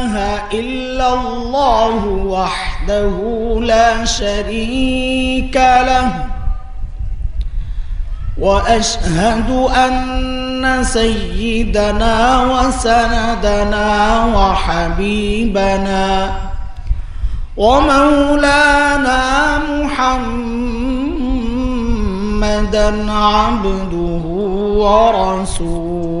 إله إلا الله وحده لا شريك له. وأشهد أن سيدنا وسندنا وحبيبنا ومولانا محمدا عبده ورسوله.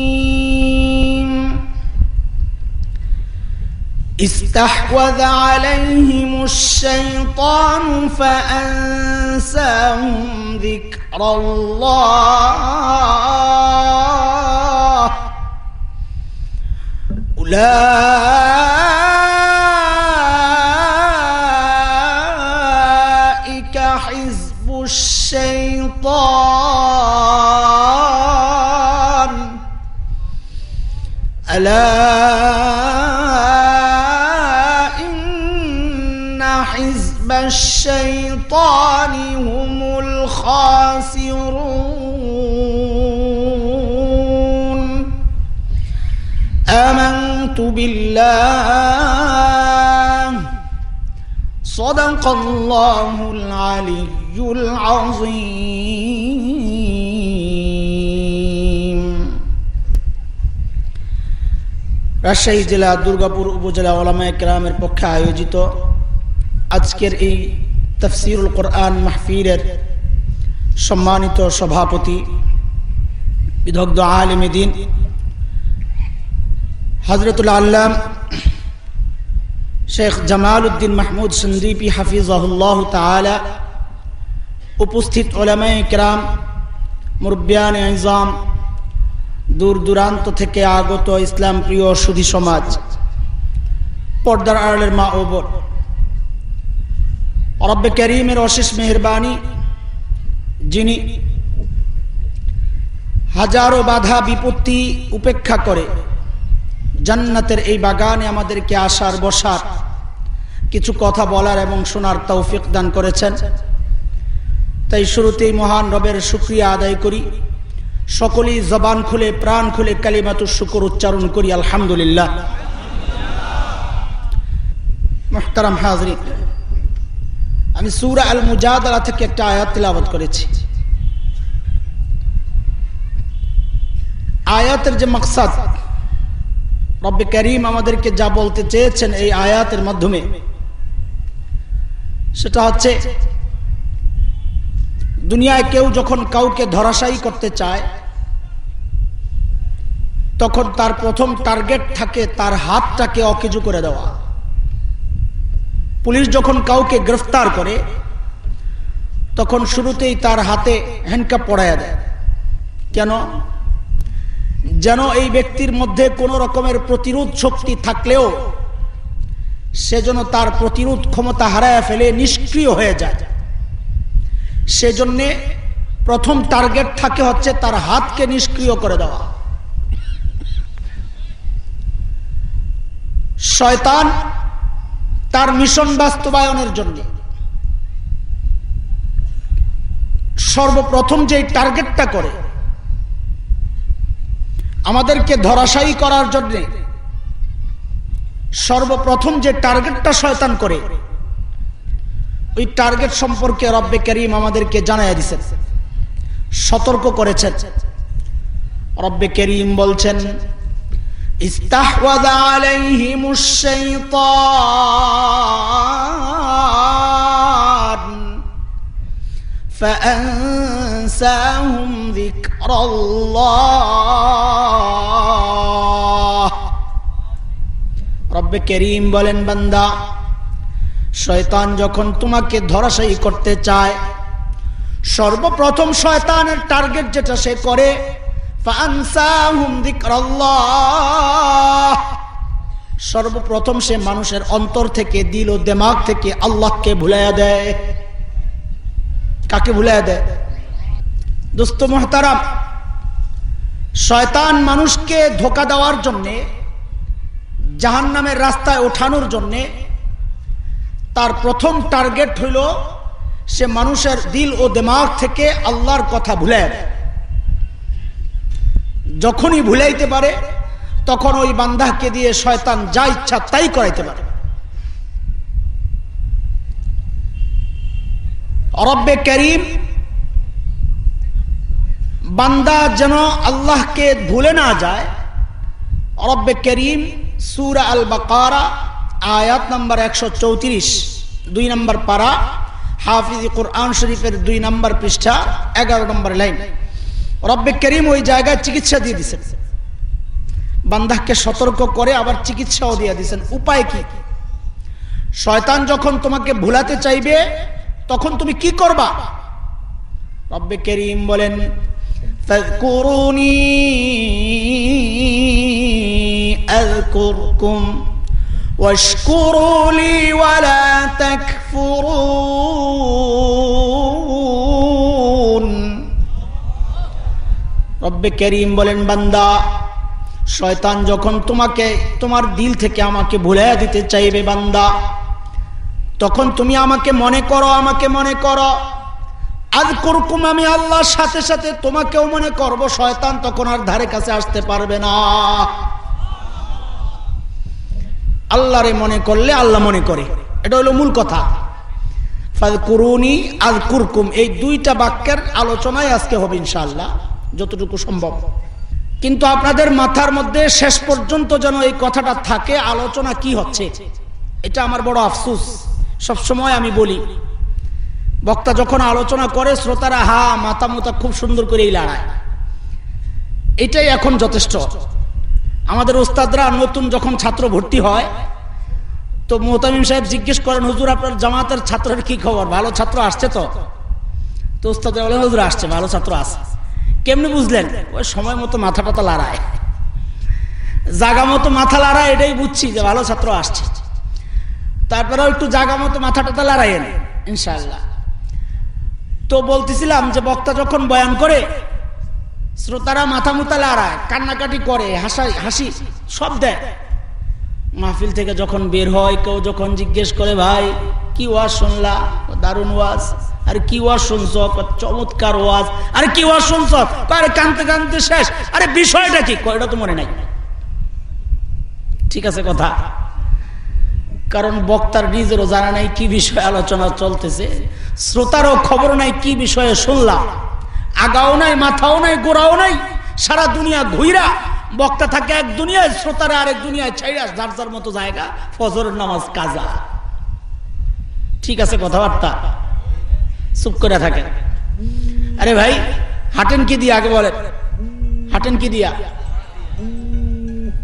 استحوذ عليهم الشيطان فأنساهم ذكر الله. أولئك حزب الشيطان. ألا حزب الشيطان هم الخاسرون آمنت بالله صدق الله العلي العظيم রাজশাহী জেলা দুর্গাপুর উপজেলা ওলামা একরামের পক্ষে আয়োজিত আজকের এই তফসিরুল কোরআন মাহফিরের সম্মানিত সভাপতি, বিদগ্ধ আলিম দিন হজরতুল আল্লাম শেখ জামাল উদ্দিন মাহমুদ সন্দীপি হাফিজাহুল্লাহ তালা উপস্থিত ওলামায় কেরাম, মুরব্বিয়ান ইজাম দূর দূরান্ত থেকে আগত ইসলাম প্রিয় সুধী সমাজ, পর্দার আড়ালের মা ও বোন রব্বে করিমের অশেষ মেহরবানি যিনি হাজারো বাধা বিপত্তি উপেক্ষা করে জান্নাতের এই বাগানে আমাদেরকে আসার, বসার কিছু কথা বলার এবং শোনার তৌফিক দান করেছেন। তাই শুরুতেই মহান রবের শুক্রিয়া আদায় করি। সকলেই জবান খুলে, প্রাণ খুলে কালিমাতুর শুকর উচ্চারণ করি, আলহামদুলিল্লাহ। মোহতারাম হাজরি আমি সুরা আল মুজাদা থেকে একটা আয়াত তিলাবত করেছি। আয়াতের যে মকসাদ, রব্বে করিম আমাদেরকে যা বলতে চেয়েছেন এই আয়াতের মাধ্যমে, সেটা হচ্ছে, দুনিয়ায় কেউ যখন কাউকে ধরাশায়ী করতে চায়, তখন তার প্রথম টার্গেট থাকে তার হাতটাকে অকেজু করে দেওয়া। পুলিশ যখন কাউকে গ্রেফতার করে, তখন শুরুতেই তার হাতে হ্যান্ডকাপ পড়াইয়া দেয়। কেন? যেন এই ব্যক্তির মধ্যে কোনো রকমের প্রতিরোধ শক্তি থাকলেও সে যেন তার প্রতিরোধ ক্ষমতা হারায় ফেলে, নিষ্ক্রিয় হয়ে যায়। সেজন্যে প্রথম টার্গেট থাকে হচ্ছে তার হাতকে নিষ্ক্রিয় করে দেওয়া। শয়তান তার মিশন বাস্তবায়নের জন্য। সর্বপ্রথম যে টার্গেটটা করে, আমাদেরকে ধরাশায়ী করার জন্য সর্বপ্রথম যে টার্গেটটা শয়তান করে, ওই টার্গেট সম্পর্কে রব্বে করিম আমাদেরকে জানাই দিচ্ছেন সতর্ক করেছেন। রব্বে করিম বলছেন استحوذ عليهم الشيطان فأنساهم ذكر الله রব্বে করিম বলেন বান্দা শয়তান যখন তোমাকে ধরাশায়ী করতে চায় সর্বপ্রথম শয়তানের টার্গেট যেটা সে করে সর্বপ্রথম সে মানুষের অন্তর থেকে, দিল ও দেমাগ থেকে আল্লাহকে ভুলাইয়া দেয়। কাকে ভুলাইয়া দেয়? দোস্ত মহতারাম, শয়তান মানুষকে ধোকা দেওয়ার জন্যে জাহান নামের রাস্তায় ওঠানোর জন্যে তার প্রথম টার্গেট হইল সে মানুষের দিল ও দেমাগ থেকে আল্লাহর কথা ভুলে যখনই ভুলাইতে পারে, তখন ওই বান্দাকে দিয়ে শয়তান যা ইচ্ছা তাই করাইতে পারে। রব্বে করিম, বান্দা যেন আল্লাহকে ভুলে না যায়, রব্বে করিম সুরা আল বাকারা আয়াত নম্বর একশো চৌত্রিশ, দুই নম্বর পারা, হাফিজ কোরআন শরীফের দুই নম্বর পৃষ্ঠা, এগারো নম্বর লাইন। রব্বে করিম ওই জায়গায় চিকিৎসা দিয়ে দিছেন বান্দাকে সতর্ক করে আবার চিকিৎসাও দিয়ে দিছেন উপায় কি শয়তান যখন তোমাকে ভুলাতে চাইবে তখন তুমি কি করবা রব্বে করিম বলেন فاذكروني أذكركم واشكروا لي ولا تكفرون রব্বে করিম বলেন, বান্দা, শয়তান যখন তোমাকে, তোমার দিল থেকে আমাকে ভুলাইয়া দিতে চাইবে, বান্দা, তখন তুমি আমাকে মনে করো, আমাকে মনে করো। আজ করকুম আমি আল্লাহর সাথে সাথে তোমাকেও মনে করব, শয়তান তখন আর ধারে কাছে আসতে পারবে না। আল্লাহরে মনে করলে আল্লাহ মনে করে, এটা হলো মূল কথা। কুরুনি আজ কুরকুম এই দুইটা বাক্যের আলোচনায় আজকে হবে ইনশাআল্লাহ। যতটুকু সম্ভব। কিন্তু আপনাদের মাথার মধ্যে শেষ পর্যন্ত যেন এই কথাটা থাকে, আলোচনা কি হচ্ছে? এটা আমার বড় আফসুস। সবসময় আমি বলি, বক্তা যখন আলোচনা করে, শ্রোতারা হা মাথা মোতা খুব সুন্দর করেই লড়ায়। এটাই এখন যথেষ্ট। আমাদের ওস্তাদরা নতুন যখন ছাত্র ভর্তি হয়, তো মোহতামিম সাহেব জিজ্ঞেস করেন, হুজুর, আপনার জামাতের ছাত্রের কি খবর? ভালো ছাত্র আসছে তো? তো ওস্তাদরা হুজুর, আসছে, ভালো ছাত্র আসছে কেমনি বুঝলেন? ওই সময় মতো মাথা টাথা লড়ায়। জাগা মতো মাথা লড়ায়, এটাই বুঝছি যে ভালো ছাত্র আসছে। তারপরেও একটু জাগা মতো মাথা টাথা লড়াইয়েন ইনশাল্লাহ তো বলতেছিলাম যে বক্তা যখন বয়ান করে, শ্রোতারা মাথা মুতা লড়ায়, কান্নাকাটি করে হাসাই হাসি, সব দেয়। মাহফিল থেকে যখন বের হয়, কেউ যখন জিজ্ঞেস করে, ভাই, কি ওয়াজ শুনলা? দারুণ ওয়াজ। আর কি ওয়াজ শুনছ? চমৎকার ওয়াজ। আরে কি ওয়াজ শুনছ? আরে কানতে কানতে শেষ। আরে বিষয়টা কি? এটা তো মনে নাই। ঠিক আছে কথা। কারণ বক্তার নিজেরও জানা নাই কি বিষয়ে আলোচনা চলতেছে। শ্রোতারও খবর নাই কি বিষয়ে শুনলাম। আগাও নাই, মাথাও নাই, গোড়াও নাই, সারা দুনিয়া ঘুইরা বক্তা থাকে এক দুনিয়ায়, শ্রোতারা আরেক দুনিয়ায় ছাইরা যার মতো জায়গা, ফজরের নামাজ কাজা। ঠিক আছে, কথাবার্তা? চুপ করে থাকে আরে ভাই, হাটেন কি দিয়া, আগে বলেন। হাটেন কি দিয়া?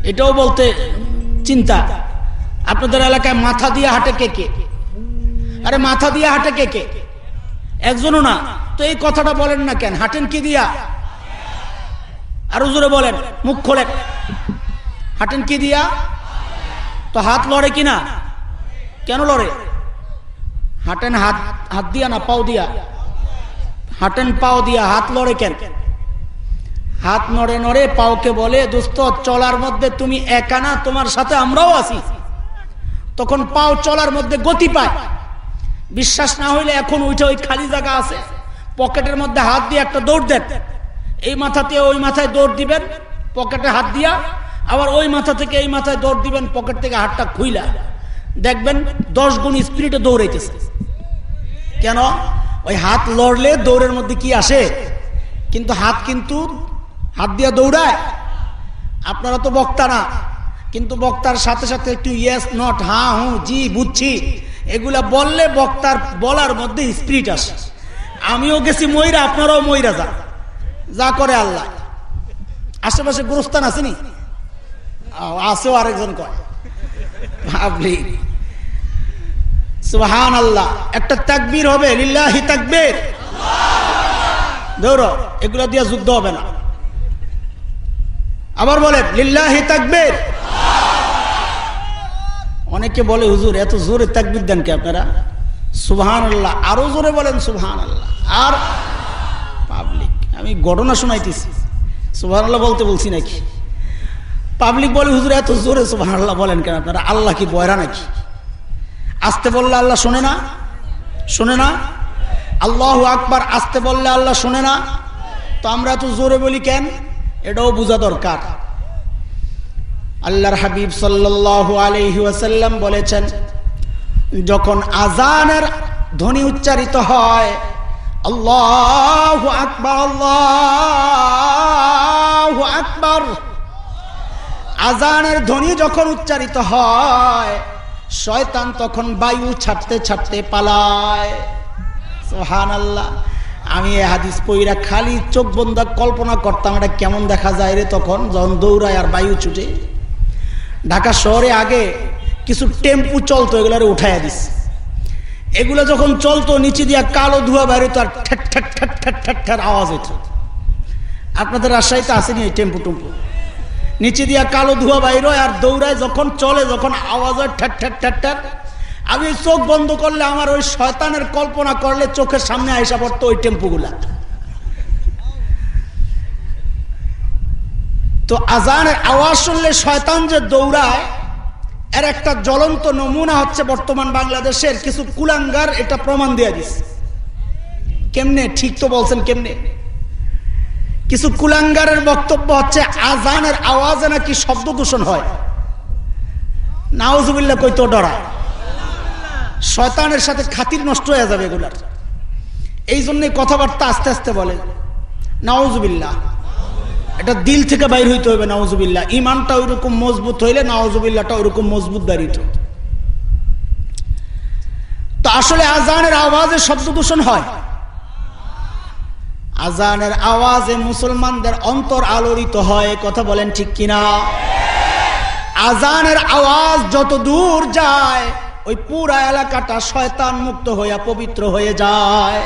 এটাও বলতে চিন্তা। আপনাদের এলাকায় মাথা দিয়ে হাটে কে কে? আরে মাথা দিয়ে হাটে কে কে? একজনও না। তো এই কথাটা বলেন না কেন? হাটেন কি দিয়া? আর জোরে বলেন, মুখ খোলে হাটেন কি দিয়া? তো হাত লড়ে কিনা? কেন লড়ে? হাটেন হাত হাত দিয়া না পাও দিয়া? হাটেন পাও দিয়া, হাত লড়ে কেন? হাত নড়ে নড়ে পাওকে বলে, দোস্ত, চলার মধ্যে তুমি একা না, তোমার সাথে আমরাও আছি। তখন পাও চলার মধ্যে গতি পায়। বিশ্বাস না হইলে এখন উঠে ওই খালি জায়গা আছে। পকেটের মধ্যে হাত দিয়ে একটা দৌড় দেন। এই মাথাতে ওই মাথায় দৌড় দিবেন, পকেটে হাত দিয়া, আবার ওই মাথা থেকে এই মাথায় দৌড় দিবেন, পকেট থেকে হাতটা খুইলা। দেখবেন দশ গুণ স্পিরিটে দৌড়াইতেছে। কেন? ওই হাত লড়লে দৌড়ের মধ্যে কি আসে? কিন্তু হাত কিন্তু হাত দিয়া দৌড়ায়। আপনারা তো বক্তা না। কিন্তু বক্তার সাথে সাথে একটু ইয়েস নট হা, হু, জি, বুঝছি। এগুলা বললে বক্তার বলার মধ্যে স্পিরিট আসে। আমিও গেছি ময়রা, আপনারাও ময়রা যা যা করে আল্লাহ। আশেপাশে গুরুস্থান আসেনি আছেও আরেকজন কয়। সুহান আল্লাহ একটা তাকবীর হবে, লিল্লাহি তাকবীর। দৌড় এগুলো দিয়ে যুদ্ধ হবে না। আবার বলে লিল্লাহি তাকবীর। অনেকে বলে, হুজুর, এত জোরে তাকবির দেন কি আপনারা? সুবহান আল্লাহ আরও জোরে বলেন সুবহান আল্লাহ আর আমি ঘটনা শোনাইতেছি। সুবহান আল্লাহ বলতে বলছি নাকি? পাবলিক বলে, হুজুর, এত জোরে সুবহান আল্লাহ বলেন কেন? আপনারা আল্লাহ কি বয়রা নাকি? আসতে বললে আল্লাহ শোনে না। শোনে না। আল্লাহ আকবার, আসতে বললে আল্লাহ শোনে না। তো আমরা এত জোরে বলি কেন? এটাও বোঝা দরকার। আল্লাহর হাবিব সাল্লাহ আলহি ওয়াসাল্লাম বলেছেন, যখন আজানের ধ্বনি উচ্চারিত হয় আল্লাহ আকবর আল্লাহ আকবর। আজানের ধ্বনি যখন উচ্চারিত হয়, শয়তান তখন বায়ু ছাড়তে ছাড়তে পালায়। আল্লাহ আমি এ হাদিস পইরা খালি চোখ বন্ধ কল্পনা করতাম এটা কেমন দেখা যায় রে তখন, যখন দৌড়ায় আর বায়ু ছুটে। ঢাকা শহরে আগে কিছু টেম্পু চলতো, এগুলারে উঠাইয়া দিস এগুলো যখন চলতো, নিচে দিয়া কালো ধোয়া বাইরে তো আর ঠেক ঠেক ঠেক ঠেক ঠেক ঠেক আওয়াজ হইত। আপনাদের রাজশাহীতে আসেনি এই টেম্পু টেম্পু? নিচে দিয়া কালো ধোয়া বাইরে আর দৌড়ায় যখন চলে, যখন আওয়াজ হয় ঠেক ঠেক ঠেক ঠেক আমি চোখ বন্ধ করলে আমার ওই শয়তানের কল্পনা করলে চোখের সামনে আইসা পড়তো ওই টেম্পুগুলা। তো আজানের আওয়াজ শুনলে শয়তান যে দৌড়ায় এর একটা জ্বলন্ত নমুনা হচ্ছে বর্তমান বাংলাদেশের কিছু কুলাঙ্গার এটা প্রমাণ দিয়ে দিচ্ছে কেমনে? ঠিক তো বলছেন কেমনে? কিছু কুলাঙ্গারের বক্তব্য হচ্ছে, আজানের আওয়াজে নাকি শব্দ দূষণ হয় নাওজুবিল্লা কইতো ডরা। শয়তানের সাথে খাতির নষ্ট হয়ে যাবে এগুলার। এই জন্য কথাবার্তা আস্তে আস্তে বলে। নাওজুবিল্লা এটা দিল থেকে বাইর হইতে হবে নওয়াজুবিল্লাহ ইমানটা ওইরকম মজবুত হইলে নওয়াজুবিল্লাহটা ওইরকম মজবুত দাঁড়িত তো আসলে আজানের আওয়াজে শব্দ দূষণ হয়। আজানের আওয়াজে মুসলমানদের অন্তর আলোড়িত হয়, কথা বলেন ঠিক কিনা? আজানের আওয়াজ যত দূর যায়, ওই পুরা এলাকাটা শয়তান মুক্ত হইয়া পবিত্র হয়ে যায়।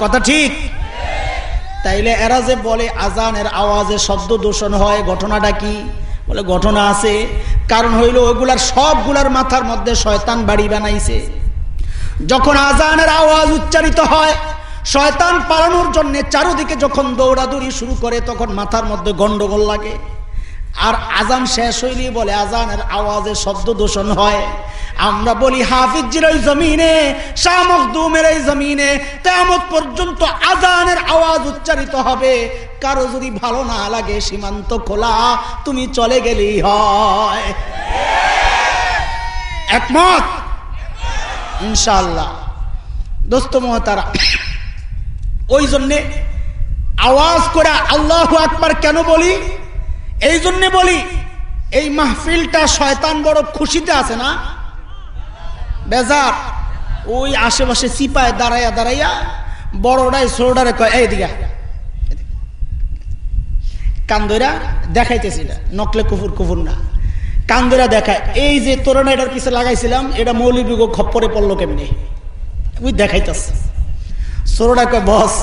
কথা ঠিক? তাইলে এরা যে বলে আজানের আওয়াজে শব্দ দূষণ হয়, ঘটনাটা কি? বলে, ঘটনা আছে। কারণ হইল ওইগুলার সবগুলার মাথার মধ্যে শয়তান বাড়ি বানাইছে। যখন আজানের আওয়াজ উচ্চারিত হয়, শয়তান পালানোর জন্য চারোদিকে যখন দৌড়াদৌড়ি শুরু করে, তখন মাথার মধ্যে গন্ডগোল লাগে। আর আজান শেষ হইলে বলে, আজানের আওয়াজে শব্দ দূষণ হয়। আমরা বলি হাফিজের ওই জমিনে, শাহ মখদুমের এই জমিনে কেমন পর্যন্ত আজানের আওয়াজ উচ্চারিত হবে। কারও যদি ভালো না লাগে, সীমান্ত খোলা, তুমি চলে গেলেই হয়। একমত? ইনশাল্লাহ দোস্ত মহতারা, ওই জন্যে আওয়াজ করে আল্লাহ আকবার কেন বলি? এই জন্য বলি, এই মাহফিলটা শয়তান বড় খুশিতে আছে না? বেজার। ওই আশেপাশে চিপায় দাঁড়াইয়া দাঁড়াইয়া বড়টাই ছোটটারে কয়, এই দিকে কান্দরা দেখাইতেছি না নকলে কুফুর কুফুর না। কান্দরা দেখায়, এই যে তোরণা এটার পিছে লাগাইছিলাম, এটা মৌলিবিগ খপ্পরে পড়ল কেমনি? ওই দেখাইতেছে। ছোটটা কয়, বস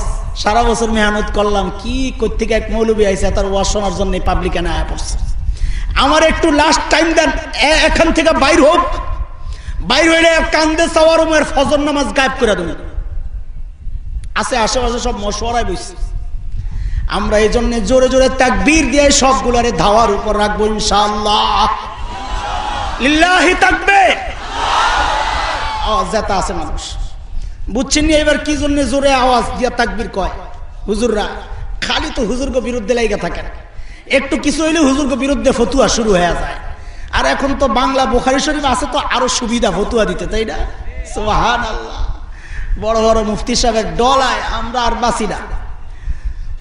সারা বছর মেহনত করলাম, কি কোথেকে এক মৌলবি আইসে তার ওয়াজ শোনার জন্য পাবলিকে আয়া পড়ছে। আমার একটু লাস্ট টাইম দেন এখান থেকে বাইর হোক। বাইর হইলে কান্দে চাওয়ার উমের ফজর নামাজ গায়েব করে দেবেন আছে, আশেপাশে সব মশওয়ারায় বসছে আমরা এই জন্য জোরে জোরে তাকবীর দিয়ে সবগুলারে ধাওয়ার উপর রাখব জেতা আছে মানুষ। বুঝছেন এবার কি জন্য জোরে আওয়াজ দিয়া তাকবির কয়? হুজুররা, খালি তো হুজুরকে বিরুদ্ধে লাইগা থাকে। একটু কিছু হইলে হুজুরকে বিরুদ্ধে ফতুয়া শুরু হয়ে যায়। আর এখন তো বাংলা বোখারি শরীফ আছে তো আরও সুবিধা ফতুয়া দিতে, তাই না? আল্লাহ বড় বড় মুফতি সাহেবের ডলায়, আমরা আর বাসি না।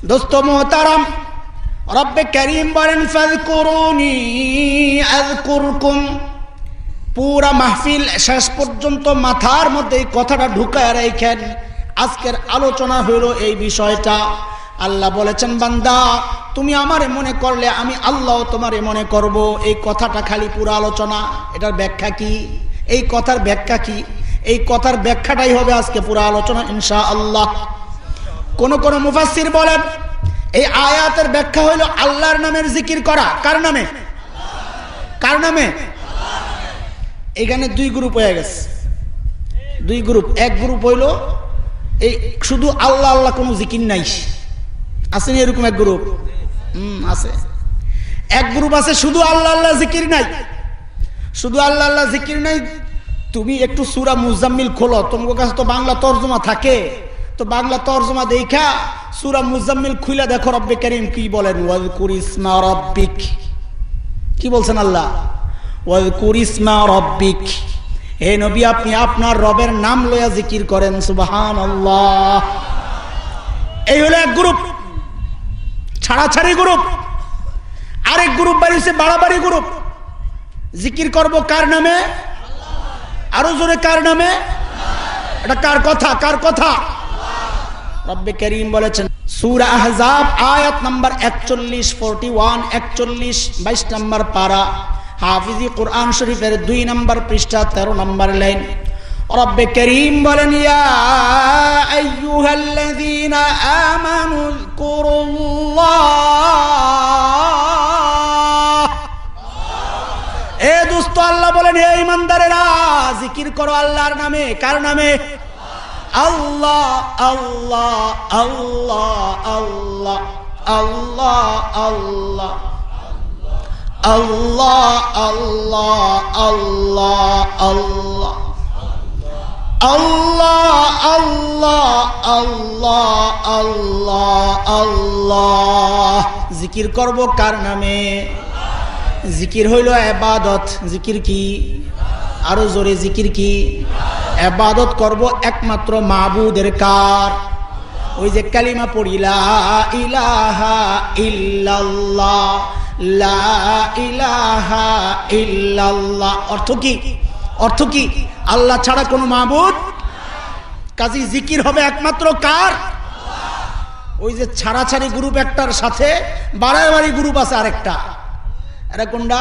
দোস্ত মোহতারাম, রব্বে করিম বলেন, ফাযকুরুনি আযকুরকুম। পুরা মাহফিল শেষ পর্যন্ত মাথার মধ্যে এই কথাটা ঢুকায় রেখেন। আজকের আলোচনা হইল এই বিষয়টা। আল্লাহ বলেছেন, বান্দা, তুমি আমারে মনে করলে আমি আল্লাহ তোমারে মনে করব। এই কথাটা খালি পুরো আলোচনা। এটার ব্যাখ্যা কি? এই কথার ব্যাখ্যা কি? এই কথার ব্যাখ্যাটাই হবে আজকে পুরো আলোচনা ইনশা আল্লাহ কোন কোন মুফাসির বলেন, এই আয়াতের ব্যাখ্যা হইল আল্লাহর নামের জিকির করা। কার নামে? কার নামে? এখানে দুই গ্রুপ হয়ে গেছে। দুই গ্রুপ এক গ্রুপ হইল এই শুধু আল্লাহ আল্লাহ কোনো জিকির নাই। আসেনি এরকম এক গ্রুপ হম আছে। এক গ্রুপ আছে, শুধু আল্লাহ আল্লাহ জিকির নাই। শুধু আল্লাহ আল্লাহ জিকির নাই, তুমি একটু সুরা মুজাম্মিল খোলো। তোমার কাছে তো বাংলা তর্জমা থাকে। তো বাংলা তর্জমা দেখা, সুরা মুজাম্মিল খুলে দেখো রব্বে করিম কি বলেন? কুরিসমা রব্বিক। কি বলছেন আল্লাহ? হে নবী, আপনি আপনার রবের নাম লয়া জিকির করেন সুবাহান এই হলো এক গ্রুপ। ছাড়াছাড়ি গ্রুপ। আরেক গ্রুপ বাড়িছে বাড়াবাড়ি গ্রুপ। জিকির করব কার নামে? আরও জোরে কার নামে? এটা কার কথা? কার কথা? রব্বে করিম বলেছেন, সুরা আহজাব আয়াত নাম্বার একচল্লিশ, ফোরটি ওয়ান, একচল্লিশ, বাইশ নাম্বার পারা। হাফিজি কোরআন শরীফের দুই নম্বর পৃষ্ঠা, তেরো নম্বর লাইন। রব্বে করিম বলেন এ দোস্ত আল্লাহ বলেন, হে জিকির করো আল্লাহর নামে। কার নামে? আল্লাহ আল্লাহ আল্লাহ আল্লাহ আল্লাহ আল্লাহ। আল্লাহ আল্লাহ আল্লাহ আল্লাহ। আল্লাহ আল্লাহ আল্লাহ আল্লাহ আল্লাহ। জিকির করব কার নামে? জিকির হইল এবাদত। জিকির কি? আরও জোরে জিকির কি? এবাদত করব একমাত্র মাহবুদের কার। ওই যে কালিমা পড়িলা ইলাহা ইল্লাল্লাহ। অর্থ কি? অর্থ কি? আল্লাহ ছাড়া কোনো মাহবুদ কাজী জিকির হবে একমাত্র কার? ওই যে ছাড়াছাড়ি গ্রুপ একটার সাথে বাড়াবাড়ি গ্রুপ আছে আরেকটা। এরা কোনটা?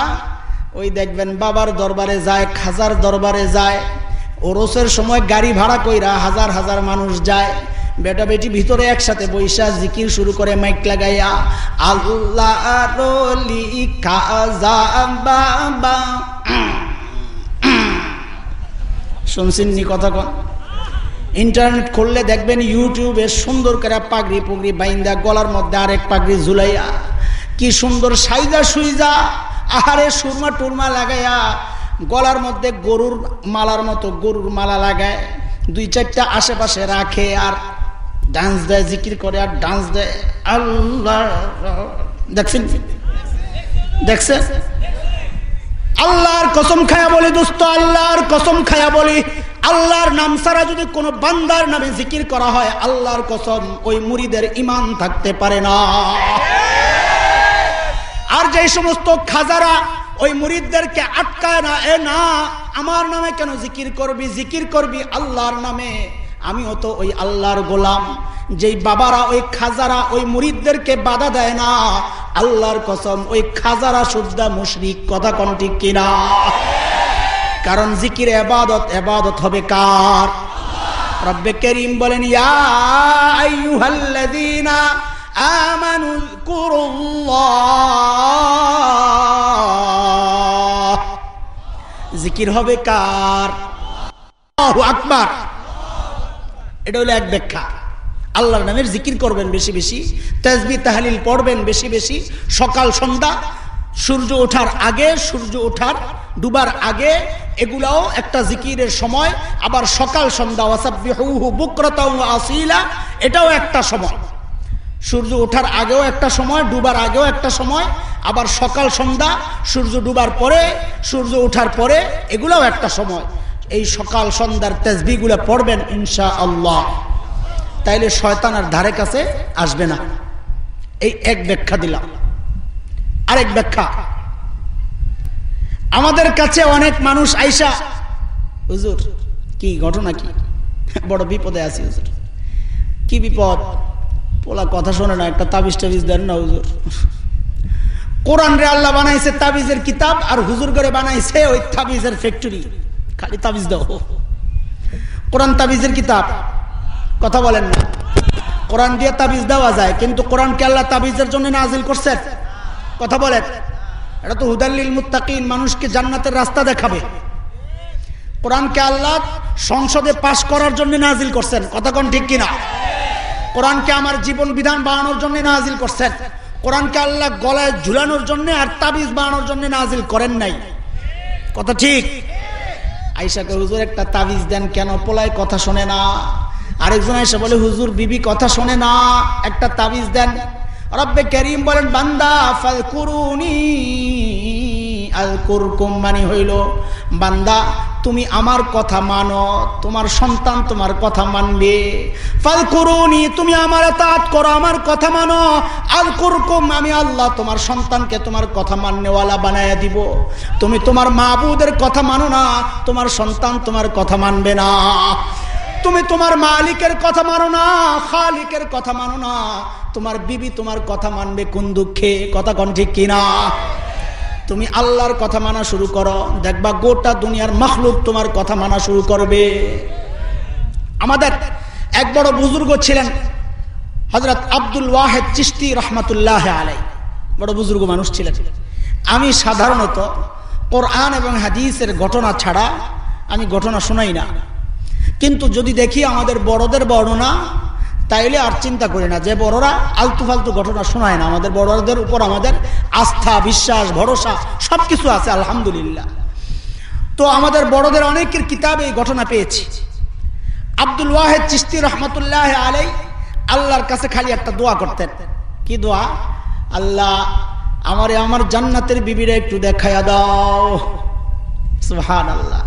ওই দেখবেন বাবার দরবারে যায়, খাজার দরবারে যায়, ওরসের সময় গাড়ি ভাড়া কইরা হাজার হাজার মানুষ যায় বেটা বেটি ভিতরে একসাথে বৈশা জিকির শুরু করে মাইক লাগাইয়া আল্লাহ শুনছেন নি কথা কন? ইন্টারনেট খুললে দেখবেন ইউটিউবে সুন্দর করে পাগড়ি পুগড়ি বাইন্দা, গলার মধ্যে আরেক পাগড়ি ঝুলাইয়া, কি সুন্দর সাইজা সুইজা, আহারে সুরমা টুরমা লাগাইয়া, গলার মধ্যে গরুর মালার মতো গরুর মালা লাগায়, দুই চারটা আশেপাশে রাখে আর ডান্স দেয়, জিকির করে আর ডান্স দেয়। আল্লাহ, দেখছেন? দেখছে? আল্লাহর কসম খায়া বলি দোস্ত, আল্লাহর কসম খায়া বলি, আল্লাহর নাম ছাড়া যদি কোনো বান্দার নামে জিকির করা হয়, আল্লাহর কসম ওই মুড়িদের ইমান থাকতে পারে না। আর যে সমস্ত খাজারা ওই মুরিদদেরকে আটকায় না, এ না, আমার নামে কেন জিকির করবি? জিকির করবি আল্লাহর নামে? আমিও তো ওই আল্লাহর গোলাম। যেই বাবারা ওই খাজারা, ওই মুরিদদেরকে বাধা দেয় না। আল্লাহর কসম, ওই খাজারা শুদ্ধা মুশরিক, কথা কোন ঠিক কিনা? কারণ জিকির এবাদত এবাদত হবে কার? রব্বে করিম বলেন, ইয়া আমানু জিকির হবে কার? আল্লাহু এটা হলো এক ব্যাখ্যা। আল্লাহর নামের জিকির করবেন বেশি বেশি, তেজবি, তাহালিল পড়বেন বেশি বেশি। সকাল, সন্ধ্যা, সূর্য ওঠার আগে, সূর্য ওঠার, ডুবার আগে, এগুলাও একটা জিকিরের সময়। আবার সকাল, সন্ধ্যা, ওয়াসাব্বিহুহু বুকরাতাও ওয়া আসিলা, এটাও একটা সময়। সূর্য ওঠার আগেও একটা সময়, ডুবার আগেও একটা সময়। আবার সকাল, সন্ধ্যা, সূর্য ডুবার পরে, সূর্য ওঠার পরে, এগুলাও একটা সময়। এই সকাল সন্ধ্যার তেজবিগুলো পড়বেন ইনশা আল্লাহ তাইলে শয়তানের ধারে কাছে আসবে না। এই এক ব্যাখ্যা দিলাম। আরেক ব্যাখ্যা। আমাদের কাছে অনেক মানুষ আইসা, হুজুর, কি ঘটনা কি? বড় বিপদে আছি, হুজুর। কি বিপদ? পোলা কথা শোনে না, একটা তাবিজ টাবিজ দেন না, হুজুর। কোরআন রে আল্লাহ বানাইছে তাবিজের কিতাব আর হুজুর করে বানাইছে ওই তাবিজের ফ্যাক্টরি খালি তাবিজ দাও। কোরআন তাবিজের কিতাব। কথা বলেন না। কোরআন দিয়ে তাবিজ দেওয়া যায়, কিন্তু কোরআনকে আল্লাহ তাবিজের জন্য নাজিল করছেন। কথা বলেন। এটা তো হুদাল্লিল মুত্তাকিন, মানুষকে জান্নাতের রাস্তা দেখাবে। কোরআনকে আল্লাহ সংসদে পাশ করার জন্য নাজিল করছেন। কথা কোন ঠিক কিনা? কোরআনকে আমার জীবন বিধান বানানোর জন্য নাজিল করছেন। কোরআনকে আল্লাহ গলায় ঝুলানোর জন্য আর তাবিজ বানানোর জন্য নাজিল করেন নাই। কথা ঠিক? আইসাকে হুজুর একটা তাবিজ দেন, কেন পোলায় কথা শোনে না? আরেকজন আইসা বলে, হুজুর, বিবি কথা শোনে না। একটা তাবিজ দেন। রব্বে করিম বলেন, বান্দা ফাল কুরুনি আল কুরকুম মানে হইল, বান্দা তুমি আমার কথা মানো, তোমার সন্তান তোমার কথা মানবে। ফাল কুরুনি তুমি আমার তাঁত করো, আমার কথা মানো। আল কুরকুম আমি আল্লাহ তোমার সন্তানকে তোমার কথা মাননেওয়ালা বানায় দিব। তুমি তোমার মাবুদের কথা মানো না, তোমার সন্তান তোমার কথা মানবে না। তুমি তোমার মালিকের কথা মানো না, খালিকের কথা মানো না। তোমার বিবি তোমার কথা মানবে কোন দুঃখে, কথা কোন ঠিক কিনা? তুমি আল্লাহর কথা মানা শুরু করো, দেখবা গোটা দুনিয়ার মখলুক তোমার কথা মানা শুরু করবে। আমাদের এক বড় বুজুর্গ ছিলেন হজরত আব্দুল ওয়াহেদ চিস্তি রহমতুল্লাহ আলাই বড় বুজুর্গ মানুষ ছিলেন। আমি সাধারণত কোরআন এবং হাদিসের ঘটনা ছাড়া আমি ঘটনা শোনাই না। কিন্তু যদি দেখি আমাদের বড়দের বর্ণনা তাইলে আর চিন্তা করি না। যে বড়রা আলতু ফালতু ঘটনা শোনায় না, আমাদের বড়দের উপর আমাদের আস্থা, বিশ্বাস, ভরসা সব কিছু আছে, আলহামদুলিল্লাহ। তো আমাদের বড়দের অনেকের কিতাবে এই ঘটনা পেয়েছি। আব্দুল ওয়াহেদ চিস্তি রহমতুল্লাহ আলাই আল্লাহর কাছে খালি একটা দোয়া করতেন। কি দোয়া? আল্লাহ, আমারে আমার জান্নাতের বিবিরা একটু দেখায়া দাও। সুহান আল্লাহ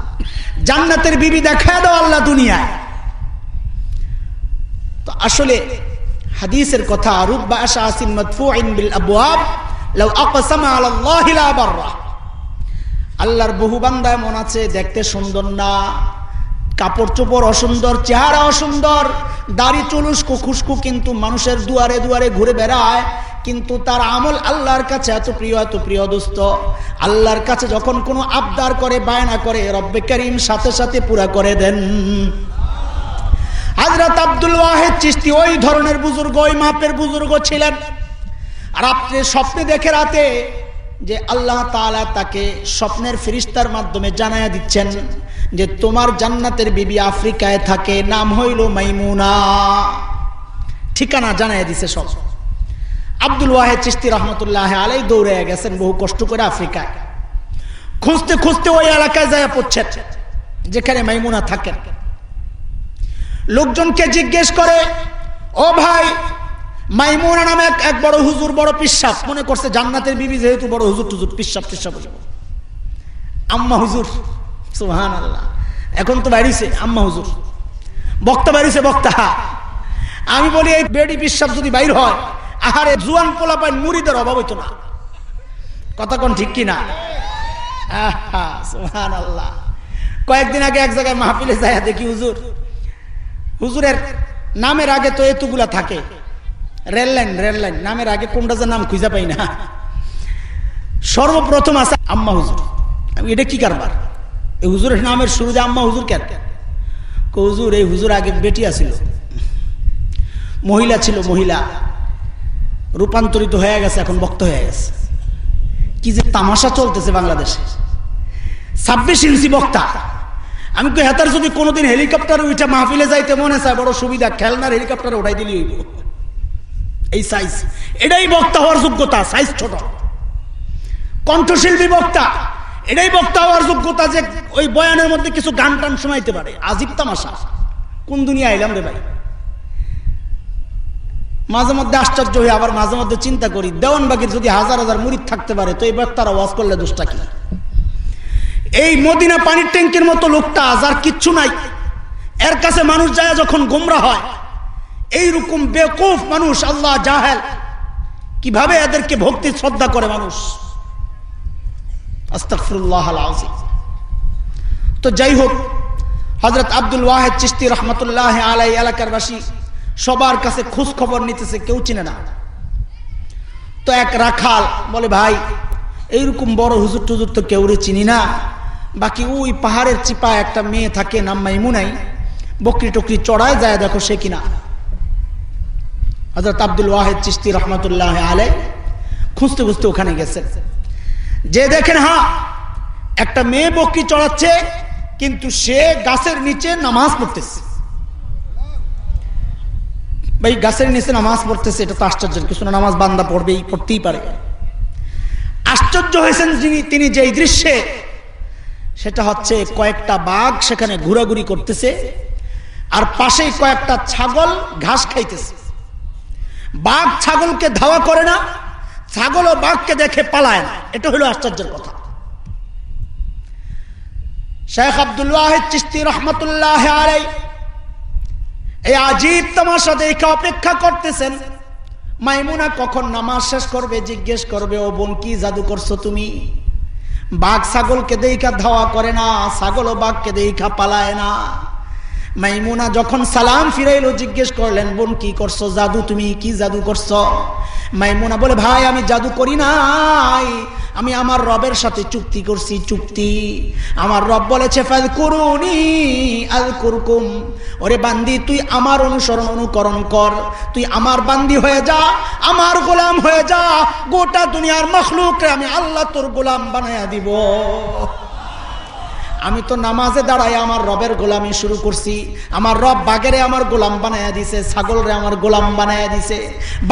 জান্নাতের বিবি দেখায় দাও আল্লাহ দুনিয়ায়। তো আসলে হাদিসের কথা, রুব্বা আশা আসিন মদফুইন বিল আবওয়াব, লাউ আকসামা আলাল্লাহি লা বাররা। আল্লাহর বহু বান্দা এমন আছে, দেখতে সুন্দর না, কাপড় চোপড় অসুন্দর, চেহারা অসুন্দর, দাড়ি চুলুস্কু খুশকু কিন্তু মানুষের দুয়ারে দুয়ারে ঘুরে বেড়ায়, কিন্তু তার আমল আল্লাহর কাছে এত প্রিয় এত প্রিয় দোস্ত। আল্লাহর কাছে যখন কোনো আবদার করে, বায়না করে, রব্বে করিম সাথে সাথে পুরা করে দেন। হাজরত আব্দুল ওয়াহেদ চিস্তি ওই ধরনের বুজুর্গ, ওই মাপের বুজুর্গ ছিলেন। রাত্রে স্বপ্নে দেখে রাতে যে আল্লাহ তাআলা তাকে স্বপ্নের ফিরিস্তার মাধ্যমে জানায়া দিচ্ছেন যে তোমার জান্নাতের বিবি আফ্রিকায় থাকে, নাম হইল মাইমুনা। ঠিকানা জানায়া দিছে সব। আব্দুল ওয়াহেদ চিস্তি রহমতুল্লাহ আলাই দৌড়ে গেছেন বহু কষ্ট করে আফ্রিকায়। খুঁজতে খুঁজতে ওই এলাকায় যায় পড়ছে যেখানে মাইমুনা থাকেন। লোকজনকে জিজ্ঞেস করে, ও ভাই, মাইমুনা নামে এক বড় হুজুর, বড় পিসাব, মনে করছে জান্নাতের বিবি যেহেতু বড় হুজুর টুজুর, পিসাব, টিসাব আম্মা হুজুর সুহান আল্লাহ এখন তো বাড়িছে, আম্মা হুজুর। বক্তা বাড়িছে, বক্তা। আমি বলি, এই বেডি পিসাব যদি বাইর হয়, আহারে জুয়ান পোলা পাই মুড়িদের অভাব হইতো না। কথা কোন ঠিক কিনা? সুহান আল্লাহ কয়েকদিন আগে এক জায়গায় মাহফিলে যায় দেখি হুজুর হুজুরের নামের আগে তো এতগুলা থাকে। রেল লাইন রেল লাইন, নামের আগে কোনটা যে নাম খুঁজে পাই না। সর্বপ্রথম আছে আম্মা হুজুর। এটা কি কারবার? এই হুজুরের নামের শুরুতে আম্মা হুজুর কেন? হুজুর, এই হুজুর আগে বেটি আছিল। মহিলা ছিল মহিলা। রূপান্তরিত হয়ে গেছে, এখন বক্ত হয়ে গেছে। কি যে তামাশা চলতেছে বাংলাদেশে। ছাব্বিশ ইঞ্চি বক্তা। আমি তো হেতার যদি কোনোদিন হেলিকপ্টার উঠে মাহফিলে যাইতে মনে চায়, বড় সুবিধা, খেলনার হেলিকপ্টারে উঠাই দিলি হইব। এই সাইজ এটাই বক্তা হওয়ার যোগ্যতা সাইজ ছোট। কণ্ঠশিল্পী বক্তা। এটাই বক্তা হওয়ার যোগ্যতা যে ওই বয়ানের মধ্যে কিছু গান টান শোনাইতে পারে। আজিব তামাশা। কোন দুনিয়া আইলাম রে ভাই? মাঝে মধ্যে আশ্চর্য হয়ে আবার মাঝে মধ্যে চিন্তা করি, দেওয়ানবাগির যদি হাজার হাজার মুড়ি থাকতে পারে, তো এই বক্তারা ওয়াজ করলে দোষটা কি? এই মদিনা পানির ট্যাঙ্কের মতো লোকটা যার কিচ্ছু নাই। এর কাছে মানুষ যায় যখন গোমরা হয়। এইরকম বেকুফ মানুষ আল্লাহ জাহেল। কীভাবে এদেরকে ভক্তি, শ্রদ্ধা করে মানুষ? তো যাই হোক হজরত আব্দুল ওয়াহেদ চিস্তি রহমতুল্লাহ আলাই এলাকার বাসী সবার কাছে খোঁজ খবর নিতেছে, কেউ চিনে না। তো এক রাখাল বলে, ভাই, এইরকম বড় হুজুর টুজুর তো কেউ চিনি না। বাকি ওই পাহাড়ের চিপায় একটা মেয়ে থাকে, নাম মাইমুনাই। বকরি টকরি চড়ায় যায়, দেখো সে কিনা। হজরত আব্দুল ওয়াহেদ চিস্তি রহমতুল্লাহ আলে খুঁজতে খুঁজতে ওখানে গেছে। যে দেখেন হা একটা মেয়ে বকরি চড়াচ্ছে, কিন্তু সে গাছের নিচে নামাজ পড়তেছে। ভাই, গাছের নিচে নামাজ পড়তেছে, এটা তো আশ্চর্যের কিছু না নামাজ বান্দা পড়বেই, পড়তেই পারে। আশ্চর্য হয়েছেন যিনি, তিনি যেই দৃশ্যে সেটা হচ্ছে কয়েকটা বাঘ সেখানে ঘোরাঘুরি করতেছে, আর পাশেই কয়েকটা ছাগল ঘাস খাইতেছে। বাঘ ছাগলকে ধাওয়া করে না ছাগল ও বাঘকে দেখে পালায় না। এটা হলো আশ্চর্যের কথা। শেখ আবদুল্লাহ চিস্তি রহমতুল্লাহ আলাই এই আজিব তামাশা দেখে অপেক্ষা করতেছেন? মাইমুনা কখন নামাজ শেষ করবে, জিজ্ঞেস করবে, ও বোন, কি জাদু করছ তুমি? বাঘ ছাগলকে দেখা ধাওয়া করে না ছাগল ও বাঘকে দেখা পালায় না। মাইমুনা যখন সালাম ফিরাইলো, জিজ্ঞেস করলেন, বোন, কি করছ? জাদু তুমি কি জাদু করছ? মাইমুনা বলে, ভাই, আমি জাদু করি নাই। আমি আমার রবের সাথে চুক্তি করছি, চুক্তি। আমার রব বলেছে ওরে বান্দি, তুই আমার অনুসরণ অনুকরণ কর। তুই আমার বান্দি হয়ে যা, আমার গোলাম হয়ে যা। গোটা দুনিয়ার মখলুকরে আমি আল্লাহ তোর গোলাম বানাইয়া দিব। আমি তো নামাজে দাঁড়াই আমার রবের গোলামি শুরু করছি। আমার রব বাঘেরে আমার গোলাম বানাইয়া দিছে, ছাগলরে আমার গোলাম বানাইয়া দিছে।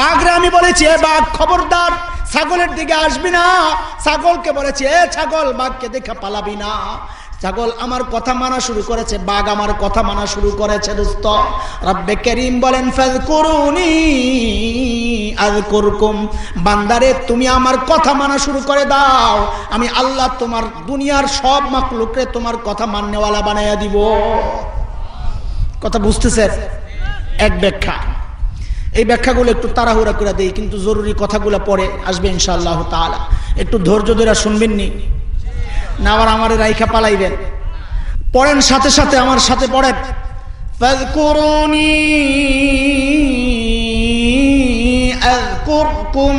বাঘরে আমি বলেছি, এ বাঘ, খবরদার, ছাগলের দিকে আসবি না। ছাগলকে বলেছি, এ ছাগল, বাঘকে দেখে পালাবি না। ছাগল আমার কথা মানা শুরু করেছে, বাঘ আমার কথা মানা শুরু করেছে, দোস্ত। রব্বে করিম বলেন ফেজ করুনি আজ করকুম বান্দারে, তুমি আমার কথা মানা শুরু করে দাও। আমি আল্লাহ তোমার দুনিয়ার সব মাকলুকরে তোমার কথা মান্যওয়ালা বানাইয়া দিব। কথা বুঝতেছে এক ব্যাখ্যা। এই ব্যাখ্যাগুলো একটু তাড়াহুড়া করে দেই, কিন্তু জরুরি কথাগুলো পরে আসবে ইনশাআল্লাহ তাআলা। একটু ধৈর্য ধরে শুনবেননি না? আবার আমার রাইখা পালাইবেন পড়েন সাথে সাথে আমার সাথে পড়েন فاذكروني أذكركم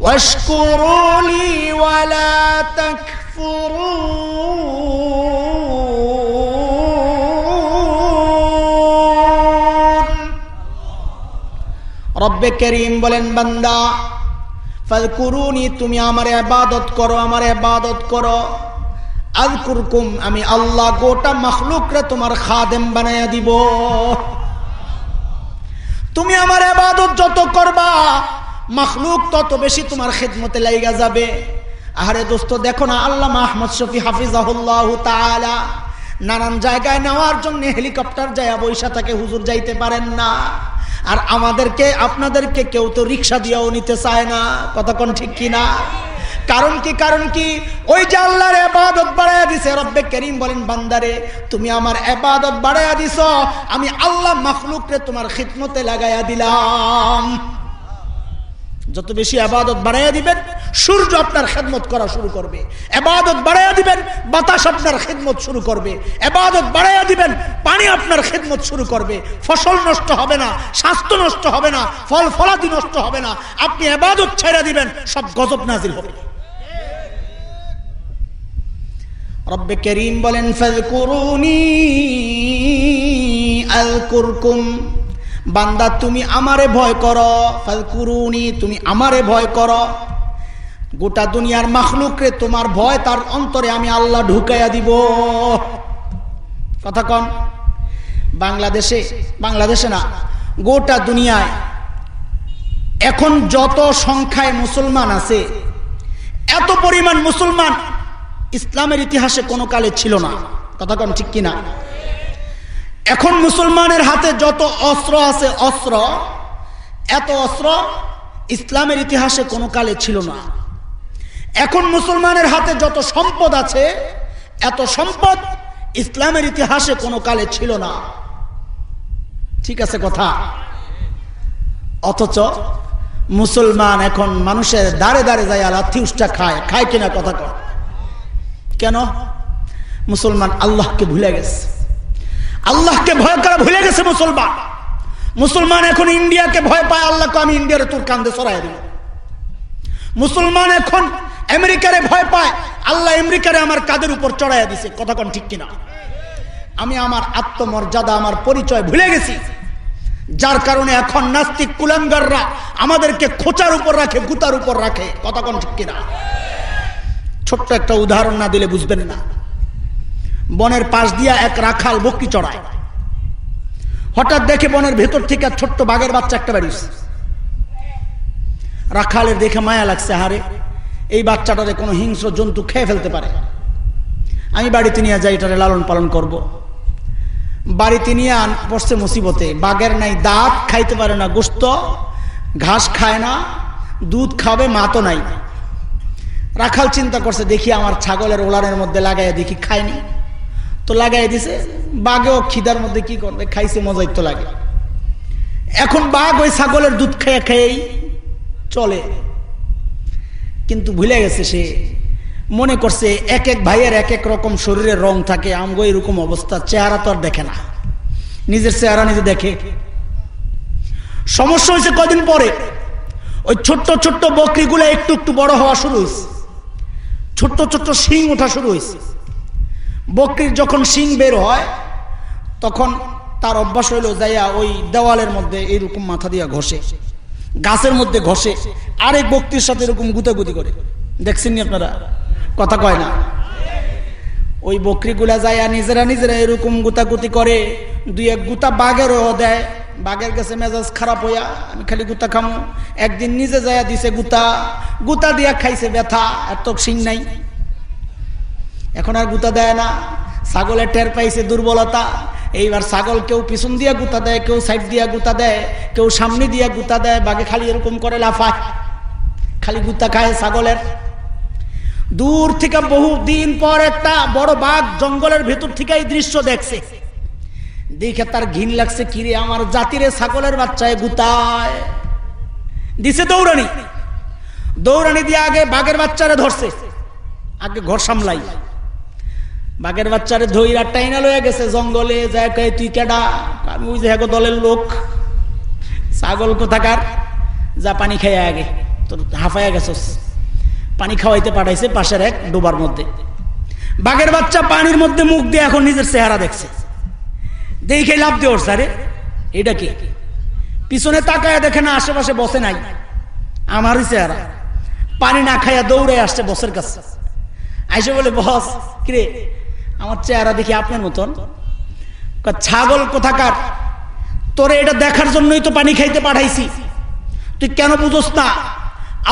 واشكروا لي ولا تكفرون رب كريم বলেন ফালকুরুনি তুমি আমার আবাদত করো, আমার আবাদত করো। আলকুরকুম আমি আল্লাহ গোটা মখলুকরে তোমার খাদেম বানাইয়া দিব। তুমি আমার আবাদত যত করবা, মখলুক তত বেশি তোমার খেদমতে লাইগা যাবে। আরে দোস্ত, দেখো না আল্লাহ মাহমদ শফি হাফিজাহুল্লাহ তাআলা, নানান জায়গায় নেওয়ার জন্য হেলিকপ্টার যায় বৈশা তাকে হুজুর যাইতে পারেন না। আর আমাদেরকে, আপনাদেরকে কেউ তো রিক্সা দিয়েও নিতে চায় না। কতক্ষণ ঠিক কিনা? কারণ কি কারণ কি? ওই যে আল্লাহর এবাদত বাড়াইয়া দিছে, রব্বে করিম বলেন, বান্দারে, তুমি আমার এবাদত বাড়াইয়া দিছ, আমি আল্লাহ মখলুকরে তোমার খিদমতে লাগাইয়া দিলাম। যত বেশি আবাদত বাড়াইয়া দিবেন, সূর্য আপনার খেদমত করা শুরু করবে। আবাদত বাড়াইয়া দিবেন, বাতাস আপনার খেদমত শুরু করবে। আবাদত বাড়াইয়া দিবেন, পানি আপনার খেদমত শুরু করবে। ফসল নষ্ট হবে না, স্বাস্থ্য নষ্ট হবে না, ফল ফলাদি নষ্ট হবে না। আপনি আবাদত ছেড়ে দিবেন, সব গজব নাজিল হবে। রব্বে করিম বলেন ফাজকুরুনি আলকুরকুম। বান্দা, তুমি আমারে ভয় করো। ফাজকুরুনি তুমি আমারে ভয় করো। গোটা দুনিয়ার মাখলুকরে তোমার ভয়, তার অন্তরে আমি আল্লাহ ঢুকাইয়া দিব। কথা কন, বাংলাদেশে বাংলাদেশে না, গোটা দুনিয়ায় এখন যত সংখ্যায় মুসলমান আছে, এত পরিমাণ মুসলমান ইসলামের ইতিহাসে কোনো কালে ছিল না। কথা কন ঠিক কিনা? এখন মুসলমানের হাতে যত অস্ত্র আছে অস্ত্র, এত অস্ত্র ইসলামের ইতিহাসে কোনো কালে ছিল না। এখন মুসলমানের হাতে যত সম্পদ আছে, এত সম্পদ ইসলামের ইতিহাসে কোনো কালে ছিল না। ঠিক আছে কথা? অথচ মুসলমান এখন মানুষের দাঁড়ে দাঁড়ে যায় আর উষ্টা খায়। খায় কিনা কথা কয় কেন? মুসলমান আল্লাহকে ভুলে গেছে। আল্লাহকে ভয় করা ভুলে গেছে মুসলমান। মুসলমান এখন ইন্ডিয়াকে ভয় পায়, আল্লাহকে আমি ইন্ডিয়ার তোর কান্দে সরাই দিব মুসলমান এখন আমেরিকারে ভয় পায়, আল্লাহ আমেরিকারে আমার কাদের উপর চড়াইয়া দিছে, কথা ঠিক কিনা? আমি আমার আত্মমর্যাদা, আমার পরিচয় ভুলে গেছি। যার কারণে এখন নাস্তিক কুলাঙ্গাররা আমাদেরকে খোঁচার উপর রাখে, গুতার উপর রাখে, কথা কোন ঠিক কিনা? ছোট্ট একটা উদাহরণ না দিলে বুঝবেন না। বনের পাশ দিয়া এক রাখাল বকরি চড়ায়। হঠাৎ দেখে বনের ভেতর থেকে ছোট্ট বাঘের বাচ্চা একটা বেরিয়েছে রাখালের দেখে মায়া লাগছে, হারে, এই বাচ্চাটারে কোনো হিংস্র জন্তু খেয়ে ফেলতে পারে। আমি বাড়িতে নিয়ে যাই, এটারে লালন পালন করব। বাড়িতে নিয়ে আন বসছে মুসিবতে। বাঘের নাই, দাঁত খাইতে পারে না, গোস্ত, ঘাস খায় না, দুধ খাবে মা তো নাই। রাখাল চিন্তা করছে, দেখি আমার ছাগলের ওলানের মধ্যে লাগাইয়া দেখি খায়নি। তো লাগাই দিছে। বাঘেও খিদার মধ্যে কি করবে খাইছে, মজাই তো লাগে। এখন বাঘ ওই ছাগলের দুধ খেয়ে খেয়েই চলে। কিন্তু ভুলে গেছে সে। মনে করছে এক এক ভাইয়ের এক এক রকম শরীরের রং থাকে, আমগো এরকম অবস্থা, চেহারা তো আর দেখে না। নিজের চেহারা নিজে দেখে। সমস্যা হয়েছে কদিন পরে। ওই ছোট্ট ছোট্ট বকরিগুলো একটু একটু বড় হওয়া শুরু হয়েছে ছোট্ট ছোট্ট শিং ওঠা শুরু হয়েছে বকরির যখন শিং বের হয়, তখন তার অভ্যাস হইল যাইয়া ওই দেওয়ালের মধ্যে এইরকম মাথা দিয়া ঘষে, গাছের মধ্যে ঘষে, আরেক বক্তির সাথে এরকম গুতাগুতি করে। দেখছেন আপনারা? কথা কয় না। ওই বকরিগুলা যাইয়া নিজেরা নিজেরা এরকম গুতাগুতি করে, দুই এক গুতা বাঘেরও দেয়, বাঘের কাছে মেজাজ খারাপ হইয়া আমি খালি গুতা খামু। একদিন নিজে যাইয়া দিছে গুতা গুতা দিয়া খাইছে ব্যথা, এত সিং নাই। এখন আর গুতা দেয় না। ছাগলের টের পাইছে দুর্বলতা। এইবার ছাগল কেউ পিছন দিয়া গুতা দেয়, কেউ সাইড দিয়া গুতা দেয়, কেউ সামনে দিয়া গুতা দেয়, বাঘে খালি এরকম করে লাফায়। খালি গুতা খায় ছাগলের। দূর থেকে বহু দিন পর একটা বড় বাঘ জঙ্গলের ভেতর থেকে এই দৃশ্য দেখছে। দেখে তার ঘিন লাগছে, কিরে আমার জাতিরে ছাগলের বাচ্চায় গুতায়। দিছে দৌড়ানি। দৌড়ানি দিয়ে আগে বাঘের বাচ্চারে ধরছে। আগে ঘর সামলাই। বাঘের বাচ্চারে ধইরা টাইনা লয়ে গেছে, জঙ্গলে যায় তুই কেডা? আমি ওই যে দলের লোক। ছাগল কোথাকার? যা, পানি খাই আগে। তোর হাফাইয়া গেছস? পানি খাওয়াইতে পাঠাইছে পাশের এক ডোবার মধ্যে। বাঘের বাচ্চা পানির মধ্যে মুখ দিয়ে এখন নিজের চেহারা দেখছে। দেখে লাভ উঠছে আরে এটা কি? পিছনে তাকায় দেখে না, আশেপাশে বসে নাই। আমারই চেহারা। পানি না খাইয়া দৌড়ে আসছে বসের কাছে। আইসে বলে, বস, কিরে? আমার চেহারা দেখি আপনার মতন। ছাগল কোথাকার? তোরে এটা দেখার জন্যই তো পানি খাইতে পাঠাইছি। তুই কেন বুঝোস না?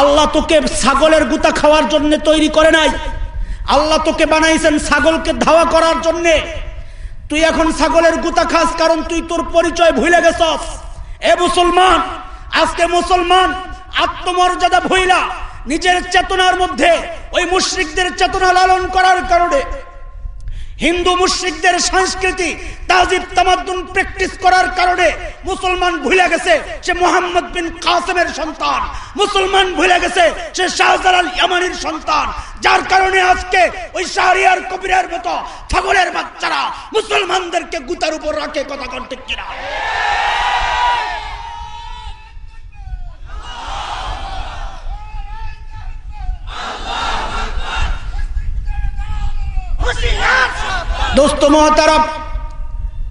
আল্লাহ তোকে ছাগলের গুতা খাওয়ার জন্য তৈরি করে নাই। আল্লাহ তোকে বানাইছেন ছাগলকে ধাওয়া করার জন্যে। তুই এখন ছাগলের গুতা খাস কারণ তুই তোর পরিচয় ভুলে গেছস। এ মুসলমান, আজকে মুসলমান আত্মমর্যাদা ভুইলা নিজের চেতনার মধ্যে ওই মুশ্রিকদের চেতনা লালন করার কারণে হিন্দু মুশ্রিকদের সংস্কৃতি তাজিব তামাদ্দুন প্র্যাকটিস করার কারণে মুসলমান ভুলে গেছে সে মোহাম্মদ বিন কাসেমের সন্তান। মুসলমান ভুলে গেছে সে শাহজালাল ইয়ামানির সন্তান। যার কারণে আজকে ওই শাহরিয়ার কবিরের মতো ছাগলের বাচ্চারা মুসলমানদেরকে গুতার উপর রাখে, কথা কন্টেক্ট কিনা? দোস্ত মহতারব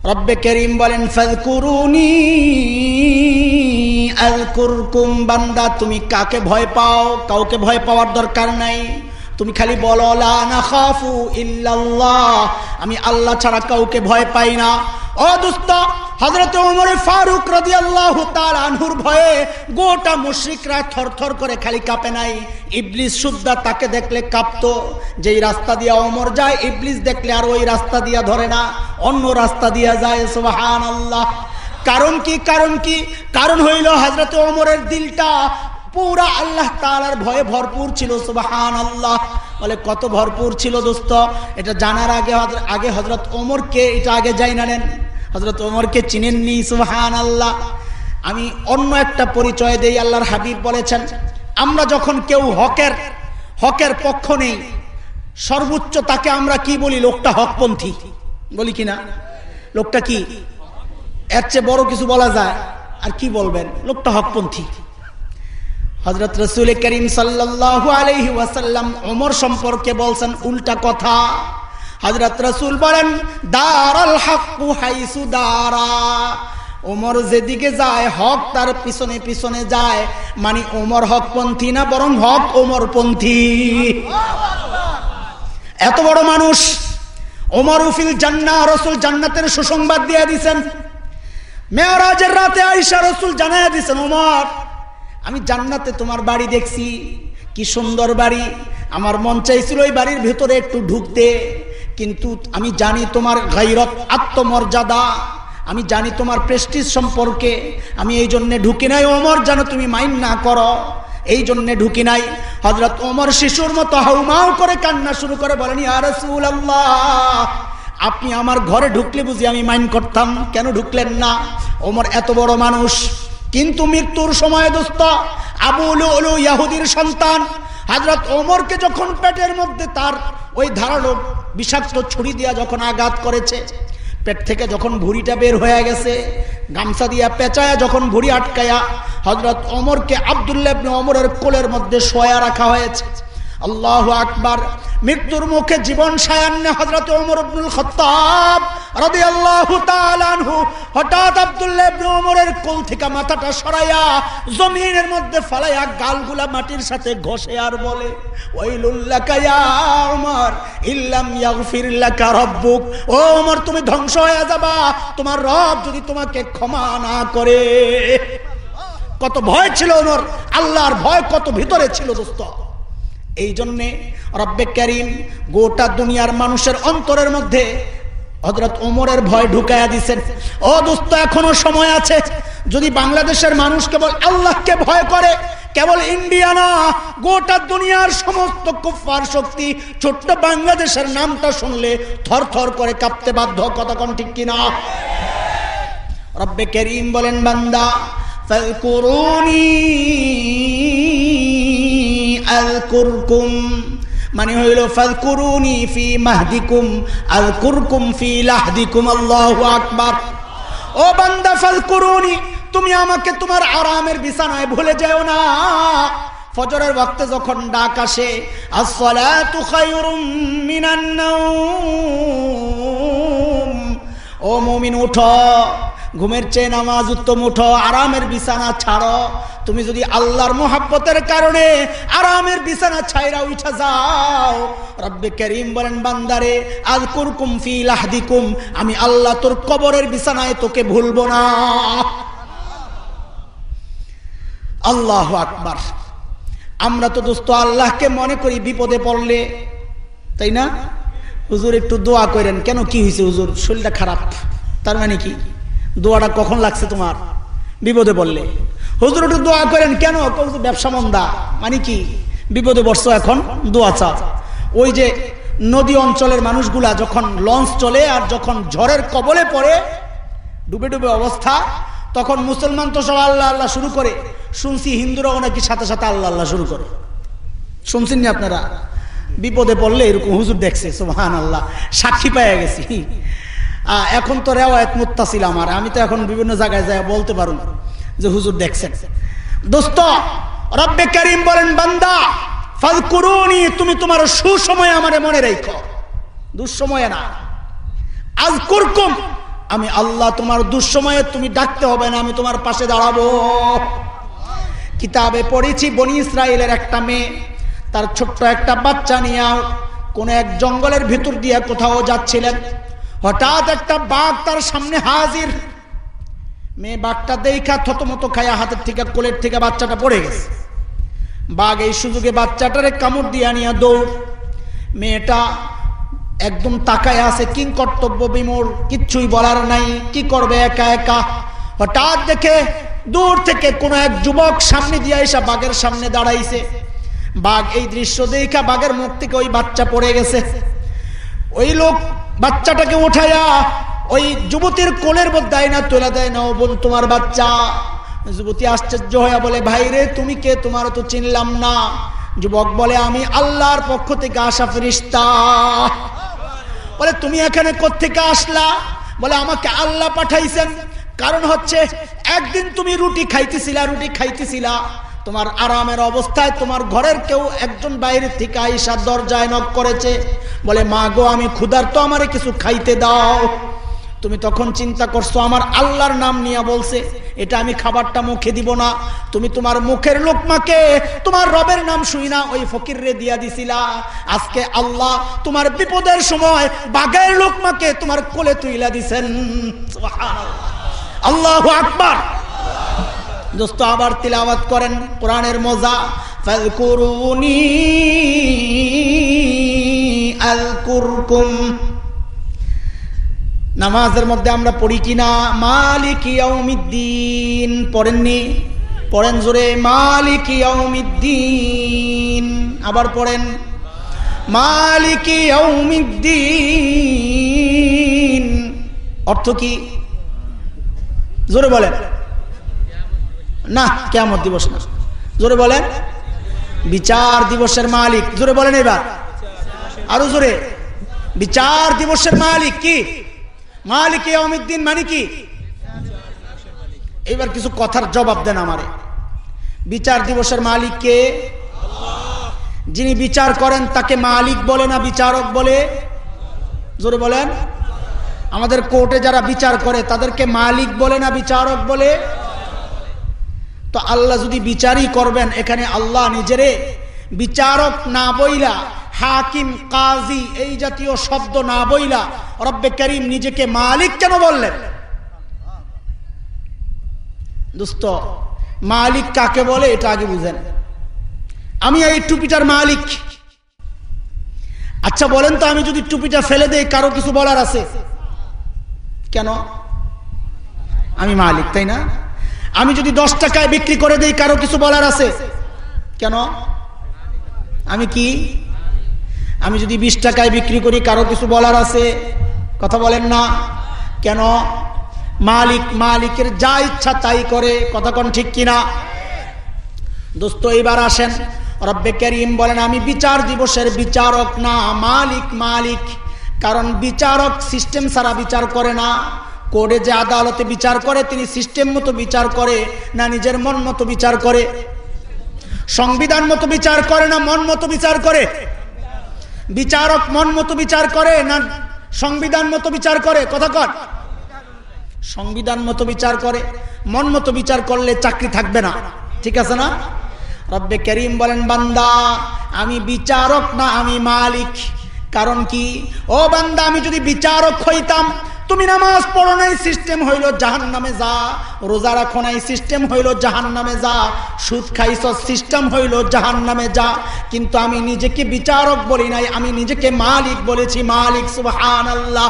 রব্বে করিম বলেন ফাজকুরুনি আলকুরকুম বান্দা, তুমি কাকে ভয় পাও? কাউকে ভয় পাওয়ার দরকার নাই। তুমি খালি বলো, লা না ইল্লাল্লাহ আমি আল্লাহ ছাড়া কাউকে ভয় পাই না। ফারুক আল্লাহ আনহুর ভয়ে গোটা মুশ্রিকরা থরথর করে খালি কাঁপে নাই। ইবলিস তাকে দেখলে কাঁপতো, যেই রাস্তা দিয়া ওমর যায় দেখলে আর ওই রাস্তা দিয়া ধরে না, অন্য রাস্তা দিয়া যায় কারণ কি কারণ কি? কারণ হইল হজরত ওমরের দিলটা পুরা আল্লাহ তালার ভয়ে ভরপুর ছিল সুবাহান আল্লাহ বলে, কত ভরপুর ছিল দোস্ত। এটা জানার আগে আগে হজরত ওমরকে এটা আগে যাই না নেন। হজরত ওমরকে চিনেননি সুহান আল্লাহ আমি অন্য একটা পরিচয় দেই, আল্লাহর হাবিব বলেছেন, আমরা যখন কেউ হকের হকের পক্ষ নেই, সর্বোচ্চ তাকে আমরা কি বলি? লোকটা হকপন্থী। বলি কি না? লোকটা কি? এর চেয়ে বড় কিছু বলা যায়? আর কি বলবেন? লোকটা হকপন্থী। হজরত রসুল করিম সাল্লাহ আলহি ওয়াসাল্লাম ওমর সম্পর্কে বলছেন উল্টা কথা। হজরত রসুল বলেন, দারাল হাক্কু হাইসু দারা। ওমর যেদিকে যায়, হক তার পিছনে পিছনে যায়। মানে ওমর হক পন্থী না, বরং হক ওমর পন্থী এত বড় মানুষ, ওমর উফিল জান্না রসুল জান্নাতের সুসংবাদ দিয়ে দিছেন। মেয়রাজের রাতে আইসা রসুল জানাইয়া দিছেন, ওমর আমি জান্নাতে তোমার বাড়ি দেখছি। কি সুন্দর বাড়ি। আমার মন চাইছিল ওই বাড়ির ভেতরে একটু ঢুকতে। কিন্তু আমি জানি তোমার গাইরত আত্মমর্যাদা। আমি জানি তোমার প্রেস্টিজ সম্পর্কে। আমি এই জন্যে ঢুকি নাই। ওমর, যেন তুমি মাইন না করো। এই জন্যে ঢুকি নাই। হজরত ওমর শিশুর মতো হাউমাউ করে কান্না শুরু করে বলেন ইয়ারসুল আল্লাহ আপনি আমার ঘরে ঢুকলে বুঝি আমি মাইন করতাম। কেন ঢুকলেন না? ওমর এত বড় মানুষ। কিন্তু মৃত্যুর সময় দোস্ত আবুল ইয়াহুদির সন্তান, হাজরত ওমরকে যখন পেটের মধ্যে তার ওই ধারালো বিষাক্ত ছুরি দিয়া যখন আঘাত করেছে, পেট থেকে যখন ভুড়িটা বের হয়ে গেছে, গামছা দিয়া পেঁচায়া যখন ভুড়ি আটকায়া, হজরত ওমরকে আবদুল্লাহ অমরের কোলের মধ্যে শোয়া রাখা হয়েছে। আল্লাহ আকবার। মৃত্যুর মুখে জীবন সায়ান্নে হজরত ওমর আব্দুল খত্তাব রাদি আল্লাহ হঠাৎ সরাইয়া জমিনের মধ্যে গালগুলা মাটির সাথে ঘষে আর বলে ওমর, তুমি ধ্বংস হয়ে যাবা। তোমার রব যদি তোমাকে ক্ষমা না করে। কত ভয় ছিল ওমর। আল্লাহর ভয় কত ভিতরে ছিল দোস্ত। এই জন্যে রব্বে করিম গোটা দুনিয়ার মানুষের অন্তরের মধ্যে হজরত ওমরের ভয় ঢুকাইয়া দিছেন। ও দোস্ত, এখনও সময় আছে। যদি বাংলাদেশের মানুষ কেবল আল্লাহকে ভয় করে, কেবল ইন্ডিয়া না, গোটা দুনিয়ার সমস্ত কুফার শক্তি ছোট্ট বাংলাদেশের নামটা শুনলে থর থর করে কাঁপতে বাধ্য কতক্ষণ ঠিক কিনা? রব্বে করিম বলেন, বান্দা, ফালকুরুনি আলকুরকুম মানে হইল ফালকুরুনি ফি মাহদিকুম, আলকুরকুম ফি লাহদিকুম, আল্লাহু আকবার। ও বান্দা ফালকুরুনি তুমি আমাকে তোমার আরামের বিছানায় ভুলে যেও না। ফজরের ওয়াক্তে যখন ডাক আসে, আসসালাতু খায়রুম মিনান নাওম। ও মুমিন, উঠো। ঘুমের চেয়ে নামাজ উত্তম উঠো, আরামের বিছানা ছাড়ো। তুমি যদি আল্লাহর মোহাব্বতের কারণে আরামের বিছানা ছাইরা উঠা যাও, রব্বে করিম বলেন, বান্দারে আজ কুরকুম ফি লাহদিকুম, আমি আল্লাহ তোর কবরের বিছানায় তোকে ভুলবো না। আল্লাহ আকবার। আমরা তো দোস্ত আল্লাহকে মনে করি বিপদে পড়লে, তাই না? হুজুর একটু দোয়া করেন, কেন কি হয়েছে হুজুর? শরীরটা খারাপ, তার মানে কি? দোয়াটা কখন লাগছে তোমার? বিপদে বললে হুজুর একটু দোয়া করেন, কেন? ব্যবসা মন্দা। মানে কি? বিপদে বসছো এখন? দোয়া চাও। ওই যে নদী অঞ্চলের মানুষগুলা যখন লঞ্চ চলে আর যখন ঝড়ের কবলে পড়ে, ডুবে ডুবে অবস্থা, তখন মুসলমান তো সব আল্লাহ আল্লাহ শুরু করে। শুনছি হিন্দুরাও নাকি সাথে সাথে আল্লাহ আল্লাহ শুরু করে। শুনছেন আপনারা? বিপদে পড়লে এরকম হুজুর দেখছে সোহান আল্লাহ সাক্ষী পাইয়া গেছি। এখন তো রেওয়ায়ত মুত্তাসিল আমার। আমি তো এখন বিভিন্ন জায়গায় যাই বলতে পারুন যে হুজুর দেখছেন। দোস্ত, রব্বে করিম বলেন, বান্দা ফাল করুনি তুমি তোমার সুসময় আমার মনে রেখো। দুঃসময়ে না। আজ কুরকুম, আমি আল্লাহ তোমার দুঃসময়ে তুমি ডাকতে হবে না, আমি তোমার পাশে দাঁড়াবো। কিতাবে পড়েছি, বনি ইসরায়েলের একটা মেয়ে, তার ছোট্ট একটা বাচ্চা নিয়ে কোন এক জঙ্গলের ভিতর দিয়ে কোথাও যাচ্ছিলেন। হঠাৎ একটা বাঘ তার সামনে হাজির। মেয়ে বাঘটা দেখা থতমতো খায়া হাতের থেকে, কোলের থেকে বাচ্চাটা পড়ে গেছে। বাঘ এই সুযোগে বাচ্চাটারে কামড় দিয়ে আনিয়া দৌড়। মেয়েটা একদম তাকায় আছে, কিং কর্তব্য বিমোর কিচ্ছুই বলার নাই, কি করবে একা একা? হঠাৎ দেখে দূর থেকে কোন এক যুবক সামনে দিয়ে এসে বাঘের সামনে দাঁড়াইছে। বাঘ এই দৃশ্য দেখা বাঘের মুখ থেকে ওই বাচ্চা পড়ে গেছে। ওই লোক বাচ্চাটাকে উঠাইয়া ওই যুবতীর কোলের মধ্যে না তোলা দেয় না ও বোন, তোমার বাচ্চা। যুবতী আশ্চর্য হইয়া বলে, ভাই রে, তুমি কে? তোমার তো চিনলাম না। যুবক বলে, আমি আল্লাহর পক্ষ থেকে আসা ফিরিস্তা। বলে, তুমি এখানে কোথেকে আসলা? বলে, আমাকে আল্লাহ পাঠাইছেন। কারণ হচ্ছে, একদিন তুমি রুটি খাইতেছিলা রুটি খাইতেছিলা। তোমার আরামের অবস্থায় তোমার ঘরের কেউ একজন বাইরে থেকে আইসা দরজায় নক করেছে, বলে, মা গো, আমি ক্ষুধার তো আমারে কিছু খাইতে দাও। তুমি তখন চিন্তা করছ, আমার আল্লাহর নাম নিয়ে বলছে, এটা আমি খাবারটা মুখে দিব না। তুমি তোমার মুখের লোকমাকে, তোমার রবের নাম শুই না, ওই ফকির রে দিয়া দিছিলা। আজকে আল্লাহ তোমার বিপদের সময় বাগের লোকমাকে তোমার কোলে তুইলা দিছেন। আল্লাহ আকবার। দোস্ত, আবার তিলাওয়াত করেন কোরআনের মজা। ফালকুরুনি আলকুরকুম। নামাজের মধ্যে আমরা পড়ি কিনা? মালিক ইয়াউমিদ্দিন। পড়েননি? পড়েন জোরে, মালিক ইয়াউমিদ্দিন। আবার পড়েন, মালিক ইয়াউমিদ্দিন। অর্থ কি? জোরে বলেন। না কেমন দিবস না। জোরে বলেন। বিচার দিবসের মালিক, জোরে বলেন এবার। আরও জোরে। বিচার দিবসের মালিক কি? মালিক অমিদ্দিন মানে কি? এবার কিছু কথার জবাব দেন আমারে। বিচার দিবসের মালিক কে? যিনি বিচার করেন তাকে মালিক বলে না বিচারক বলে? জোরে বলেন। আমাদের কোর্টে যারা বিচার করে তাদেরকে মালিক বলে না বিচারক বলে? তো আল্লাহ যদি বিচারই করবেন, এখানে আল্লাহ নিজেরে বিচারক না বইলা, হাকিম, কাজী, এই জাতীয় শব্দ না বইলা রব্বে করিম নিজেকে মালিক কেন বললেন? দোস্ত, মালিক কাকে বলে এটা আগে বুঝেন। আমি এই টুপিটার মালিক। আচ্ছা বলেন তো আমি যদি টুপিটা ফেলে দেই, কারও কিছু বলার আছে? কেন? আমি মালিক, তাই না? আমি যদি দশ টাকায় বিক্রি করে দিই, কারও কিছু বলার আছে? কেন? আমি কি? আমি যদি বিশ টাকায় বিক্রি করি, কারও কিছু বলার আছে? কথা বলেন না। কেন? মালিক, মালিকের যা ইচ্ছা তাই করে। কথা কোন ঠিক কিনা? দোস্ত, এবার আসেন। রব্বে করিম বলেন, আমি বিচার দিবসের বিচারক না, মালিক মালিক। কারণ বিচারক সিস্টেম ছাড়া বিচার করে না। কোর্টে যে আদালতে বিচার করে, তিনি সিস্টেম মতো বিচার করে, না নিজের মন মতো বিচার করে। সংবিধান মতো বিচার করে, না মন মতো বিচার করে। বিচারক মন মতো বিচার করে, না সংবিধান মতো বিচার করে। কথা কর সংবিধান মতো বিচার করে, মন মতো বিচার করলে চাকরি থাকবে না। ঠিক আছে না? রব্বে করিম বলেন, বান্দা, আমি বিচারক না, আমি মালিক। কারণ কি? ও বান্দা, আমি যদি বিচারক হইতাম তুমি নামাজ পড়ো নাই সিস্টেম হইল জাহান নামে যা। রোজা রাখো নাই সিস্টেম হইল জাহান নামে যা। সুদ খাইছ সিস্টেম হইল জাহান নামে যা। কিন্তু আমি নিজেকে বিচারক বলি নাই, আমি নিজেকে মালিক বলেছি, মালিক সুবহান আল্লাহ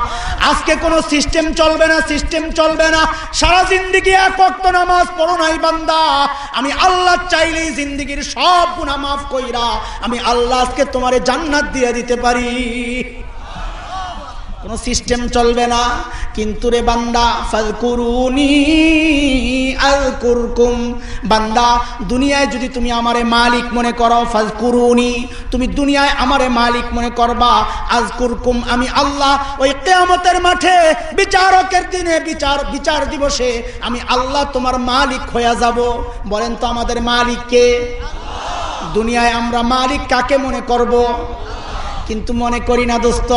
আজকে কোনো সিস্টেম চলবে না সিস্টেম চলবে না। সারা জিন্দিগি এক ওয়াক্ত নামাজ পড়ো নাই, বান্দা। আমি আল্লাহ চাইলেই জিন্দিগির সব গুনাহ মাফ কইরা আমি আল্লাহ আজকে তোমারে জান্নাত দিয়ে দিতে পারি। কোনো সিস্টেম চলবে না। কিন্তু রে বান্দা ফাজকুরুনি আলকুরকুম বান্দা, দুনিয়ায় যদি তুমি আমারে মালিক মনে করো ফাজকুরুনি তুমি দুনিয়ায় আমারে মালিক মনে করবা আজকুরকুম আমি আল্লাহ ওই কেয়ামতের মাঠে বিচারকের দিনে বিচার বিচার দিবসে আমি আল্লাহ তোমার মালিক হয়ে যাব। বলেন তো আমাদের মালিক কে? দুনিয়ায় আমরা মালিক কাকে মনে করব? কিন্তু মনে করি না দোস্ত,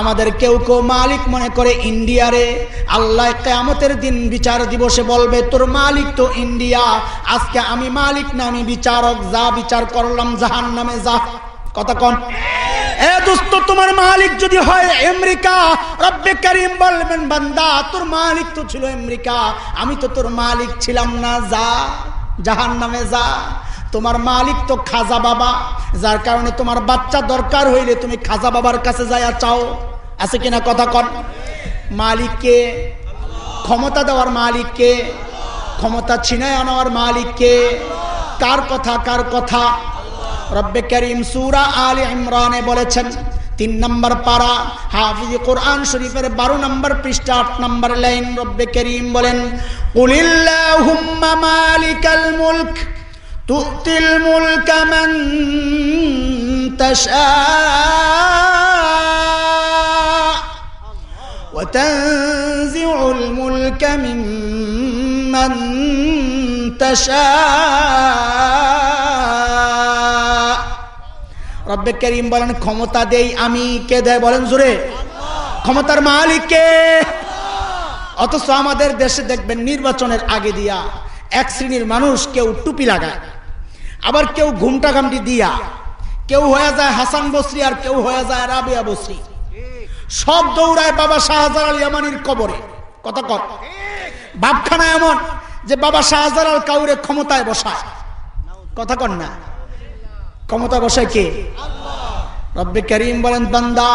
আমাদের কেউ কেউ মালিক মনে করে ইন্ডিয়ারে আল্লাহ কেয়ামতের দিন বিচার দিবসে বলবে, তোর মালিক তো ইন্ডিয়া। আজকে আমি মালিক না, আমি বিচারক। যা বিচার করলাম জাহান নামে যা। কথা কন। এ দোস্ত, তোমার মালিক যদি হয় আমেরিকা, রব্বে করিম বলবেন, বান্দা, তোর মালিক তো ছিল আমেরিকা। আমি তো তোর মালিক ছিলাম না, যা। জাহান নামে যা। তোমার মালিক তো খাজা বাবা, যার কারণে তোমার বাচ্চা দরকার হইলে তুমি খাজা বাবার কাছে যাইয়া চাও। আছে কিনা কথা কন? মালিককে, ক্ষমতা দেওয়ার মালিককে, ক্ষমতা ছিনায় আনার মালিককে, কার কথা কার কথা? রব্বে করিম সুরা আলী ইমরানে বলেছেন, তিন নম্বর পারা, হাফিজ কোরআন শরীফের বারো নম্বর পৃষ্ঠা, আট নম্বর লাইন রব্বে করিম বলেন কুলিল্লাহুম্মা মালিকাল মুলক। تؤتي الملك من تشاء وتنزع الملك ممن تشاء রব্বে করিম বলেন ক্ষমতা দেই আমি কে দেয় বলেন জোরে ক্ষমতার মালিক কে অথচ আমাদের দেশে দেখবেন নির্বাচনের আগে দিয়া এক শ্রেণীর মানুষ কেউ টুপি লাগায় আবার কেউ ঘুমটা ঘামটি দিয়া, কেউ হয়ে যায় হাসান বসরি আর কেউ হয়ে যায় রাবিয়া বসরি। সব দৌড়ায় বাবা শাহজার শাহজালাল ইয়ামানির কবরে। কত কত ভাবখানা এমন যে বাবা শাহজার আল কাউরে ক্ষমতায় বসায়। কথা কন না। ক্ষমতা বসায় কে? রব্বে করিম বলেন, বান্দা,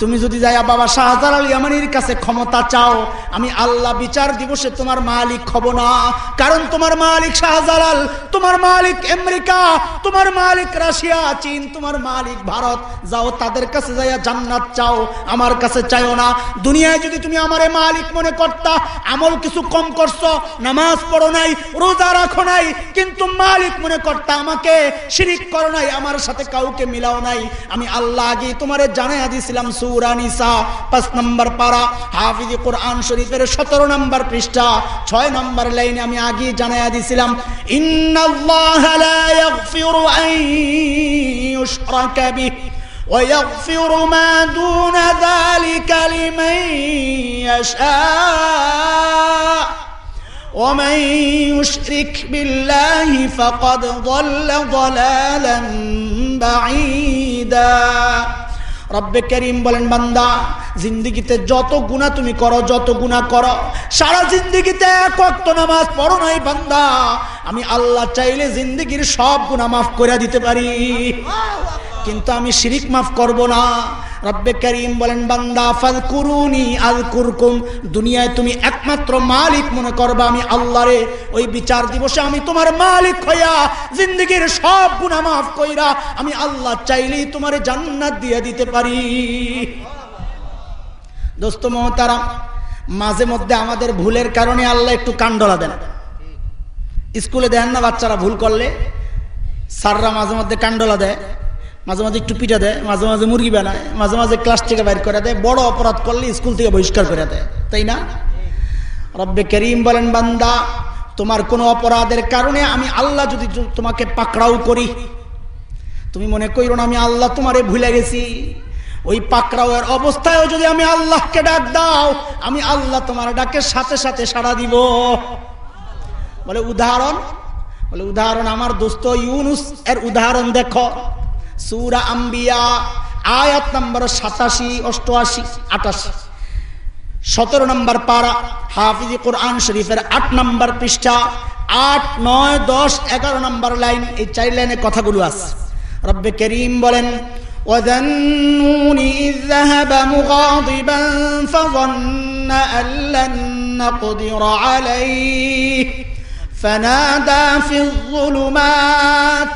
তুমি যদি যাইয়া বাবা শাহজালাল ইয়ামানির কাছে ক্ষমতা চাও, আমি আল্লাহ বিচার দিবসে তোমার মালিক হব না। কারণ তোমার মালিক শাহজালাল, তোমার মালিক আমেরিকা, তোমার মালিক রাশিয়া, চীন, তোমার মালিক ভারত। যাও তাদের কাছে যাইয়া জান্নাত চাও, আমার কাছে চাইও না। দুনিয়ায় যদি তুমি আমারে মালিক মনে করতা, আমল কিছু কম করছ, নামাজ পড়ো নাই, রোজা রাখো নাই, কিন্তু মালিক মনে করতা আমাকে, শিরিক করো নাই, আমার সাথে কাউকে মিলাও নাই। আমি আল্লাহ আগে তোমারে জানাইয়া দিছিলাম সুরা নিসা পাঁচ নম্বর পারা হাফিজ কোরআন শরীফের সতেরো নম্বর পৃষ্ঠা ছয় নম্বর লাইনে আমি আগে জানাইয়া দিছিলাম ইন্নাল্লাহ লা ইয়াগফিরু আন ইউশরাকা বিহি ويغفر ما دون ذلك لمن يشاء ومن يشرك بالله فقد ضل ضلالا بعيدا রব্বে করিম বলেন বান্দা জিন্দিগিতে যত গুণা তুমি করো যত গুণা করো সারা জিন্দিগিতে এক অক্ত নামাজ পড়ো নাই বান্দা আমি আল্লাহ চাইলে জিন্দিগির সব গুণা মাফ করে দিতে পারি কিন্তু আমি শিরিক মাফ করব না। রব্বে করিম বলেন, বান্দা ফাল কুরুনি আল কুরকুম দুনিয়ায় তুমি একমাত্র মালিক মনে করবা আমি আল্লাহরে। ওই বিচার দিবসে আমি তোমার মালিক হইয়া জিন্দগির সব গুণা মাফ কইরা আমি আল্লাহ চাইলেই তোমারে জান্নাত দিয়ে দিতে পারি। দোস্ত মহতারাম, মাঝে মধ্যে আমাদের ভুলের কারণে আল্লাহ একটু কান্ডলা দেন। স্কুলে দেন না বাচ্চারা ভুল করলে? স্যাররা মাঝে মধ্যে কান্ডলা দেয়। মাঝে মাঝে একটু পিঠা দেয়, মাঝে মাঝে মুরগি বানায়, মাঝে মাঝে ক্লাস থেকে বাইর করে দেয়, বড় অপরাধ করলে স্কুল থেকে বহিষ্কার করে দেয়, তাই না? রব্বে করিম বলেন, বান্দা, তোমার কোনো অপরাধের কারণে আমি আল্লাহ যদি তোমাকে পাকড়াও করি, তুমি মনে করো না আমি আল্লাহ তোমারে ভুলে গেছি। ওই পাকড়াওয়ের অবস্থায়ও যদি আমি আল্লাহকে ডাক দাও, আমি আল্লাহ তোমার ডাকের সাথে সাথে সাড়া দিব। বলে, উদাহরণ বলে, উদাহরণ আমার দোস্ত ইউনুস, এর উদাহরণ দেখো। সুরা আম্বিয়া আয়াত নম্বর সাতাশি অষ্টআশি আটাশি সতেরো নম্বর পারা হাফিজি কোরআন শরীফের আট নম্বর পৃষ্ঠা আট নয় দশ এগারো নম্বর লাইন এই চার লাইনে কথাগুলো আছে রব্বে করিম বলেন وذنون إذ ذهب مغاضبا فظن أن لن نقدر عليه فنادى في الظلمات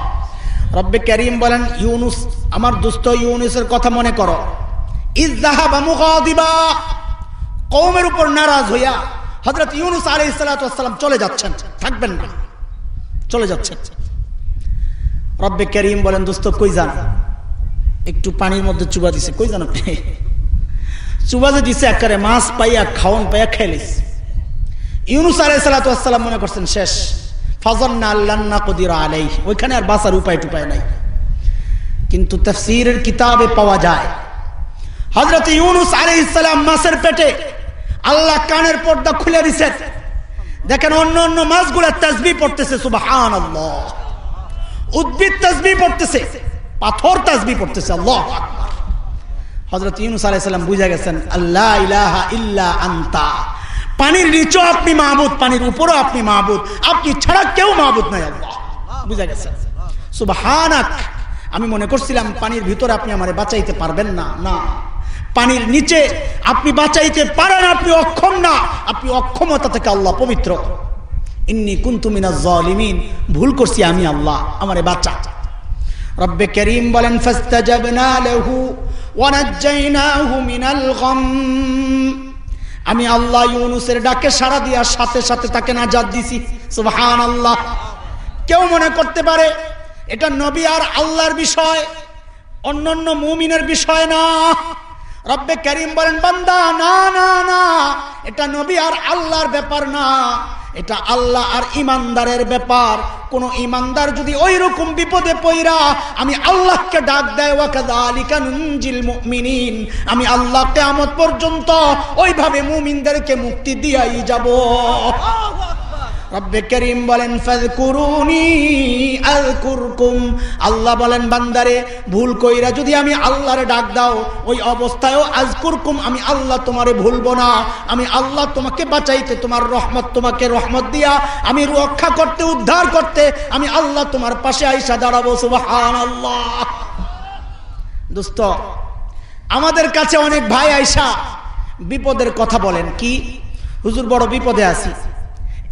রব্বে করিম বলেন, ইউনুস, আমার দুস্থ ইউনুসের কথা মনে করো। ইজাহাবা কৌমের উপর নারাজ হইয়া হজরত ইউনুস আলী সালাম চলে যাচ্ছেন। থাকবেন না। চলে যাচ্ছেন। রব্বে করিম বলেন দোস্ত কই যান একটু পানির মধ্যে চুবা দিছে। কই যান আপনি চুবা যে দিছে একারে মাছ পাইয়া খাওয়ন পাইয়া খেলিস ইউনুস আলাই সালাতাম মনে করছেন, শেষ। ফজন্না আল্লান্না কদির আলাই ওইখানে আর বাসার উপায় টুপায় নাই। কিন্তু তফসিরের কিতাবে পাওয়া যায় হজরত ইউনুস আলী ইসলাম মাছের পেটে আল্লাহ কানের পর্দা খুলে দিছেন। দেখেন অন্য অন্য মাছগুলা তাজবি পড়তেছে সুবাহান উদ্ভিদ তাজবি পড়তেছে, পাথর তাজবি পড়তেছে, আল্লাহ হজরত ইউনুস আলাইসাল্লাম বুঝে গেছেন আল্লাহ ইলাহা ইল্লা আন্তা। পানির নিচেও আপনি মাহবুদ পানির উপরও আপনি মাহবুদ আপনি ছাড়া কেউ মাহবুদ নাই আল্লাহ। বুঝে সুবহানাক। আমি মনে করছিলাম পানির ভিতরে আপনি আমারে বাঁচাইতে পারবেন না। না। পানির নিচে আপনি বাঁচাইতে পারেন, আপনি অক্ষম না। আপনি অক্ষমতা থেকে আল্লাহ পবিত্র। ইন্নি কুন্তুমিনা জলিমিন। ভুল করছি আমি আল্লাহ, আমারে বাঁচা। রব্বে করিম বলেন, ফাস্তাজাবনা লাহু ওয়ানাজ্জাইনাহু মিনাল গাম। আমি আল্লাহ ইউনুসের ডাকে সাড়া দিয়ার সাথে সাথে তাকে নাজাদ দিছি। সুবহানাল্লাহ। কেউ মনে করতে পারে এটা নবী আর আল্লাহর বিষয়, অন্যান্য মুমিনের বিষয় না। রব্বে করিম বলেন, বান্দা, না না না, এটা নবী আর আল্লাহর ব্যাপার না। এটা আল্লাহ আর ইমানদারের ব্যাপার। কোন ইমানদার যদি ওই রকম বিপদে পইরা, আমি আল্লাহকে ডাক দেয় আমি আল্লাহ কেমত পর্যন্ত ওইভাবে মুমিনদেরকে মুক্তি দিয়াই যাব। রব্বে করিম আল্লাহ বলেন, বান্দারে, ভুল কইরা যদি আমি আল্লাহরে ডাক দাও, ওই অবস্থায়ও আযকুরকুম, আমি আল্লাহ তোমারে ভুলবো না। আমি আল্লাহ তোমাকে বাঁচাইতে, তোমার রহমত তোমাকে রহমত দিয়া, আমি রক্ষা করতে, উদ্ধার করতে, আমি আল্লাহ তোমার পাশে আইসা দাঁড়াবো সুবাহান আল্লাহ দোস্ত, আমাদের কাছে অনেক ভাই আইসা বিপদের কথা বলেন। কি? হুজুর, বড় বিপদে আছি।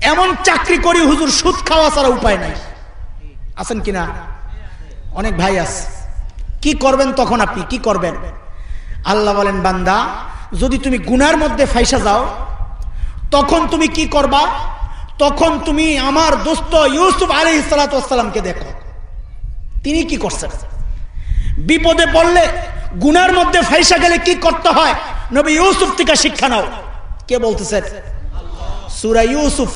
এমন চাকরি করি হুজুর, সুদ খাওয়া ছাড়া উপায় নাই। আছেন কিনা? অনেক ভাই আছে। কি করবেন তখন আপনি? কি করবেন? আল্লাহ বলেন, বান্দা, যদি তুমি গুনার মধ্যে ফাইসা যাও, তখন তুমি কি করবা? তখন তুমি আমার দোস্ত ইউসুফ আলী সালাতামকে দেখো। তিনি কি করছেন? বিপদে পড়লে গুনার মধ্যে ফাইসা গেলে কি করতে হয়? নবী ইউসুফ থেকে শিক্ষা নাও। কে বলতেছে? সুরা ইউসুফ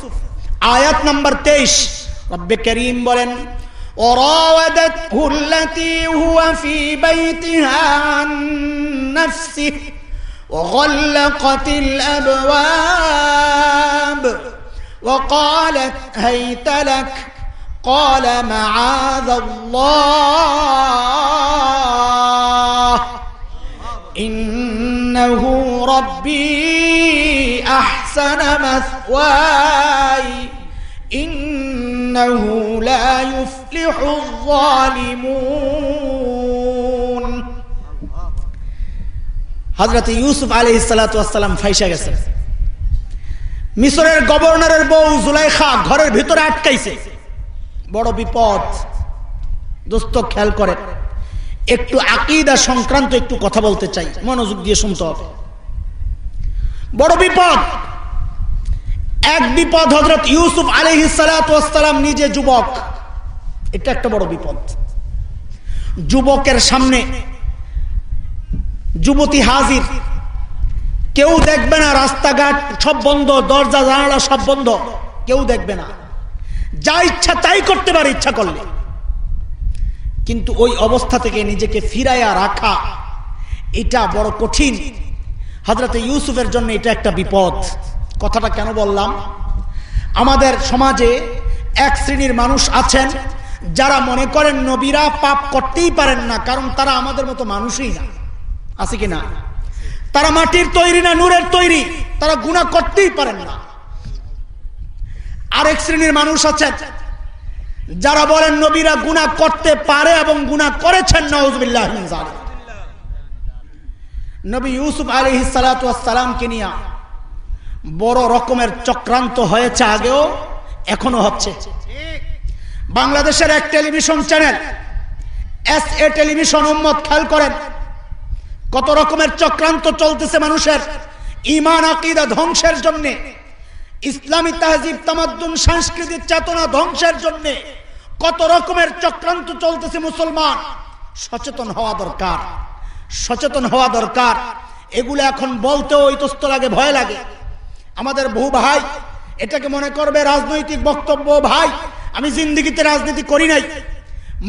আয়াত নাম্বার তেইশ রব্বে করিম বলেন وراودته التي هو في بيتها عن نفسه وغلقت الابواب وقالت هيت لك قال معاذ الله انه ربي احسن مثواي انه لا يفلح الظالمون হজরত ইউসুফ আলী সালাতাম ফাইসা গেছে মিশরের গভর্নরের বউ জুলাইখা ঘরের ভিতরে আটকাইছে বড় বিপদ দোস্ত খেয়াল করে একটু আকিদা সংক্রান্ত একটু কথা বলতে চাই মনোযোগ দিয়ে শুনতে হবে বড় বিপদ এক বিপদ হজরত ইউসুফ আলহিসাম নিজে যুবক। এটা একটা বড় বিপদ। যুবকের সামনে যুবতী হাজির। কেউ দেখবে না রাস্তাঘাট সব বন্ধ, দরজা, জানালা সব বন্ধ। কেউ দেখবে না। যা ইচ্ছা তাই করতে পারে, ইচ্ছা করলে। কিন্তু ওই অবস্থা থেকে নিজেকে ফিরাইয়া রাখা, এটা বড় কঠিন। হজরত ইউসুফের জন্য এটা একটা বিপদ। কথাটা কেন বললাম? আমাদের সমাজে এক শ্রেণির মানুষ আছেন, যারা মনে করেন নবীরা পাপ করতেই পারেন না, কারণ তারা আমাদের মতো মানুষই না। আছে কি না? তারা মাটির তৈরি না নূরের তৈরি, তারা গুণা করতেই পারেন না। আরেক শ্রেণির মানুষ আছেন, যারা বলেন নবীরা গুণা করতে পারে এবং গুণা করেছেন নওয়াজবিল্লাহ নবী ইউসুফ আলী সালাতামকে নিয়ে বড় রকমের চক্রান্ত হয়েছে আগেও, এখনও হচ্ছে। বাংলাদেশের এক television channel, S A television উম্মত খেয়াল করেন, কত রকমের চক্রান্ত চলতেছে মানুষের ইমান, আকিদা ধ্বংসের জন্য, ইসলামী তাহজিব, তামাদ্দুন, সাংস্কৃতিক চেতনা ধ্বংসের জন্য কত রকমের চক্রান্ত চলতেছে মুসলমান। সচেতন হওয়া দরকার, সচেতন হওয়া দরকার। এগুলো এখন বলতেও ইতস্ত লাগে, ভয় লাগে। আমাদের বহু ভাই, এটাকে মনে করবে রাজনৈতিক বক্তব্য, ভাই, আমি জিন্দিগিতে রাজনীতি করি নাই।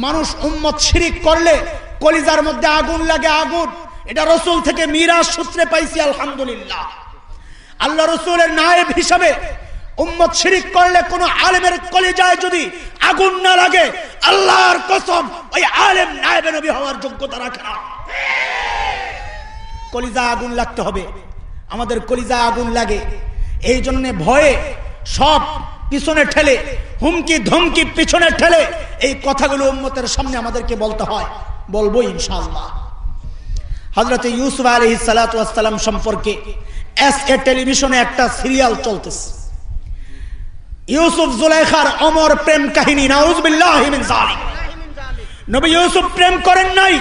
মানুষ উম্মত শিরিক করলে কলিজার মধ্যে আগুন লাগে আগুন। এটা রসুল থেকে মিরাজ সূত্রে পাইছি, আলহামদুলিল্লাহ। আল্লাহ রসুলের নায়েব হিসাবে উম্মত শিরিক করলে কোন আলেমের কলিজায় যদি আগুন না লাগে, আল্লাহর কসম ওই আলেম নায়েবে নবী হওয়ার যোগ্যতা রাখে না। কলিজা আগুন লাগতে হবে। আমাদের কলিজা আগুন লাগে। এই জন্য ভয়ে সব পিছনে ঠেলে, হুমকি ধমকি পিছনে ঠেলে এই কথাগুলো উম্মতের সামনে আমাদেরকে বলতে হয়। বলব ইনশাআল্লাহ। হজরত ইউসুফ আলহ সালাতাম সম্পর্কে এস এ টেলিভিশনে একটা সিরিয়াল চলতেছে। ইউসুফ জুলাইখার অমর প্রেম কাহিনী নবী ইউসুফ প্রেম করেন নাই।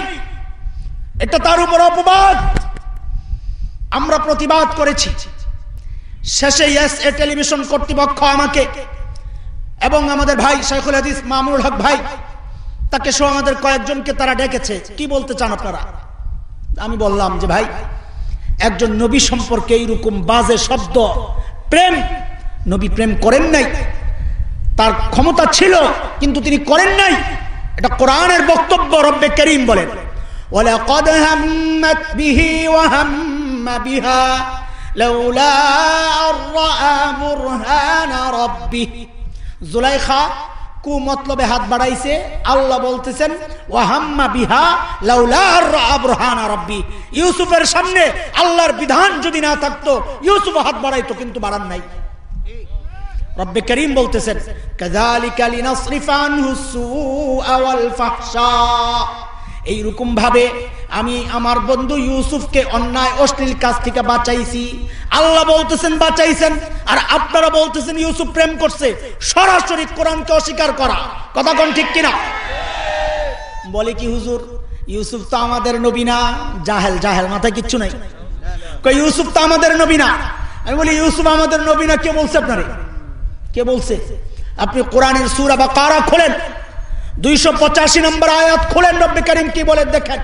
এটা তার উপর অপবাদ। আমরা প্রতিবাদ করেছি। শেষে ইয়েস এ টেলিভিশন কর্তৃপক্ষ আমাকে এবং আমাদের ভাই শেখুল হাদিস মামুনুল হক ভাই, তাকে সহ আমাদের কয়েকজনকে তারা ডেকেছে। কি বলতে চান আপনারা? আমি বললাম যে, ভাই, একজন নবী সম্পর্কে এইরকম বাজে শব্দ, প্রেম, নবী প্রেম করেন নাই। তার ক্ষমতা ছিল, কিন্তু তিনি করেন নাই। এটা কোরআনের বক্তব্য রব্বে করিম বলেন। বলে কদ হাম্মাত বিহা। লাউলা আররা বুরহান রাব্বি জুলাইখা কু মতলবে হাত বাড়াইছে, আল্লাহ বলতেছেন, ওয়াহাম্মা বিহা রব্বি। ইউসুফের সামনে আল্লাহর বিধান যদি না থাকতো ইউসুফ হাত বাড়াইতো, কিন্তু বাড়ান নাই। রব্বে করিম বলতেছেন এই রকম ভাবে আমি আমার বন্ধু ইউসুফকে অন্যায়, অশ্লীল কাজ থেকে বাঁচাইছি। আল্লাহ বলতেছেন, বাঁচাইছেন। আর আপনারা বলতেছেন, ইউসুফ প্রেম করছে। সরাসরি কোরআনকে অস্বীকার করা। কথা কোন ঠিক কিনা? বলে কি, হুজুর, ইউসুফ তো আমাদের নবী না। জাহেল জাহেল, মাথায় কিচ্ছু নাই। ইউসুফ তো আমাদের নবী না। আমি বলি, ইউসুফ আমাদের নবী না, কে বলছে আপনারে? কে বলছে? আপনি কোরআনের সুরা বা কারা খোলেন। দুইশো পঁচাশি নম্বর আয়াত খোলেন, রব্বে করিম, কি বলেন দেখেন।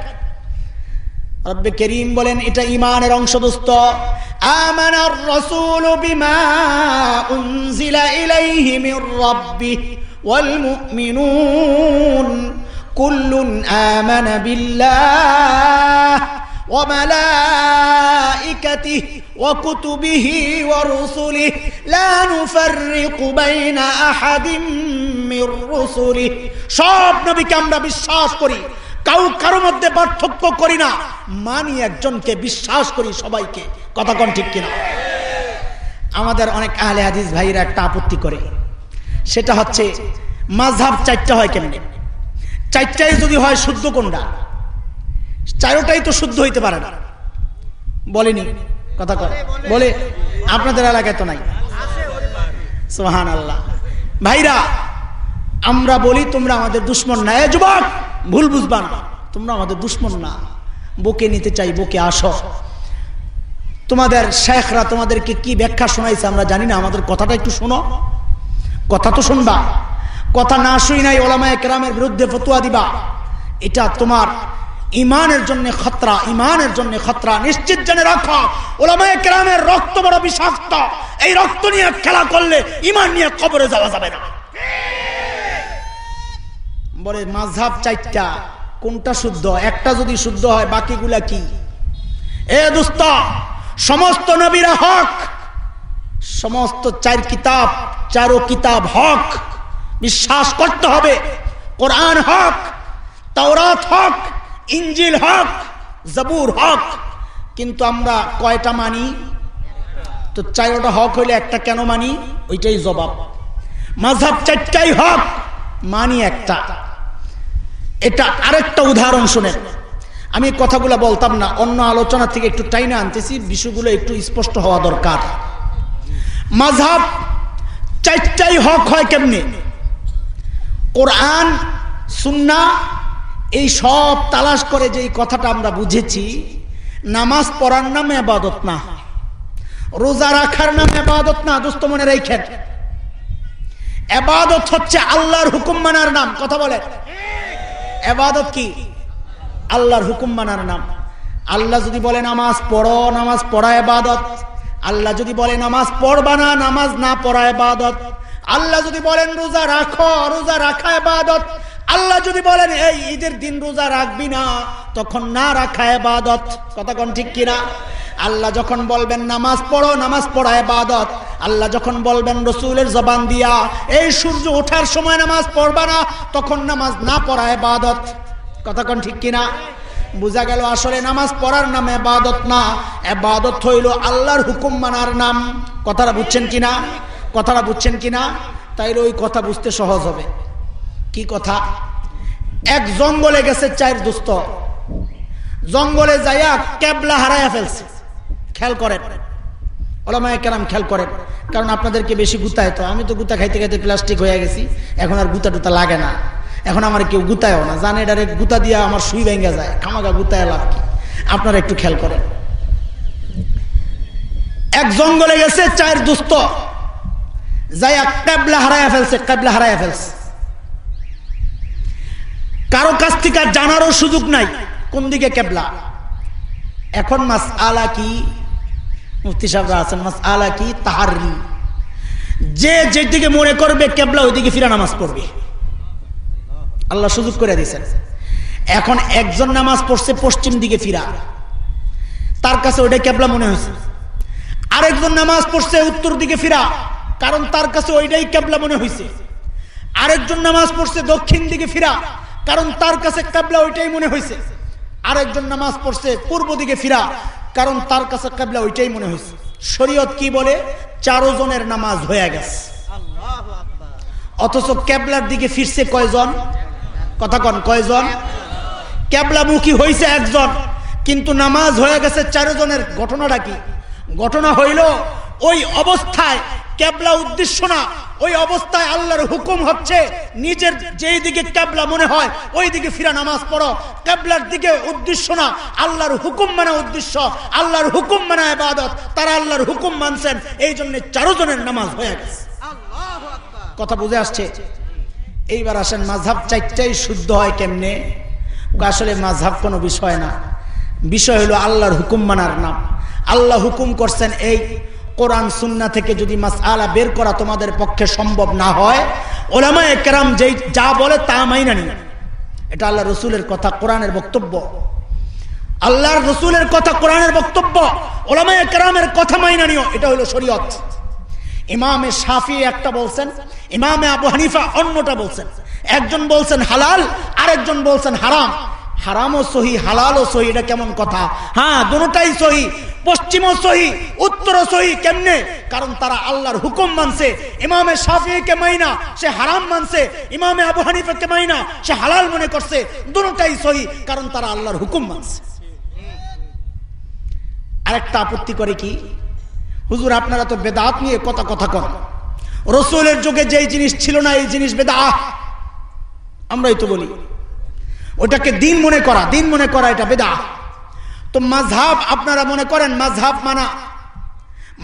রব্বে করিম বলেন এটা ইমানের অংশদোস্ত আমানার রাসূল বিমা উনজিলা ইলাইহি মির রাব্বিহি ওয়াল মুমিনুন কুল্লুন আমানা বিল্লাহ وملائكته وكتبه ورسله لا نفرق بين أحد من رسله সব নবীকে আমরা বিশ্বাস করি কাউ কারও মধ্যে পার্থক্য করি না। মানি একজনকে, বিশ্বাস করি সবাইকে। কথা কন ঠিক কিনা? আমাদের অনেক আহলে হাদিস ভাইরা একটা আপত্তি করে। সেটা হচ্ছে, মাঝহাব চারটা হয় কেমনে? চারটাই যদি হয় শুদ্ধ কোনটা? চারোটাই তো শুদ্ধ হইতে পারে না। বলেনি? কথা কর বলে, আপনাদের এলাকায় তো নাই। সোহান আল্লাহ ভাইরা, আমরা বলি তোমরা আমাদের দুশ্মন। না যুবক! ভুল বুঝবা না। তোমরা আমাদের দুশ্মন না। বুকে নিতে চাই বকে আসো। তোমাদের শেখরা তোমাদেরকে কি ব্যাখ্যা শোনাইছে আমরা জানি না। আমাদের কথাটা একটু শোনো। কথা তো শুনবা। কথা না শুই নাই ওলামায় কেরামের বিরুদ্ধে ফতুয়া দিবা। এটা তোমার ইমানের জন্য খতরা, ইমানের জন্য খতরা। নিশ্চিত জেনে রাখা, ওলামায় কেরামের রক্ত বড় বিষাক্ত। এই রক্ত নিয়ে খেলা করলে ইমান নিয়ে কবরে যাওয়া যাবে না। বলে মাঝহাব চারটা, কোনটা শুদ্ধ? একটা যদি শুদ্ধ হয়, বাকিগুলা কি? এ দুস্ত, সমস্ত নবীরা হক, সমস্ত চার কিতাব, চারো কিতাব হক, বিশ্বাস করতে হবে। কোরআন হক, তাওরাত হক ইঞ্জিল হক, জবুর হক। কিন্তু আমরা কয়টা মানি? তো চারোটা হক হইলে একটা কেন মানি? ওইটাই জবাব। মাঝহাব চারটাই হক, মানি একটা। এটা আরেকটা উদাহরণ শুনেন। আমি কথাগুলো বলতাম না, অন্য আলোচনা থেকে একটু টাইনে আনতেছি, বিষয়গুলো একটু স্পষ্ট হওয়া দরকার। মাঝহাব চারটাই হক হয় কেমনি? কোরআন, সুন্না, এই সব তালাশ করে যে কথাটা আমরা বুঝেছি, নামাজ পড়ার নাম এবাদত না। রোজা রাখার নাম এবাদত না, দোস্ত মনে রেখেন এবাদত হচ্ছে আল্লাহর হুকুম মানার নাম, কথা বলে এবাদত কি? আল্লাহর হুকুম মানার নাম। আল্লাহ যদি বলে নামাজ পড়ো, নামাজ পড়া এবাদত। আল্লাহ যদি বলে নামাজ পড়বা না, নামাজ না পড়া এবাদত। আল্লাহ যদি বলেন রোজা রাখো, রোজা রাখা এবাদত। আল্লাহ যদি বলেন, এই ঈদের দিন রোজা রাখবি না, তখন না রাখা এবাদত। কথা কোন ঠিক কিনা? আল্লাহ যখন বলবেন নামাজ পড়ো, নামাজ পড়া এবাদত আল্লাহ যখন বলবেন রসুলের জবান দিয়া, এই সূর্য ওঠার সময় নামাজ পড়বা না, তখন নামাজ না পড়া এবাদত কথা কোন ঠিক কিনা? বোঝা গেল আসলে নামাজ পড়ার নাম এবাদত না এবাদত হইল আল্লাহর হুকুম মানার নাম। কথাটা বুঝছেন কিনা? কথাটা বুঝছেন কিনা? তাইলে ওই কথা বুঝতে সহজ হবে। কি কথা? এক জঙ্গলে গেছে চার দুস্থ জঙ্গলে যাইয়া কেবলা হারাইয়া ফেলছে। খেয়াল করেন। ওলামায় কেরাম খেয়াল করেন। কারণ আপনাদেরকে বেশি গুতায় তো। আমি তো গুতা খাইতে খাইতে প্লাস্টিক হয়ে গেছি। এখন আর গুতা টুতা লাগে না। এখন আমার কেউ গুতায়ও না। জানে ডাইরেক্ট গুতা দিয়ে আমার সুই ভেঙে যায়। খামাগা গুতায় লাভ কি? আপনারা একটু খেয়াল করেন। এক জঙ্গলে গেছে চায়ের দুস্থ যাইয়া ক্যাবলা হারাইয়া ফেলছে, ক্যাবলা হারাইয়া ফেলছে। কারও কাছ থেকে জানারও সুযোগ নাই। কোন দিকে কেবলা এখন মাস আলা কি? মুফতি সাহেবরা আছেন মাস আলা কি? তাহারি যে যেদিকে মনে করবে কেবলা, ওইদিকে ফিরা নামাজ পড়বে। আল্লাহ সুযোগ করে দিয়েছেন। এখন একজন নামাজ পড়ছে, পশ্চিম দিকে ফিরা। তার কাছে ওইটাই কেবলা মনে হয়েছে। আরেকজন নামাজ পড়ছে, উত্তর দিকে ফিরা। কারণ তার কাছে ওইটাই কেবলা মনে হয়েছে। আরেকজন নামাজ পড়ছে, দক্ষিণ দিকে ফিরা। কারণ তার কাছে কেবলা ওইটাই মনে হয়েছে। আরেকজন নামাজ পড়ছে, পূর্ব দিকে ফিরা। কারণ তার কাছে কাবলা ওইটাই মনে হয়েছে। শরীয়ত কি বলে? চারো জনের নামাজ হয়ে গেছে। অথচ ক্যাবলার দিকে ফিরছে কয়জন? কথা কন, কয়জন? ক্যাবলামুখী হয়েছে একজন, কিন্তু নামাজ হয়ে গেছে চারো জনের। ঘটনাটা কি? ঘটনা হইল, ওই অবস্থায় ক্যাবলা উদ্দেশ্য না। ওই অবস্থায় আল্লাহর হুকুম হচ্ছে নিজের যেই দিকে ক্যাবলা মনে হয় ওই দিকে ফিরা নামাজ পড়ো। ক্যাবলার দিকে উদ্দেশ্য না আল্লাহর হুকুম মানা উদ্দেশ্য। আল্লাহর হুকুম মানা এবাদত তারা আল্লাহর হুকুম মানছেন এই জন্য চারো জনের নামাজ হয়ে গেছে। কথা বুঝে আসছে? এইবার আসেন মাঝহাব চারটাই শুদ্ধ হয় কেমনে? আসলে মাঝহাব কোনো বিষয় না। বিষয় হলো আল্লাহর হুকুম মানার নাম। আল্লাহ হুকুম করছেন এই কোরআন সুন্না থেকে যদি মাস আলা বের করা তোমাদের পক্ষে সম্ভব না হয় ওলামা একরাম যেই যা বলে তা মাইনা নিন এটা আল্লাহ রসুলের কথা, কোরআনের বক্তব্য। আল্লাহর রসুলের কথা, কোরআনের বক্তব্য ওলামা একরামের কথা মাইনা নিও, এটা হলো শরীয়ত। ইমামে সাফি একটা বলছেন, ইমামে আবু হানিফা অন্যটা বলছেন। একজন বলছেন হালাল, আরেকজন বলছেন হারাম। হারামও সহি, হালালও সহি, এটা কেমন কথা? হ্যাঁ দুটাই সহি, পশ্চিমও সহি, উত্তরও সহি, কেমনে? কারণ তারা আল্লাহর হুকুম মানছে, ইমামে সাফিকে মাইনা, সে হারাম মানছে, ইমামে আবু হানিফাকে মাইনা, সে হালাল মনে করছে, দুটাই সহি, কারণ তারা আল্লাহর হুকুম মানছে। আরেকটা আপত্তি করে কি? হুজুর, আপনারা তো বেদাত নিয়ে কথা কথা কন। রসুলের যুগে যেই জিনিস ছিল না, এই জিনিস বেদা আমরাই তো বলি। ওটাকে দিন মনে করা, দিন মনে করা এটা বেদা তো মাঝহাব আপনারা মনে করেন, মাঝহাব মানা।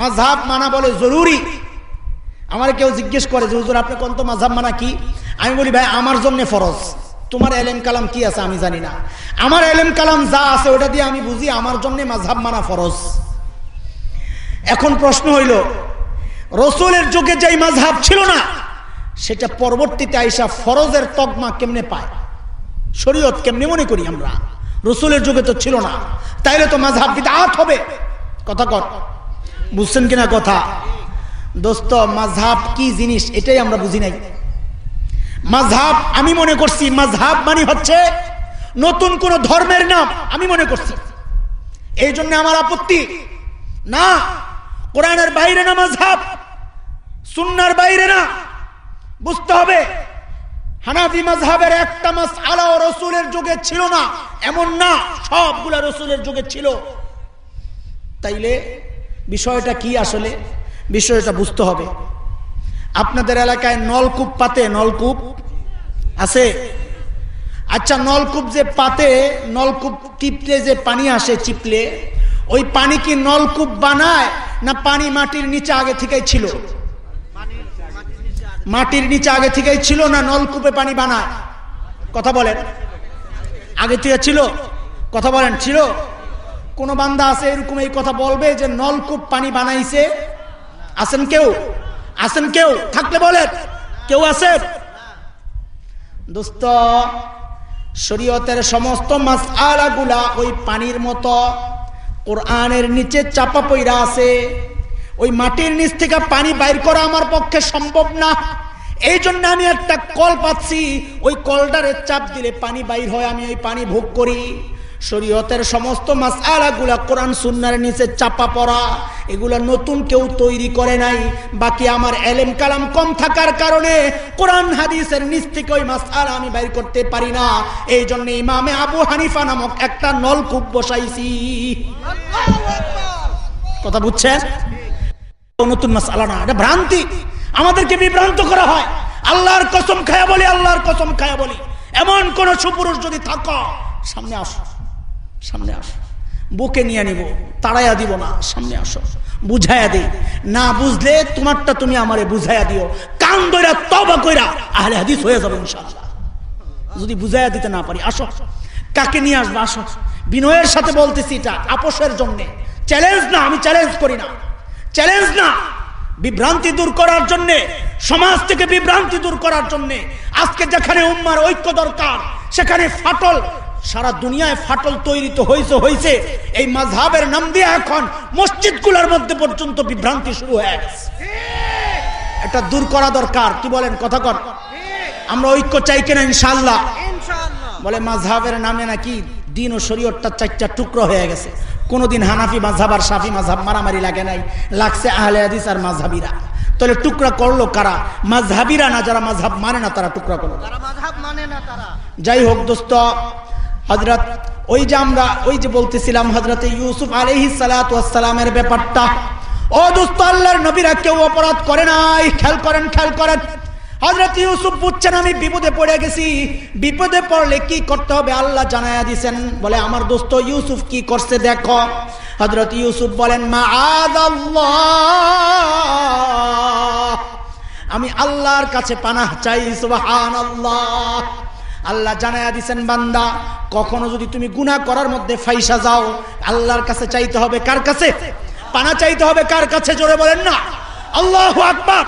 মাঝহাব মানা বলে জরুরি। আমার কেউ জিজ্ঞেস করে যে, হুজুর, আপনি কোন তো মাঝহাব মানা কি? আমি বলি, ভাই, আমার জন্য ফরজ। তোমার এলেম কালাম কি আছে আমি জানি না। আমার এলেম কালাম যা আছে ওটা দিয়ে আমি বুঝি আমার জন্য মাঝহাব মানা ফরজ। এখন প্রশ্ন হইল, রসুলের যুগে যেই মাঝহাব ছিল না, সেটা পরবর্তীতে আইসা ফরজের তকমা কেমনে পায়? শরীয়ত কেমনি মনে করি আমরা? রসুলের যুগে তো ছিল না। তাইলে তো মাঝহাব বিদাত হবে। কথা কর বুঝছেন কিনা কথা? দোস্ত মাঝহাব কি জিনিস এটাই আমরা বুঝি নাই। মাঝহাব আমি মনে করছি মাঝহাব মানে হচ্ছে নতুন কোন ধর্মের নাম আমি মনে করছি। এই জন্য আমার আপত্তি। না, কোরআনের বাইরে না মাঝহাব সুন্নার বাইরে না। বুঝতে হবে। হানাফি মাঝহাবের একটা মাস আলা ও রসুলের যুগে ছিল না, এমন না, সবগুলা রসুলের যুগে ছিল। তাইলে বিষয়টা কি আসলে? বিষয়টা বুঝতে হবে। আপনাদের এলাকায় নলকূপ পাতে নলকূপ আছে? আচ্ছা নলকূপ যে পাতে, নলকূপ টিপলে যে পানি আসে চিপলে, ওই পানি কি নলকূপ বানায় না পানি মাটির নিচে আগে থেকেই ছিল? মাটির নিচে আগে থেকেই ছিল না, নলকূপে পানি বানায়? কথা বলেন। আগে থেকে ছিল? কথা বলেন, ছিল? কোন বান্দা আছে এরকম এই কথা বলবে যে নলকূপ পানি বানাইছে? আছেন কেউ? আছেন কেউ? থাকলে বলেন। কেউ আছে দোস্ত, শরীয়তের সমস্ত মাস আলাগুলা ওই পানির মতো কোরআনের নিচে চাপা পইরা আছে। ওই মাটির নিচ থেকে পানি বাইর করা আমার পক্ষে সম্ভব না। এই জন্য আমি একটা কল পাচ্ছি। ওই কলটারে চাপ দিলে পানি বাইর হয় আমি ওই পানি ভোগ করি। শরীয়তের সমস্ত মাস আলাগুলা কোরআন সুন্নার নিচে চাপা পড়া এগুলা নতুন কেউ তৈরি করে নাই। বাকি আমার এলেম কালাম কম থাকার কারণে কোরআন হাদিসের নিচ থেকে ওই মাস আলা আমি বাইর করতে পারি না। এই জন্য ইমামে আবু হানিফা নামক একটা নলকূপ বসাইছি। কথা বুঝছেন? নতুন মাস আলা না, এটা ভ্রান্তি। আমাদেরকে বিভ্রান্ত করা হয়। আল্লাহর কসম খায়া বলি, আল্লাহর কসম খায়া বলি। এমন কোন সুপুরুষ যদি থাকো, সামনে আসো সামনে আসো। বুকে নিয়ে নিব, তাড়াইয়া দিব না, সামনে আসো। বুঝাইয়া দিই। না বুঝলে তোমারটা তুমি আমারে বুঝাইয়া দিও। কান দইরা তবা কইরা আহলে হাদিস হয়ে যাবে ইনশাআল্লাহ। যদি বুঝাইয়া দিতে না পারি, আসো। কাকে নিয়ে আসব, আসো। বিনয়ের সাথে বলতেছি এটা, আপোষের জন্য। চ্যালেঞ্জ না, আমি চ্যালেঞ্জ করি না। চ্যালেঞ্জ না। বিভ্রান্তি দূর করার জন্য সমাজ থেকে বিভ্রান্তি দূর করার জন্য আজকে যেখানে উম্মার ঐক্য দরকার সেখানে ফাটল সারা দুনিয়ায় ফাটল তৈরি তো হয়েছে হয়েছে এই মাঝহাবের নাম দিয়ে এখন মসজিদগুলোর মধ্যে পর্যন্ত বিভ্রান্তি শুরু হয়ে গেছে। এটা দূর করা দরকার কি বলেন কথা কর আমরা ঐক্য চাই কিনা ইনশাল্লাহ বলে মাঝহাবের নামে নাকি দিন ও শরীয়তটা চারটা টুকরো হয়ে গেছে। কোনোদিন হানাফি মাঝহাব আর সাফি মাঝহাব মারামারি লাগে নাই লাগছে আহলে হাদিস আর মাঝহাবিরা। তাহলে টুকরা করল কারা? মাঝহাবিরা না যারা মাঝহাব মানে না তারা টুকরা করল। যাই হোক দোস্ত হজরত ওই যে আমরা ওই যে বলতেছিলাম হজরত ইউসুফ আলহি সালাতামের ব্যাপারটা ও দোস্ত আল্লাহর নবীরা কেউ অপরাধ করে নাই খেয়াল করেন খেয়াল করেন। হজরত ইউসুফ বুঝছেন আমি বিপদে পড়ে গেছি। বিপদে পড়লে কি করতে হবে? আল্লাহ জানাইয়া দিছেন, বলে, আমার দোস্ত ইউসুফ কি করছে দেখো। হজরত ইউসুফ বলেন, মা আমি আল্লাহর কাছে পানাহ চাই সুবাহান আল্লাহ আল্লাহ জানাইয়া দিছেন, বান্দা, কখনো যদি তুমি গুনাহ করার মধ্যে ফাইসা যাও, আল্লাহর কাছে চাইতে হবে কার কাছে? পানা চাইতে হবে কার কাছে? জোরে বলেন না। আল্লাহ আকবার।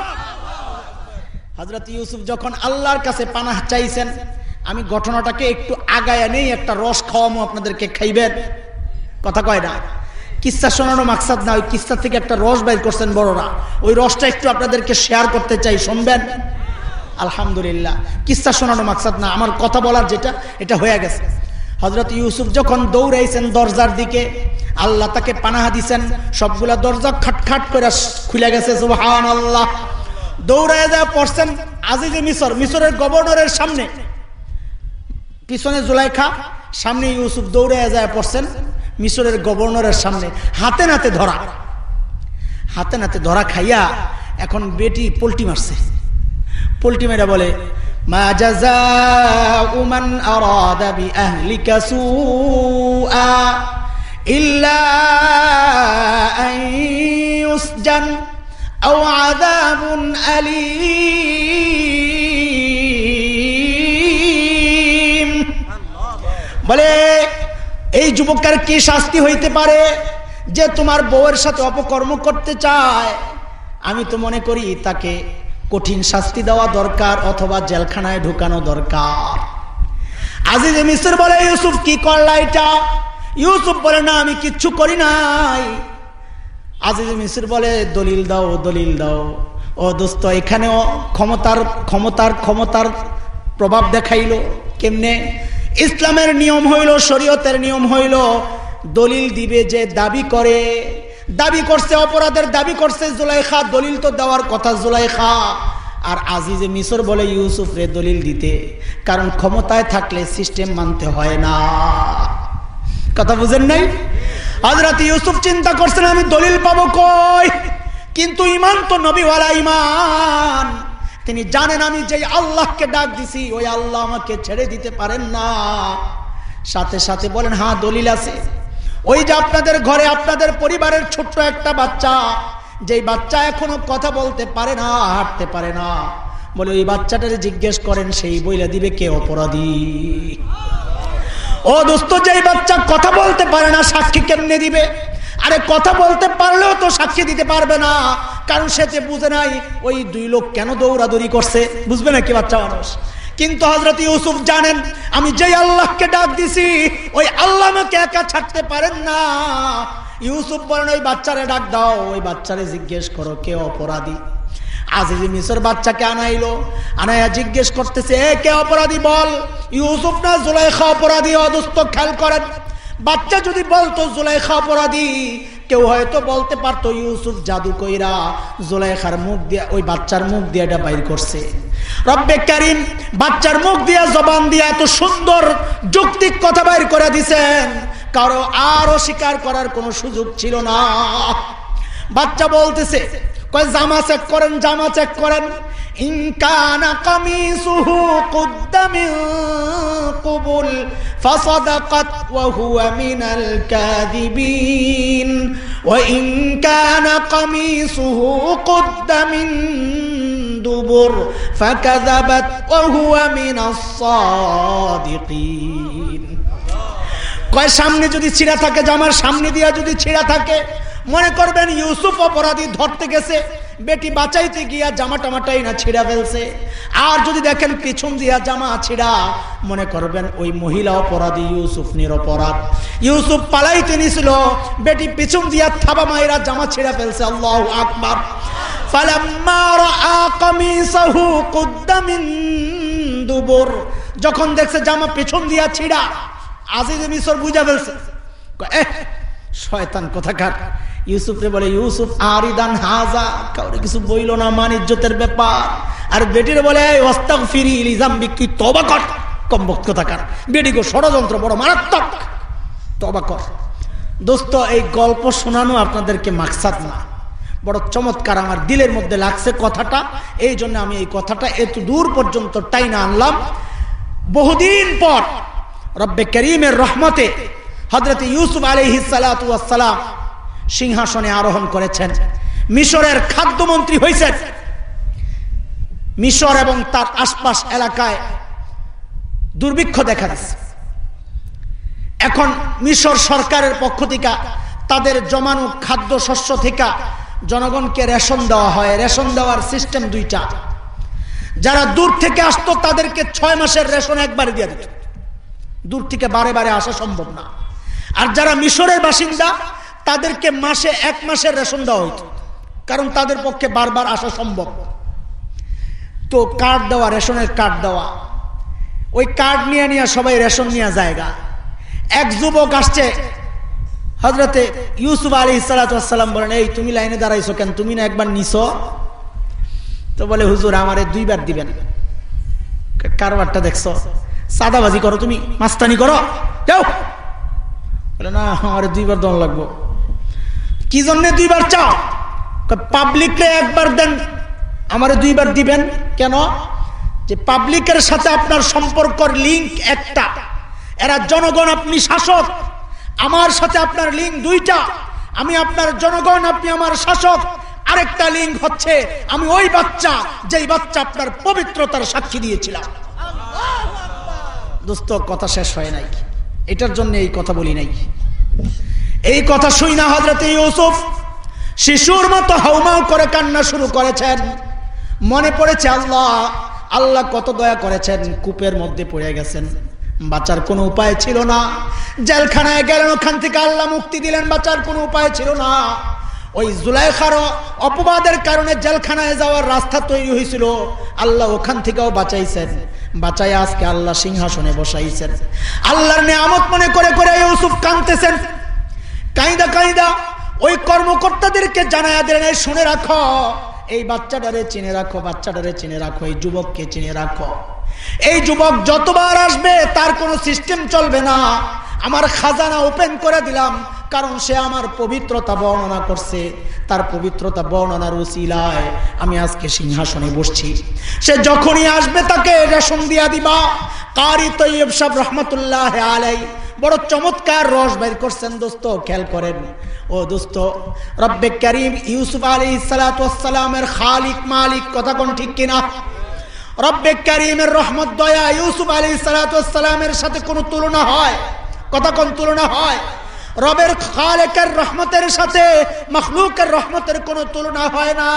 হজরত ইউসুফ যখন আল্লাহর কাছে পানাহ চাইছেন, আমি ঘটনাটাকে একটু আগায় নেই, একটা রস খাওয়ামো আপনাদেরকে, খাইবেন? কথা কয় না? কিস্সা শোনানো মাকসাদ না, ওই কিস্সা থেকে একটা রস বাইর করছেন বড়রা। ওই রসটা একটু আপনাদেরকে শেয়ার করতে চাই, শুনবেন? আলহামদুলিল্লাহ। কিস্সা শোনানো মাকসাদ না, আমার কথা বলার যেটা, এটা হয়ে গেছে। হজরত ইউসুফ যখন দৌড়াইছেন দরজার দিকে, আল্লাহ তাকে পানাহা দিছেন, সবগুলা দরজা খাটখাট করে খুলে গেছে সুহান আল্লাহ দৌড়ায় যা পড়ছেন আজিজে মিশর মিশরের গভর্নরের সামনে। পিছনে জুলাইখা, সামনে ইউসুফ দৌড়ায় যায় পড়ছেন মিশরের গভর্নরের সামনে। হাতে নাতে ধরা। হাতে নাতে ধরা খাইয়া এখন বেটি পোল্টি মারছে। পোল্টি মেরা বলে, মা জাযাউ মান আরাদা বিআহলিকা সুআ ইল্লা আন ইউসজান। أو عذاب أليم. বলে, এই যুবকের কি শাস্তি হইতে পারে যে তোমার বউয়ের সাথে অপকর্ম করতে চায়? আমি তো মনে করি তাকে কঠিন শাস্তি দেওয়া দরকার অথবা জেলখানায় ঢুকানো দরকার। আজিজ মিসর বলে, ইউসুফ কি করলা এটা? ইউসুফ বলে, না, আমি কিচ্ছু করি নাই। আজিজ মিস্ত্র বলে, দলিল দাও দলিল দাও। ও দোস্ত, এখানেও ক্ষমতার ক্ষমতার ক্ষমতার প্রভাব দেখাইল কেমনে? ইসলামের নিয়ম হইল, শরীয়তের নিয়ম হইল, দলিল দিবে যে দাবি করে। দাবি করছে অপরাধের, দাবি করছে জুলাইখা, দলিল তো দেওয়ার কথা জুলাইখা। আর আজিজে মিশর বলে, ইউসুফ রে, দলিল দিতে। কারণ ক্ষমতায় থাকলে সিস্টেম মানতে হয় না। কথা বুঝেন নাই? হজরত ইউসুফ চিন্তা করছেন, আমি দলিল পাবো কই? কিন্তু ইমান তো নবীওয়ালা ইমান। তিনি জানেন আমি যে আল্লাহকে ডাক দিছি, ওই আল্লাহ আমাকে ছেড়ে দিতে পারেন না। সাথে সাথে বলেন হ্যাঁ দলিল আছে। ওই যে আপনাদের ঘরে আপনাদের পরিবারের ছোট্ট একটা বাচ্চা, যেই বাচ্চা এখনও কথা বলতে পারে না, হাঁটতে পারে না। বলে, ওই বাচ্চাটারে জিজ্ঞেস করেন, সেই বইলা দিবে কে অপরাধী? ও দোস্ত, যেই বাচ্চা কথা বলতে পারে না, সাক্ষী কেমনে দিবে? আরে কথা বলতে পারলেও তো সাক্ষী দিতে পারবে না। কারণ সে যে বুঝে নাই, ওই দুই লোক কেন দৌড়াদৌড়ি করছে, বুঝবে না কি বাচ্চা মানুষ? কিন্তু হজরত ইউসুফ জানেন, আমি যেই আল্লাহকে ডাক দিছি, ওই আল্লাহ আমাকে একা ছাড়তে পারেন না। ইউসুফ বলেন, ওই বাচ্চারে ডাক দাও, ওই বাচ্চারে জিজ্ঞেস করো, কে অপরাধী? আজিজ মিশর বাচ্চাকে আনাইলো। আনাইয়া জিজ্ঞেস করতেছে, এ কে অপরাধী বল? ইউসুফ না জুলাইখা অপরাধী? অদুস্ত খেয়াল করেন। বাচ্চা যদি বলতো জুলাইখা অপরাধী, কেউ হয়তো বলতে পারতো, ইউসুফ জাদু কইরা জুলাইখার মুখ দিয়ে, ওই বাচ্চার মুখ দিয়ে এটা বাইর করছে। রব্বে কারিম, বাচ্চার মুখ দিয়া জবান দিয়া এত সুন্দর যৌক্তিক কথা বাইর করে দিছেন। কারও আরও স্বীকার করার কোনো সুযোগ ছিল না। বাচ্চা বলতেছে কয়, জামা চেক করেন, জামা চেক করেন। কুদ্দামিন কুবুল ফাসাদাকাত ওয়া হুয়া মিনাল কাযিবিন। ওয়া ইন কানা কামিসুহু কুদ্দা মিন দুবুর ফাকাযাবাত ওয়া হুয়া মিনাস সাদিকিন। কয়, সামনে যদি ছিঁড়া থাকে, জামার সামনে দিয়া যদি ছিঁড়া থাকে মনে করবেন ইউসুফ অপরাধী ধরতে গেছে, বেটি বাঁচাইতে গিয়া জামা টামাটাই না ছিঁড়া ফেলছে। আর যদি দেখেন পিছন দিয়া জামা ছিঁড়া, মনে করবেন ওই মহিলা অপরাধী ইউসুফ নিরপরাধ। ইউসুফ পালাইতে নিছিল, বেটি পিছন দিয়া থাবা মায়েরা জামা ছিঁড়া ফেলছে, আল্লাহ আকবার। যখন দেখছে জামা পেছন দিয়া ছিড়া, আজিজ মিশর বুঝা ফেলছে। শয়তান কোথাকার? ইউসুফ রে বলে, ইউসুফ, আরিদান হাজা, কাউরে কিছু বইল না, মান ইজ্জতের ব্যাপার। আর বেটির বলে ওস্তাক ফিরি ইলিজাম বিক্রি তবা কর। কোথাকার বেটি গো, ষড়যন্ত্র বড় মারাত্মক। তবা কর। দোস্ত, এই গল্প শোনানো আপনাদেরকে মাকসাদ না। বড় চমৎকার, আমার দিলের মধ্যে লাগছে কথাটা। এই জন্য আমি এই কথাটা এত দূর পর্যন্ত টাইনা আনলাম। বহুদিন পর রব্বে করিমের রহমতে হজরত ইউসুফ আলহিসালাম সিংহাসনে আরোহণ করেছেন। মিশরের খাদ্যমন্ত্রী হয়েছেন। মিশর এবং তার আশপাশ এলাকায় দুর্ভিক্ষ দেখা দিচ্ছে এখন মিশর সরকারের পক্ষ থেকে তাদের জমানো খাদ্য শস্য থেকে জনগণকে রেশন দেওয়া হয়। রেশন দেওয়ার সিস্টেম দুইটা। যারা দূর থেকে আসতো তাদেরকে ছয় মাসের রেশন একবারে দিয়ে দিত। দূর থেকে বারে বারে আসা সম্ভব না। আর যারা মিশরের বাসিন্দা তাদেরকে মাসে এক মাসের রেশন দেওয়া হইত। কারণ তাদের পক্ষে বারবার আসা সম্ভব। তো কার্ড দেওয়া, রেশনের কার্ড দেওয়া। ওই কার্ড নিয়ে নিয়ে সবাই রেশন নিয়ে জায়গা। এক যুবক আসছে হজরতে ইউসুফ আলী সালাতাম বলেন, এই তুমি লাইনে দাঁড়াইছো কেন? তুমি না একবার নিছ? তো বলে, হুজুর, আমারে দুইবার দিবেন। কারবারটা দেখছ? সাদাবাজি করো তুমি, মাস্তানি করো। যাও। বলে, না, আমার দুইবার দম লাগবো। কি জন্য দুইবার চাও? পাবলিককে একবার দেন, আমারে দুইবার দিবেন। কেন? যে পাবলিকের সাথে আপনার সম্পর্কর লিঙ্ক একটা। এরা জনগণ, আপনি শাসক। আমার সাথে আপনার লিঙ্ক দুইটা। আমি আপনার জনগণ, আপনি আমার শাসক। আরেকটা লিঙ্ক হচ্ছে, আমি ওই বাচ্চা, যেই বাচ্চা আপনার পবিত্রতার সাক্ষী দিয়েছিলাম। দোস্ত, কথা শেষ হয় নাই। এটার জন্য এই কথা বলি নাই। এই কথা শুই না হজরত ইউসুফ। শিশুর মতো হাউমাউ করে কান্না শুরু করেছেন। মনে পড়েছে আল্লাহ আল্লাহ কত দয়া করেছেন, কূপের মধ্যে পড়ে গেছেন। বাঁচার কোনো উপায় ছিল না। জেলখানায় গেলেন, ওখান থেকে আল্লাহ মুক্তি দিলেন, বাঁচার কোনো উপায় ছিল না। ওই জুলাইখার অপবাদের কারণে জেলখানায় যাওয়ার রাস্তা তৈরি হয়েছিল। আল্লাহ ওখান থেকেও বাঁচাইছেন। বাঁচাই আজকে আল্লাহ সিংহাসনে বসাইছেন। আল্লাহর নিয়ামত মনে করে করে ইউসুফ কাঁদতেছেন। কাইদা কাইদা ওই কর্মকর্তাদেরকে জানায়া দিলেন এই শুনে রাখো। এই বাচ্চাটারে চিনে রাখো, বাচ্চাটারে চিনে রাখো, এই যুবককে চিনে রাখো। এই যুবক যতবার আসবে, তার কোনো সিস্টেম চলবে না। আমার খাজানা ওপেন করে দিলাম, কারণ সে আমার পবিত্রতা বর্ণনা করছে। তার পবিত্রতা বর্ণনার উচিলায় আমি আজকে সিংহাসনে বসছি। সে যখনই আসবে তাকে রেশন দিয়া দিবা। কারি তৈব সাহ রহমতুল্লাহ আলাই বড় চমৎকার রস বের করছেন দোস্ত, খেয়াল করেন। ও দোস্ত, রব্বে করিম ইউসুফ আলী সালাতামের খালিক মালিক, কথা কোন ঠিক কিনা? রব্বে করিমের রহমত, দয়া ইউসুফ আলী সালাতামের সাথে কোনো তুলনা হয়? কথা কোন তুলনা হয়? রবের খালেকের রহমতের সাথে মখলুকের রহমতের কোনো তুলনা হয় না।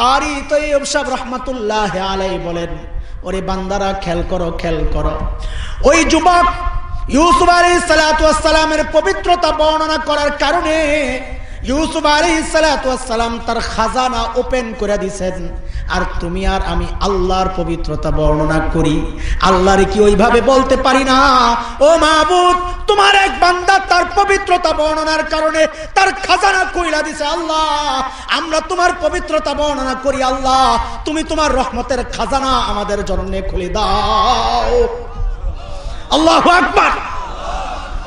কারি তৈব সাহ রহমতুল্লাহ আলাই বলেন, ওরে বান্দারা খেল করো খেল করো। ওই যুবক ইউসুফ আলী সালাতামের পবিত্রতা বর্ণনা করার কারণে ইউসুফ আলী সালাতাম তার খাজানা ওপেন করে দিছেন। আর তুমি আর আমি আল্লাহর পবিত্রতা বর্ণনা করি। আল্লাহর কি ওইভাবে বলতে পারি না? ও মাহবুদ তোমার এক বান্দা তার পবিত্রতা বর্ণনার কারণে তার খাজানা কইলা দিছে আল্লাহ। আমরা তোমার পবিত্রতা বর্ণনা করি আল্লাহ। তুমি তোমার রহমতের খাজানা আমাদের জন্য খুলে দাও। আল্লাহ আকবার।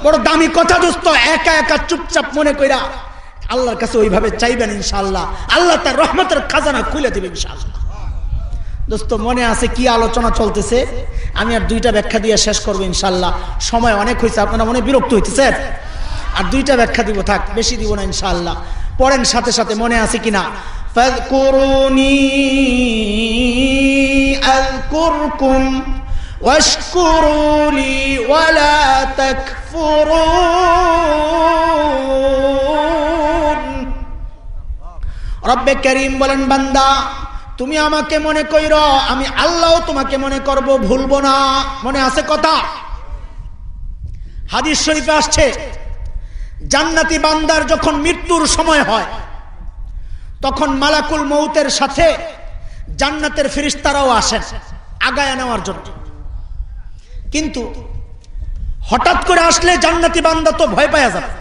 বড় দামি কথা দোস্ত, একা একা চুপচাপ মনে কইরা আল্লাহর কাছে ওইভাবে চাইবেন ইনশাল্লাহ আল্লাহ তার রহমতের খাজানা খুলে দেবে ইনশাল্লাহ দোস্ত, মনে আছে কি আলোচনা চলতেছে? আমি আর দুইটা ব্যাখ্যা দিয়ে শেষ করব ইনশাল্লাহ সময় অনেক হয়েছে আপনারা মনে বিরক্ত হইতেছে? আর দুইটা ব্যাখ্যা দিব, থাক, বেশি দিব না ইনশাল্লাহ পড়েন সাথে সাথে, মনে আছে কিনা? করুন واشكروا لي ولا تكفرون রব্বে করিম বলেন বান্দা তুমি আমাকে মনে কইর আমি আল্লাহ তোমাকে মনে করব ভুলবো না মনে আছে কথা হাদিস শরীফে আসছে জান্নাতি বান্দার যখন মৃত্যুর সময় হয় তখন মালাকুল মৌতের সাথে জান্নাতের ফিরিস্তারাও আসেন আগায় নেওয়ার জন্য কিন্তু হঠাৎ করে আসলে জান্নাতি বান্দা তো ভয় পাওয়া যাবে।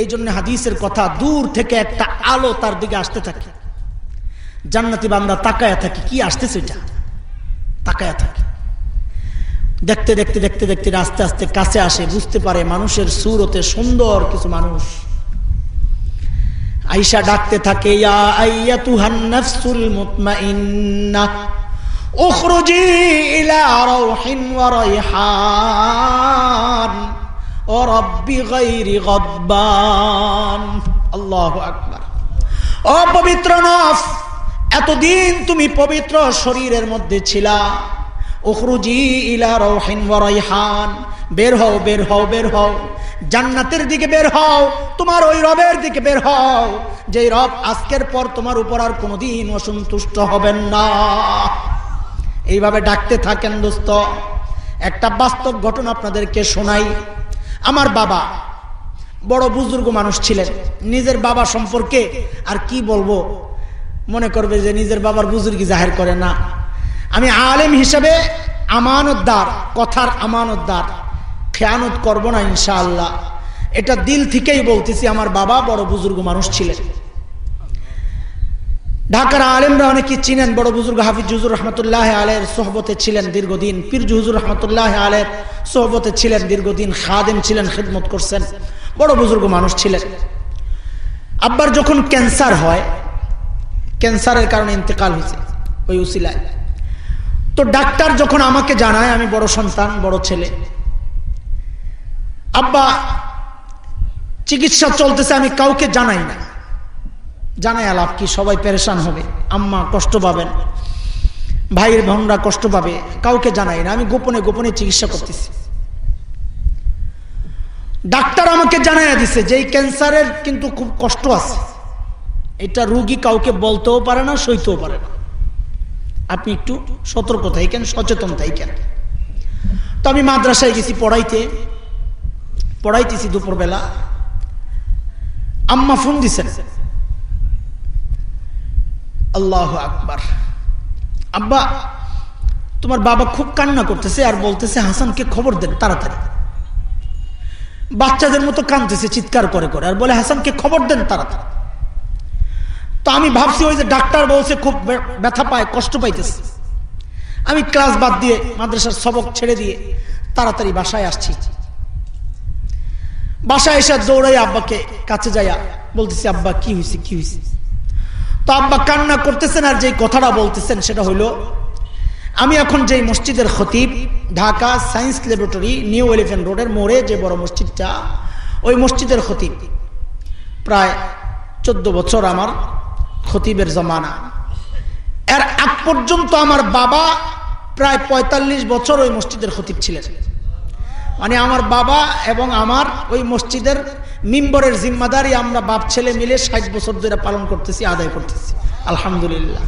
এই জন্য হাদিসের কথা দূর থেকে একটা আলো তার দিকে আসতে থাকে। জান্নাতি বান্দা তাকায়া থাকে, কি আসতেছে এটা? তাকায়া থাকে। দেখতে দেখতে দেখতে দেখতে আস্তে আস্তে কাছে আসে, বুঝতে পারে মানুষের সুরতে সুন্দর কিছু মানুষ। আইসা ডাকতে থাকে, ইয়া আইয়া মুতমাইন্না। অপবিত্র নফ এতদিন তুমি পবিত্র শরীরের মধ্যে ছিলা। উখরুজি ইলা রৌহিন হান বের হও বের হও বের হও। জান্নাতের দিকে বের হও, তোমার ওই রবের দিকে বের হও। যে রব আজকের পর তোমার উপর আর কোনোদিন অসন্তুষ্ট হবেন না। এইভাবে ডাকতে থাকেন দোস্ত। একটা বাস্তব ঘটনা আপনাদেরকে শোনাই। আমার বাবা বড় বুজুর্গ মানুষ ছিলেন। নিজের বাবা সম্পর্কে আর কি বলব? মনে করবে যে নিজের বাবার বুজুর্গি জাহের করে না। আমি আলেম হিসাবে আমানতদার, কথার আমানতদার। খেয়ানত করব না ইনশাআল্লাহ। এটা দিল থেকেই বলতেছি, আমার বাবা বড় বুজুর্গ মানুষ ছিলেন। ঢাকার আলেমরা অনেকে চিনেন, বড় বুজুর্গ হাফিজ জুজুর রহমতুল্লাহ আলের সোহবতে ছিলেন দীর্ঘদিন, পীর জুজুর রহমতুল্লাহ আলের সোহবতে ছিলেন দীর্ঘদিন, খাদেম ছিলেন, খেদমত করছেন, বড় বুজুর্গ মানুষ ছিলেন। আব্বার যখন ক্যান্সার হয়, ক্যান্সারের কারণে ইন্তেকাল হয়েছে, ওই উসিলায়। তো ডাক্তার যখন আমাকে জানায়, আমি বড় সন্তান, বড় ছেলে। আব্বা, চিকিৎসা চলতেছে, আমি কাউকে জানাই না। জানাই আলাপ কি? সবাই পেরেশান হবে। আম্মা কষ্ট পাবেন। ভাইয়ের বোনরা কষ্ট পাবে। কাউকে জানাই না। আমি গোপনে গোপনে চিকিৎসা করতেছি। ডাক্তার আমাকে জানাইয়া দিছে যে এই ক্যান্সারের কিন্তু খুব কষ্ট আছে। এটা রুগী কাউকে বলতেও পারে না, সইতেও পারে না। আপনি একটু সতর্ক থাকেন, সচেতন থাকেন। তো আমি মাদ্রাসায় গেছি পড়াইতে। পড়াইতেছি দুপুরবেলা। আম্মা ফোন দিছেন। আল্লাহ আকবার। আব্বা, তোমার বাবা খুব কান্না করতেছে আর বলতেছে, হাসানকে খবর দেন, তাড়াতাড়ি। বাচ্চাদের মতো কানতেছে চিৎকার করে করে, আর বলে, হাসানকে খবর দেন, তাড়াতাড়ি। তো আমি ভাবছি, ওই যে ডাক্তার বলছে, খুব ব্যথা পায়, কষ্ট পাইতেছে। আমি ক্লাস বাদ দিয়ে মাদ্রাসার সবক ছেড়ে দিয়ে তাড়াতাড়ি বাসায় আসছি। বাসায় এসে দৌড়াই আব্বাকে কাছে যাইয়া বলতেছি, আব্বা, কি হয়েছে কি হয়েছে তো আব্বা কান্না করতেছেন আর যে কথাটা বলতেছেন সেটা হলো আমি এখন যে মসজিদের খতিব, Dhaka science laboratory new elephant রোডের মোড়ে যে বড় মসজিদটা, ওই মসজিদের খতিব। প্রায় চোদ্দ বছর আমার খতিবের জমানা। এর আগ পর্যন্ত আমার বাবা প্রায় ৪৫ বছর ওই মসজিদের খতিব ছিলেন। মানে আমার বাবা এবং আমার ওই মসজিদের মিম্বরের জিম্মাদারি আমরা বাপ ছেলে মিলে ষাট বছর ধরে পালন করতেছি, আদায় করতেছি। আলহামদুলিল্লাহ।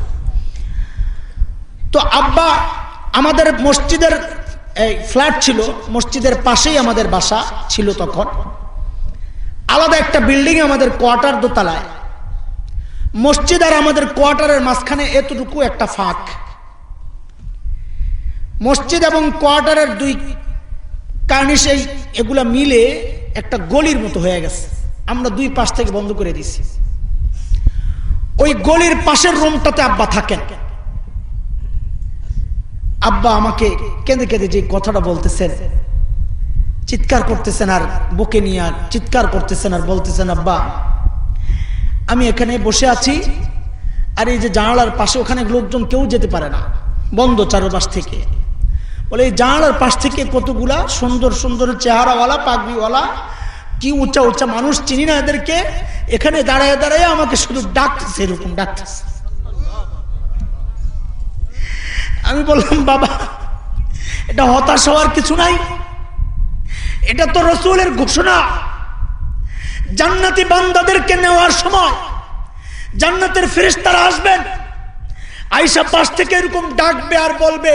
তো আব্বা আমাদের মসজিদের, এই ফ্ল্যাট ছিল, মসজিদের পাশেই আমাদের বাসা ছিল তখন। আলাদা একটা বিল্ডিং আমাদের কোয়ার্টার দোতলায়। মসজিদ আর আমাদের কোয়ার্টারের মাঝখানে এতটুকু একটা ফাঁক। মসজিদ এবং কোয়ার্টারের দুই কার্নিশেই এগুলা মিলে একটা গলির মতো হয়ে গেছে। আমরা দুই পাশ থেকে বন্ধ করে দিছি ওই গলির পাশের রুমটাতে আব্বা থাকেন। আব্বা আমাকে কেঁদে কেঁদে যে কথাটা বলতেছেন, চিৎকার করতেছেন আর বুকে নিয়ে আর চিৎকার করতেছেন আর বলতেছেন, আব্বা, আমি এখানে বসে আছি আর এই যে জানালার পাশে ওখানে লোকজন কেউ যেতে পারে না। বন্ধ চারপাশ থেকে। বলে, এই জানালার পাশ থেকে কতগুলা সুন্দর সুন্দর চেহারাওয়ালা, পাগড়িওয়ালা, কি উঁচা উঁচা মানুষ চিনি না এদেরকে? এখানে দাঁড়ায় দাঁড়ায় আমাকে শুধু ডাকতেছে, এরকম ডাকতেছে। আমি বললাম, বাবা, এটা হতাশ হওয়ার কিছু নাই। এটা তো রসুলের ঘোষণা। জান্নাতি বান্দাদেরকে নেওয়ার সময় জান্নাতের ফেরেশতারা আসবেন আইসা পাশ থেকে এরকম ডাকবে আর বলবে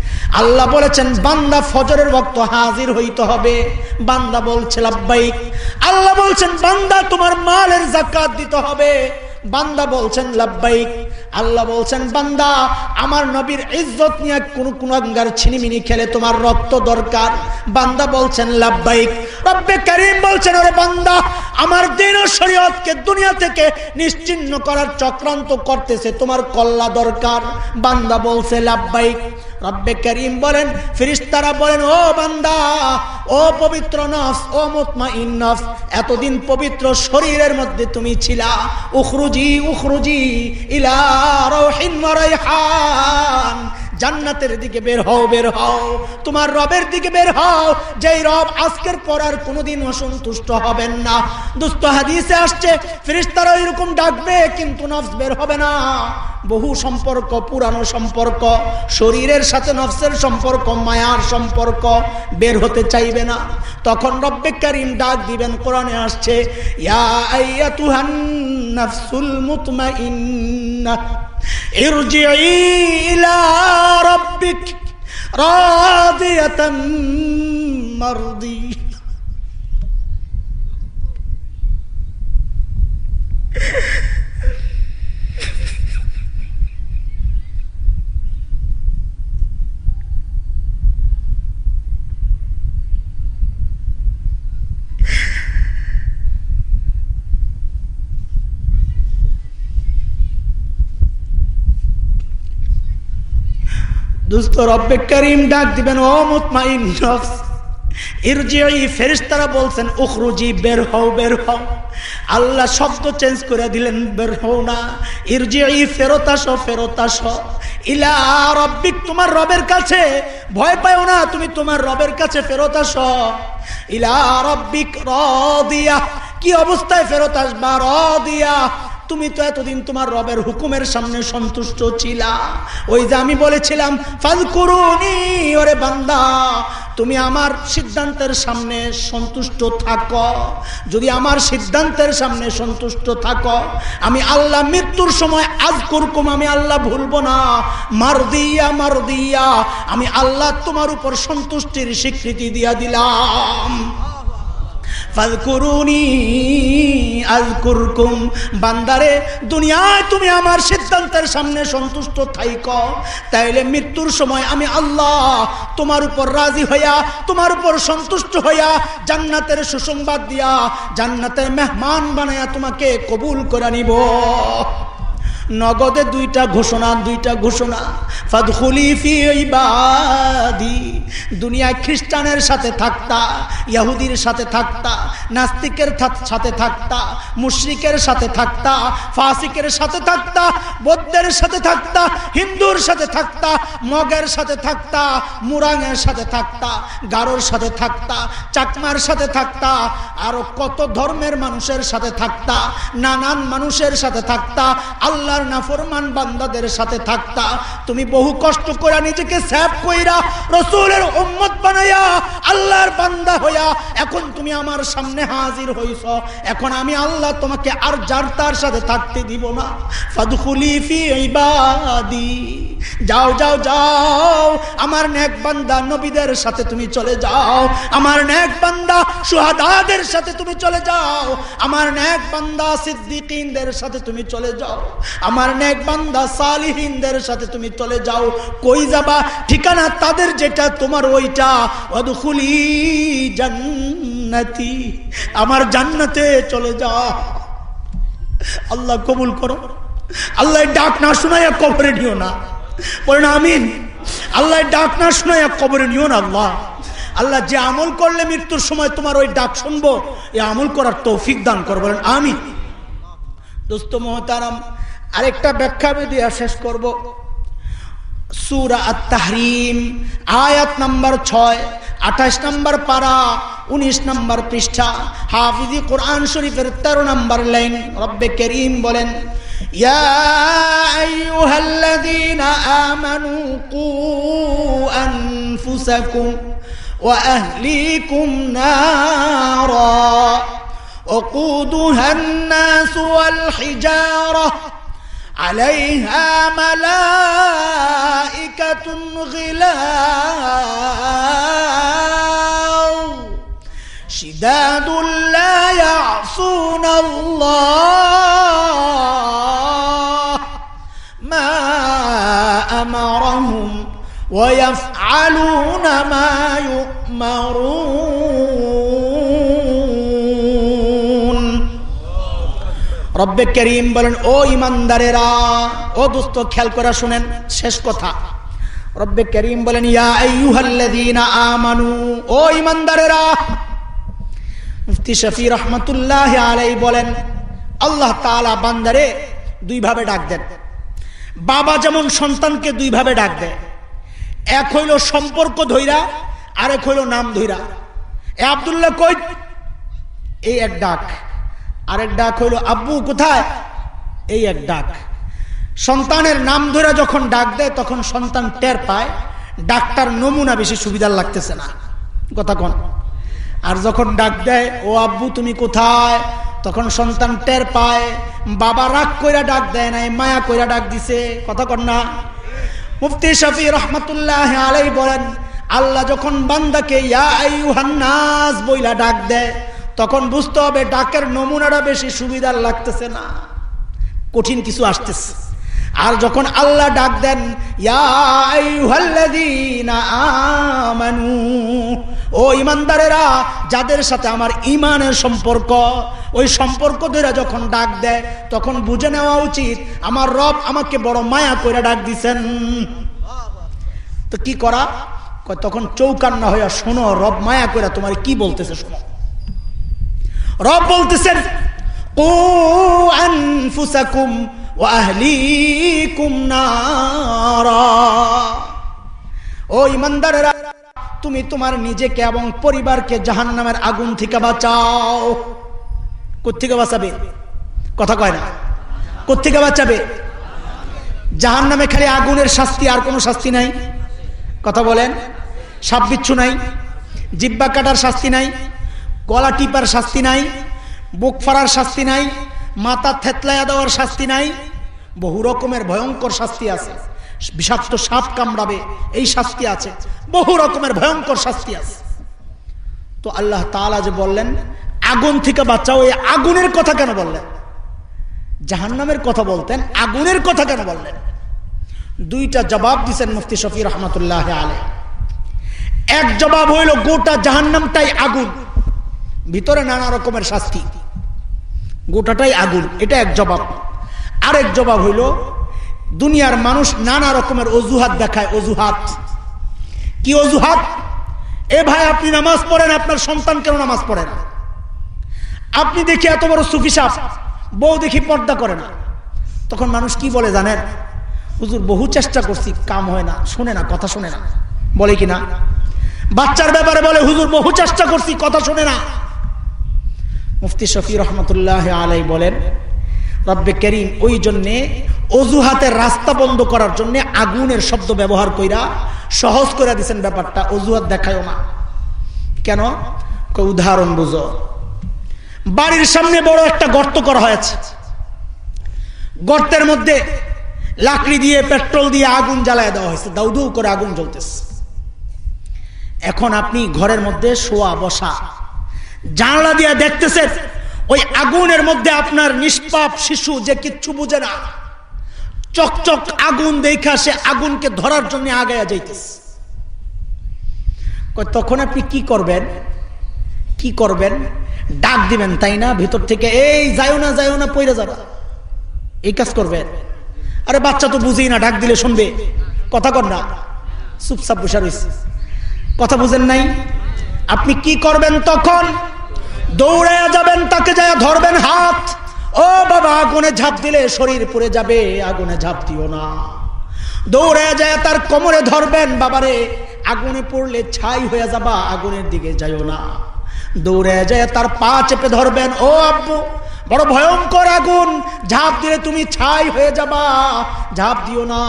আল্লাহ বলেছেন, বান্দা ফজরের ভক্ত হাজির হইতে হবে। বান্দা বলছে লাভবাইক আল্লাহ বলছেন, বান্দা তোমার মালের জাকাত দিতে হবে। বান্দা বলছেন লাভবাইক আল্লাহ বলছেন, বান্দা, আমার নবীর ইজ্জত নিয়ে কোন কোন অঙ্গার ছিনিমিনি খেলে তোমার রক্ত দরকার। বান্দা বলছেন লাভবাইক রব্বে করিম বলছেন, ওরে বান্দা, আমার দিন ও শরীয়তকে দুনিয়া থেকে নিশ্চিন্ন করার চক্রান্ত করতেছে, তোমার কল্লা দরকার। বান্দা বলছে লাভবাইক রব্বে করিম বলেন ফিরিস্তারা বলেন, ও বান্দা, ও পবিত্র নফস, ও মুতমা নফস, এতদিন পবিত্র শরীরের মধ্যে তুমি ছিলা। উখরুজি উখরুজি, ইলা রহিন রাইহান। জান্নাতের দিকে বের হও বের হও। তোমার রবের দিকে বের হও। যেই রব আজকের পর আর কোনোদিন অসন্তুষ্ট হবেন না। দুস্থ হাদিসে আসছে ফেরেশতারা এরকম ডাকবে, কিন্তু নফস বের হবে না। বহু সম্পর্ক, পুরানো সম্পর্ক, শরীরের সাথে নফসের সম্পর্ক, মায়ার সম্পর্ক বের হতে চাইবে না। তখন রব্বে কারিম ডাক দিবেন, কোরআনে আসছে, ইয়া আইয়াতুহান নাফসুল الجنة. ارجعي إلى ربك راضية مرضية. ডাক দিবেন ফেরেশতারা বলছেন, উখরুজি বের হও, বের চেঞ্জ করে দিলেন, বের না। ইলা তোমার রবের কাছে ভয় পাও না, তুমি তোমার রবের কাছে ফেরত আসো। ইলা রব্বিক, রদিয়া, কি অবস্থায় ফেরত আসবা? রদিয়া। তুমি তো এতদিন তোমার রবের হুকুমের সামনে সন্তুষ্ট ছিলা। ওই যে আমি বলেছিলাম ফাল করুনি ওরে বান্দা, তুমি আমার সিদ্ধান্তের সামনে সন্তুষ্ট থাকো। যদি আমার সিদ্ধান্তের সামনে সন্তুষ্ট থাকো, আমি আল্লাহ মৃত্যুর সময় আজ করকুম, আমি আল্লাহ ভুলবো না। মার দিয়া মার দিয়া আমি আল্লাহ তোমার উপর সন্তুষ্টির স্বীকৃতি দিয়া দিলাম। ফাজকুরুনি আজকুরকুম বান্দারে, দুনিয়ায় তুমি আমার সিদ্ধান্তের সামনে সন্তুষ্ট থাইক। তাইলে মৃত্যুর সময় আমি আল্লাহ তোমার উপর রাজি হইয়া, তোমার উপর সন্তুষ্ট হইয়া জান্নাতের সুসংবাদ দিয়া জান্নাতের মেহমান বানাইয়া তোমাকে কবুল করে নিব। নগদে দুইটা ঘোষণা দুইটা ঘোষণা ফাদখুলি ফি ইবাদি দুনিয়ায় খ্রিস্টানের সাথে থাকতা ইহুদির সাথে থাকতা নাস্তিকের সাথে থাকতা মুশরিকের সাথে থাকতা ফাসিকের সাথে থাকতা বৌদ্ধের সাথে থাকতা হিন্দুর সাথে থাকতা মগের সাথে থাকতা মুরাঙের সাথে থাকতা গারোর সাথে থাকতা চাকমার সাথে থাকতা আরও কত ধর্মের মানুষের সাথে থাকতা নানান মানুষের সাথে থাকতা আল্লাহ আল্লাহর নাফরমান বান্দাদের সাথে থাকতা, তুমি বহু কষ্ট করে নিজেকে স্যাপ কইরা রসুলের উম্মত বানাইয়া আল্লাহর বান্দা হইয়া এখন তুমি আমার সামনে হাজির হইছ। এখন আমি আল্লাহ তোমাকে আর যার তার সাথে থাকতে দিব না। ফাদখুলি ফি ইবাদি। যাও যাও যাও, আমার নেক বান্দা নবীদের সাথে তুমি চলে যাও। আমার নেক বান্দা সুহাদাদের সাথে তুমি চলে যাও। আমার নেক বান্দা সিদ্দিকিনদের সাথে তুমি চলে যাও। আমার নেক বান্দা সালিহিনদের সাথে তুমি চলে যাও। কই যাবা? ঠিকানা তাদের যেটা, তোমার ওইটা। অদখুলি জান্নাতি। আমার জান্নাতে চলে যাও আল্লাহ কবুল করো। আল্লাহ ডাক না শোনায় কবরে নিও না। বলেন, আমিন। আল্লাহ ডাক না শোনায় কবরে নিও না আল্লাহ। আল্লাহ যে আমল করলে মৃত্যুর সময় তোমার ওই ডাক শুনব এই আমল করার তৌফিক দান করো। বলেন আমি দোস্ত মহতারাম আরেকটা ব্যাখ্যা আমি দিয়ে শেষ করব সুরা তাহরিম আয়াত নাম্বার ছয় আঠাশ নম্বর পারা উনিশ নম্বর পৃষ্ঠা হাফিজি কোরআন শরীফের তেরো নম্বর লাইন রব্বে করিম বলেন يا أيها الذين آمنوا قوا أنفسكم وأهليكم نارا وقودها الناس والحجارة عليها ملائكة غلاظ. شداد لا يعصون الله ما أمرهم ويفعلون ما يؤمرون. রব্বে করিম বলেন, ও ইমানদারেরা, ও দোস্ত, খেয়াল করে শুনেন, শেষ কথা। রব্বে করিম বলেন, ইয়া আমানু, ও ইমানদারেরা, মুফতি শফি রহমতুল্লাহ আলাই বলেন, আল্লাহ তাআলা বান্দারে দুই ভাবে ডাক দেন। বাবা যেমন সন্তানকে দুই ভাবে ডাক দেয়, এক হইল সম্পর্ক ধইরা, আরেক হইল নাম ধইরা। এ আবদুল্লাহ কই? এই এক ডাক। আরেক ডাক হইল আব্বু, কোথায়? এই এক ডাক। সন্তানের নাম ধরে যখন ডাক দেয়, তখন সন্তান টের পায় ডাক্তার নমুনা বেশি সুবিধার লাগতেছে না। কথা কন। আর যখন ডাক দেয়, ও আব্বু, তুমি কোথায়? তখন সন্তান টের পায়, বাবা রাগ কইরা ডাক দেয় নাই, মায়া কইরা ডাক দিছে। কথা কন না। মুফতি শফি রহমতুল্লাহ আলাই বলেন, আল্লাহ যখন বান্দাকে ইয়া আইয়ুহান্নাস বইলা ডাক দেয় তখন বুঝতে হবে ডাকের নমুনাটা বেশি সুবিধার লাগতেছে না। কঠিন কিছু আসতেছে। আর যখন আল্লাহ ডাক দেন আমানু, ও ইমানদারেরা যাদের সাথে আমার ইমানের সম্পর্ক, ওই সম্পর্ক ধরে যখন ডাক দেয়, তখন বুঝে নেওয়া উচিত, আমার রব আমাকে বড় মায়া করে ডাক দিছেন। তো কি করা? তখন চৌকান্না হইয়া শোনো, রব মায়া করে তোমার কি বলতেছে শোনো। রব বলতেছেন ও আনফুসাকুম ও আহলিকুম নারা। ও ইমানদারেরা, তুমি তোমার নিজেকে এবং পরিবারকে জাহান নামের আগুন থেকে বাঁচাও। কোথেকে বাঁচাবে? কথা কয় না। কোথেকে বাঁচাবে? জাহান নামে খালি আগুনের শাস্তি আর কোনো শাস্তি নাই। কথা বলেন, সাপ বিচ্ছু নাই, জিব্বা কাটার শাস্তি নাই। গলা টিপার শাস্তি নাই, বুক ফাড়ার শাস্তি নাই, মাথা থেতলাইয়া দেওয়ার শাস্তি নাই, বহু রকমের ভয়ঙ্কর শাস্তি আছে। বিষাক্ত সাপ কামড়াবে, এই শাস্তি আছে। বহু রকমের ভয়ঙ্কর শাস্তি আছে। তো আল্লাহ তালা যে বললেন, আগুন থেকে বাচ্চাও এই আগুনের কথা কেন বললেন? জাহান্নামের কথা বলতেন, আগুনের কথা কেন বললেন? দুইটা জবাব দিচ্ছেন মুফতি শফি রহমতুল্লাহ আলে এক জবাব হইল, গোটা জাহান্নামটাই আগুন। ভিতরে নানা রকমের শাস্তি। গোটাটাই আগুন, এটা এক জবাব। আরেক জবাব হইল, দুনিয়ার মানুষ নানা রকমের অজুহাত দেখায়, অজুহাত। কি অজুহাত? এ ভাই, আপনি নামাজ পড়েন, আপনার সন্তান কেন নামাজ পড়ে না? আপনি দেখি এত বড় সুফি সাহ বউ দেখি পর্দা করে না। তখন মানুষ কি বলে জানেন? হুজুর, বহু চেষ্টা করছি, কাম হয় না, শুনে না, কথা শুনে না। বলে কি না? বাচ্চার ব্যাপারে বলে, হুজুর, বহু চেষ্টা করছি, কথা শুনে না। মুফতি শফি রহমতুল্লাহ আলাই বলেন, রব্বে করিম ওই জন্যে অজুহাতের রাস্তা বন্ধ করার জন্য আগুনের শব্দ ব্যবহার কইরা সহজ করে দিচ্ছেন ব্যাপারটা, অজুহাত দেখায়ও না। কেন? উদাহরণ বুঝো। বাড়ির সামনে বড় একটা গর্ত করা হয়েছে। গর্তের মধ্যে লাকড়ি দিয়ে, পেট্রোল দিয়ে আগুন জ্বালায় দেওয়া হয়েছে দাউদু করে আগুন জ্বলতেছে। এখন আপনি ঘরের মধ্যে শোয়া, বসা জানলা দিয়ে দেখতেছেন, ওই আগুনের মধ্যে আপনার নিষ্পাপ শিশু যে কিচ্ছু বুঝে না। চকচক আগুন দেখা সে আগুনকে ধরার জন্য আগায়া যাইতেছে। তখন আপনি কি করবেন? কি করবেন? ডাক দিবেন, তাই না? ভিতর থেকে, এই, যাইও না যাইও না, পইরে যাবা। এই কাজ করবেন? আরে, বাচ্চা তো বুঝেই না, ডাক দিলে শুনবে। কথা কর না। চুপচাপ বসে রয়েছে কথা বুঝেন নাই? আপনি কি করবেন তখন? দৌড়ে যাবেন, তাকে যায় ধরবেন হাত। ও বাবা, আগুনে ঝাঁপ দিলে শরীর পুড়ে যাবে, আগুনে ঝাঁপ দিও না। দৌড়ে যায় তার কোমরে ধরবেন, বাবারে, আগুনে পড়লে ছাই হয়ে যাবা, আগুনের দিকে যাইও না। দৌড়ে যায় তার পা চেপে ধরবেন, ও আব্বু, বড় ভয়ঙ্কর আগুন, ঝাঁপ দিলে তুমি ছাই হয়ে যাবা, ঝাঁপ দিও না।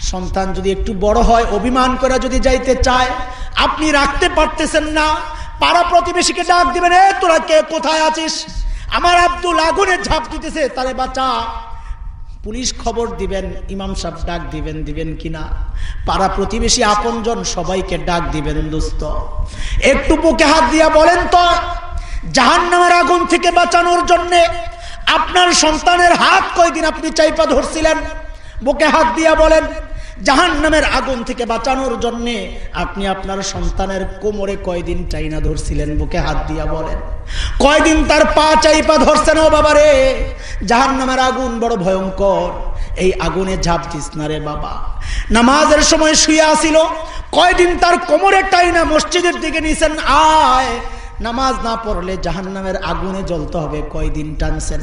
সন্তান যদি একটু বড় হয়, অভিমান করে যদি যাইতে চায়, আপনি রাখতে পারতেছেন না। পাড়া প্রতিবেশীকে ডাক দিবেন, এ, তোরা কে? কোথায় আছিস? আমার আব্দুল আগুনে ঝাঁপ দিতেছে, তারে বাঁচা। পুলিশ খবর দিবেন, ইমাম সাহেব ডাক দিবেন দিবেন কিনা? পাড়া প্রতিবেশী আপনজন সবাইকে ডাক দিবেন, দোস্ত, একটু বুকে হাত দিয়া বলেন তো জাহান নামের আগুন থেকে বাঁচানোর জন্য আপনার সন্তানের হাত কয়দিন আপনি চাইপা ধরছিলেন? বুকে হাত দিয়া বলেন জাহান নামের আগুন থেকে বাঁচানোর জন্য আপনি আপনার সন্তানের কোমরে কয়দিন চাইনা ধরছিলেন, বুকে হাত দিয়া বলেন। কয়দিন তার পা চাইপা ধরছেন, ও বাবারে? জাহান নামের আগুন বড় ভয়ঙ্কর। এই আগুনে ঝাঁপ দিস না রে বাবা। নামাজের সময় শুয়ে আসিল, কয়দিন তার কোমরে টাইনা মসজিদের দিকে নিছেন, আয়। নামাজ না পড়লে জাহান নামের আগুনে জ্বলতে হবে। কয়দিন টানছেন?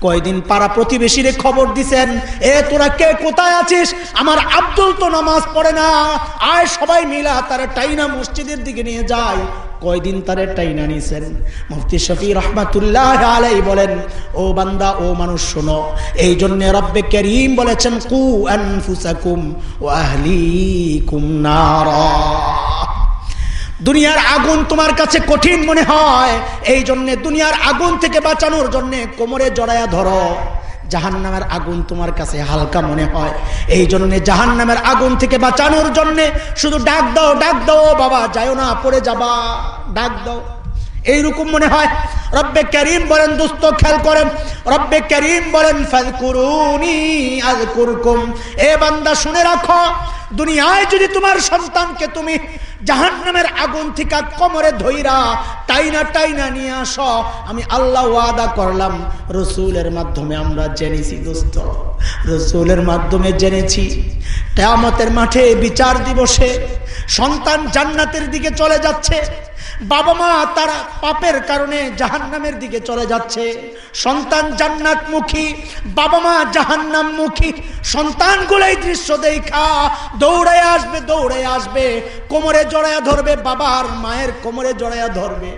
কয়দিন পাড়া প্রতিবেশীরে খবর দিছেন? এ, তোরা কে? কোথায় আছিস? আমার আব্দুল তো নামাজ পড়ে না। আয়, সবাই মিলা তারা টাইনা মসজিদের দিকে নিয়ে যায়। কয়দিন তারে টাইনা নিছেন? মুফতি শফি রহমাতুল্লাহ আলাই বলেন, ও বান্দা, ও মানুষ, শোনো। এই জন্য রব্বে করিম বলেছেন, কু আনফুসাকুম ও আহলিকুম নারা। দুনিয়ার আগুন তোমার কাছে কঠিন মনে হয়। এই জন্যে দুনিয়ার আগুন থেকে বাঁচানোর জন্যে কোমরে জড়ায়া ধরো। জাহান নামের আগুন তোমার কাছে হালকা মনে হয়। এই জন্য জাহান নামের আগুন থেকে বাঁচানোর জন্যে শুধু ডাক দাও ডাক দাও, বাবা যাও না, পড়ে যাবা। ডাক দাও। এইরকম মনে হয়। রব্বে করিম বলেন দুস্থ খেয়াল করেন। রব্বে করিম বলেন এ বান্দা, শুনে রাখো, দুনিয়ায় যদি তোমার সন্তানকে তুমি জাহান নামের আগুন থেকে কমরে ধইরা টাইনা টাইনা নিয়ে আস, আমি আল্লাহ ওয়াদা করলাম, রসুলের মাধ্যমে আমরা জেনেছি, দোস্ত। রসুলের মাধ্যমে জেনেছি, কেয়ামতের মাঠে বিচার দিবসে সন্তান জান্নাতের দিকে চলে যাচ্ছে। বাবা মা তারা পাপের কারণে জাহান্নামের দিকে চলে যাচ্ছে। সন্তান জান্নাত মুখী বাবা মা জাহান্নাম মুখী সন্তানগুলোই দৃশ্য দেখা দৌড়ে আসবে দৌড়ে আসবে, কোমরে জড়াইয়া ধরবে, বাবার মায়ের কোমরে জড়াইয়া ধরবে।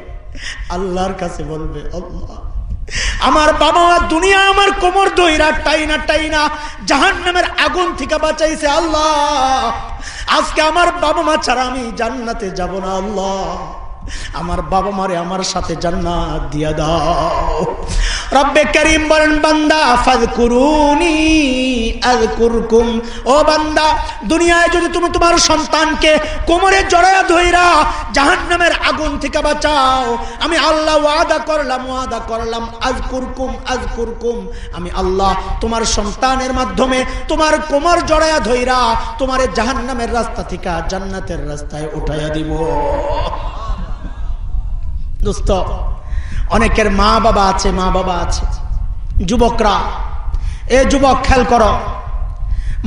আল্লাহর কাছে বলবে, আল্লাহ, আমার বাবা মা দুনিয়া আমার কোমর দইরা টাইনা টাইনা জাহান নামের আগুন থেকে বাঁচাইছে, আল্লাহ। আজকে আমার বাবা মা ছাড়া আমি জান্নাতে যাব না, আল্লাহ। আমার বাবা মারে আমার সাথে জান্নাত দিয়া দাও। রব্বে করিম বলেন, বান্দা, ফাযকুরুনি আযকুরকুম। ও বান্দা, দুনিয়ায় যদি তুমি তোমার সন্তানকে কোমরে জড়ায়া ধইরা জাহান্নামের আগুন থেকে বাঁচাও, আমি আল্লাহ ওয়াদা করলাম ওয়াদা করলাম, আযকুরকুম আযকুরকুম। আমি আল্লাহ তোমার সন্তানের মাধ্যমে তোমার কোমর জড়ায়া ধইরা তোমার জাহান্নামের রাস্তা থেকে জান্নাতের রাস্তায় উঠাইয়া দিব। দোস্ত, অনেকের মা বাবা আছে, মা বাবা আছে। যুবকরা, এ যুবক খেয়াল কর।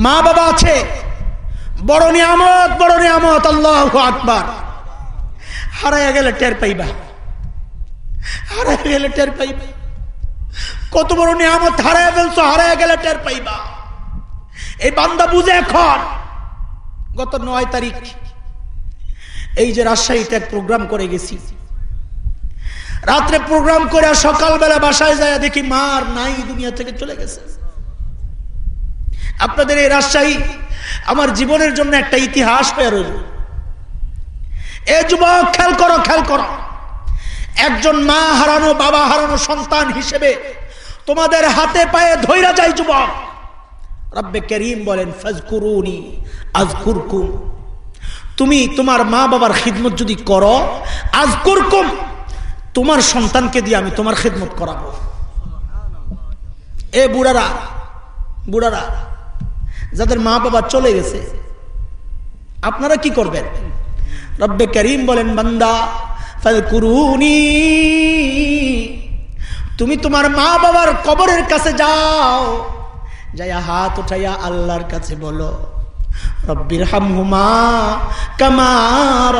মা বাবা আছে, বড় নিয়ামত বড় নিয়ামত, আল্লাহ আকবার। হারাইয়া গেলে টের পাইবা। হারাইয়া গেলে টের পাইবা। কত বড় নিয়ামত হারাইয়া ফেলছো হারাইয়া গেলে টের পাইবা। এই বান্দা বুঝে এখন, গত নয় তারিখ, এই যে রাজশাহীতে এক প্রোগ্রাম করে গেছি। রাত্রে প্রোগ্রাম করে সকালবেলা বাসায় যায়, দেখি মার নাই দুনিয়া থেকে চলে গেছে। আপনাদের এই রাজশাহী আমার জীবনের জন্য একটা ইতিহাস হয়ে রইল। এ যুবক খেল করো খেল করো। একজন মা হারানো, বাবা হারানো সন্তান হিসেবে তোমাদের হাতে পায়ে ধৈরা যায় যুবক। রব্বে করিম বলেন, ফাজকুরুনি আজকুরকুম তুমি তোমার মা বাবার খিদমত যদি করো আজকুরকুম তোমার সন্তানকে দিয়ে আমি তোমার খেদমত করাবো। এ বুড়ারা বুড়ারা, যাদের মা বাবা চলে গেছে, আপনারা কি করবেন? রব্বে করিম বলেন, বান্দা কুরুনি তুমি তোমার মা বাবার কবরের কাছে যাও। যাইয়া হাত উঠাইয়া আল্লাহর কাছে বলো, রব্বির হামহুমা কামা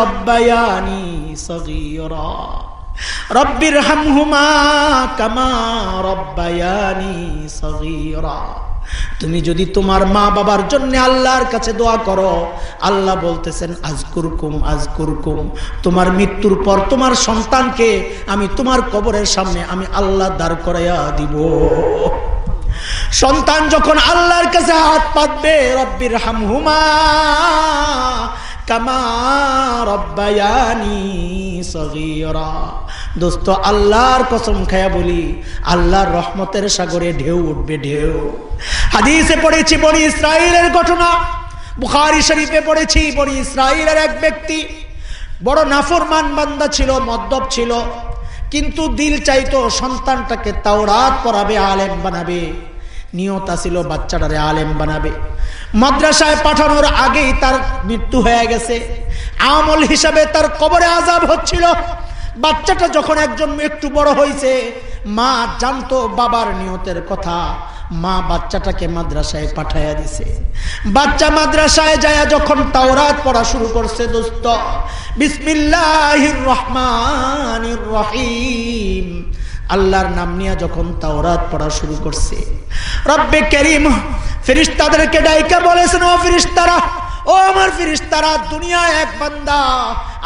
রব্বায়ানি সগীরা। রব্বির হামহুমা কামা রব্বায়ানি সগীরা। তুমি যদি তোমার মা বাবার জন্য আল্লাহর কাছে দোয়া করো, আল্লাহ বলতেছেন, আজকুরকুম আজকুরকুম। তোমার মৃত্যুর পর তোমার সন্তানকে আমি তোমার কবরের সামনে আমি আল্লাহ দাঁড় করাইয়া দিব। সন্তান যখন আল্লাহর কাছে হাত পাতবে, রব্বির হামহুমা দোস্ত, আল্লাহর কসম খায়া বলি, আল্লাহর রহমতের সাগরে ঢেউ উঠবে ঢেউ। হাদিসে পড়েছি বড়ি ইসরায়েলের ঘটনা। বুখারি শরীফে পড়েছি বড়ি ইসরায়েলের এক ব্যক্তি। বড় নাফরমান বান্দা ছিল মদ্যপ ছিল। কিন্তু দিল চাইতো সন্তানটাকে তাওরাত পড়াবে আলেম বানাবে। নিয়ত ছিল বাচ্চাটারে আলেম বানাবে। মাদ্রাসায় পাঠানোর আগেই তার মৃত্যু হয়ে গেছে। আমল হিসাবে তার কবরে আজাব হচ্ছিল। বাচ্চাটা যখন একজন একটু বড় হয়েছে মা জানতো বাবার নিয়তের কথা। মা বাচ্চাটাকে মাদ্রাসায় পাঠাইয়া দিছে। বাচ্চা মাদ্রাসায় যায় যখন তাওরাত পড়া শুরু করছে, দোস্ত, বিসমিল্লাহির রহমান রহিম। আল্লাহর নাম নিয়ে যখন তাওরাত পড়া শুরু করছে, রব্বে করিম, ফেরিস্তাদেরকে ডাইকা বলেছেন, ও ফেরিস্তারা, ও আমার ফিরিস্তারা দুনিয়া এক বান্দা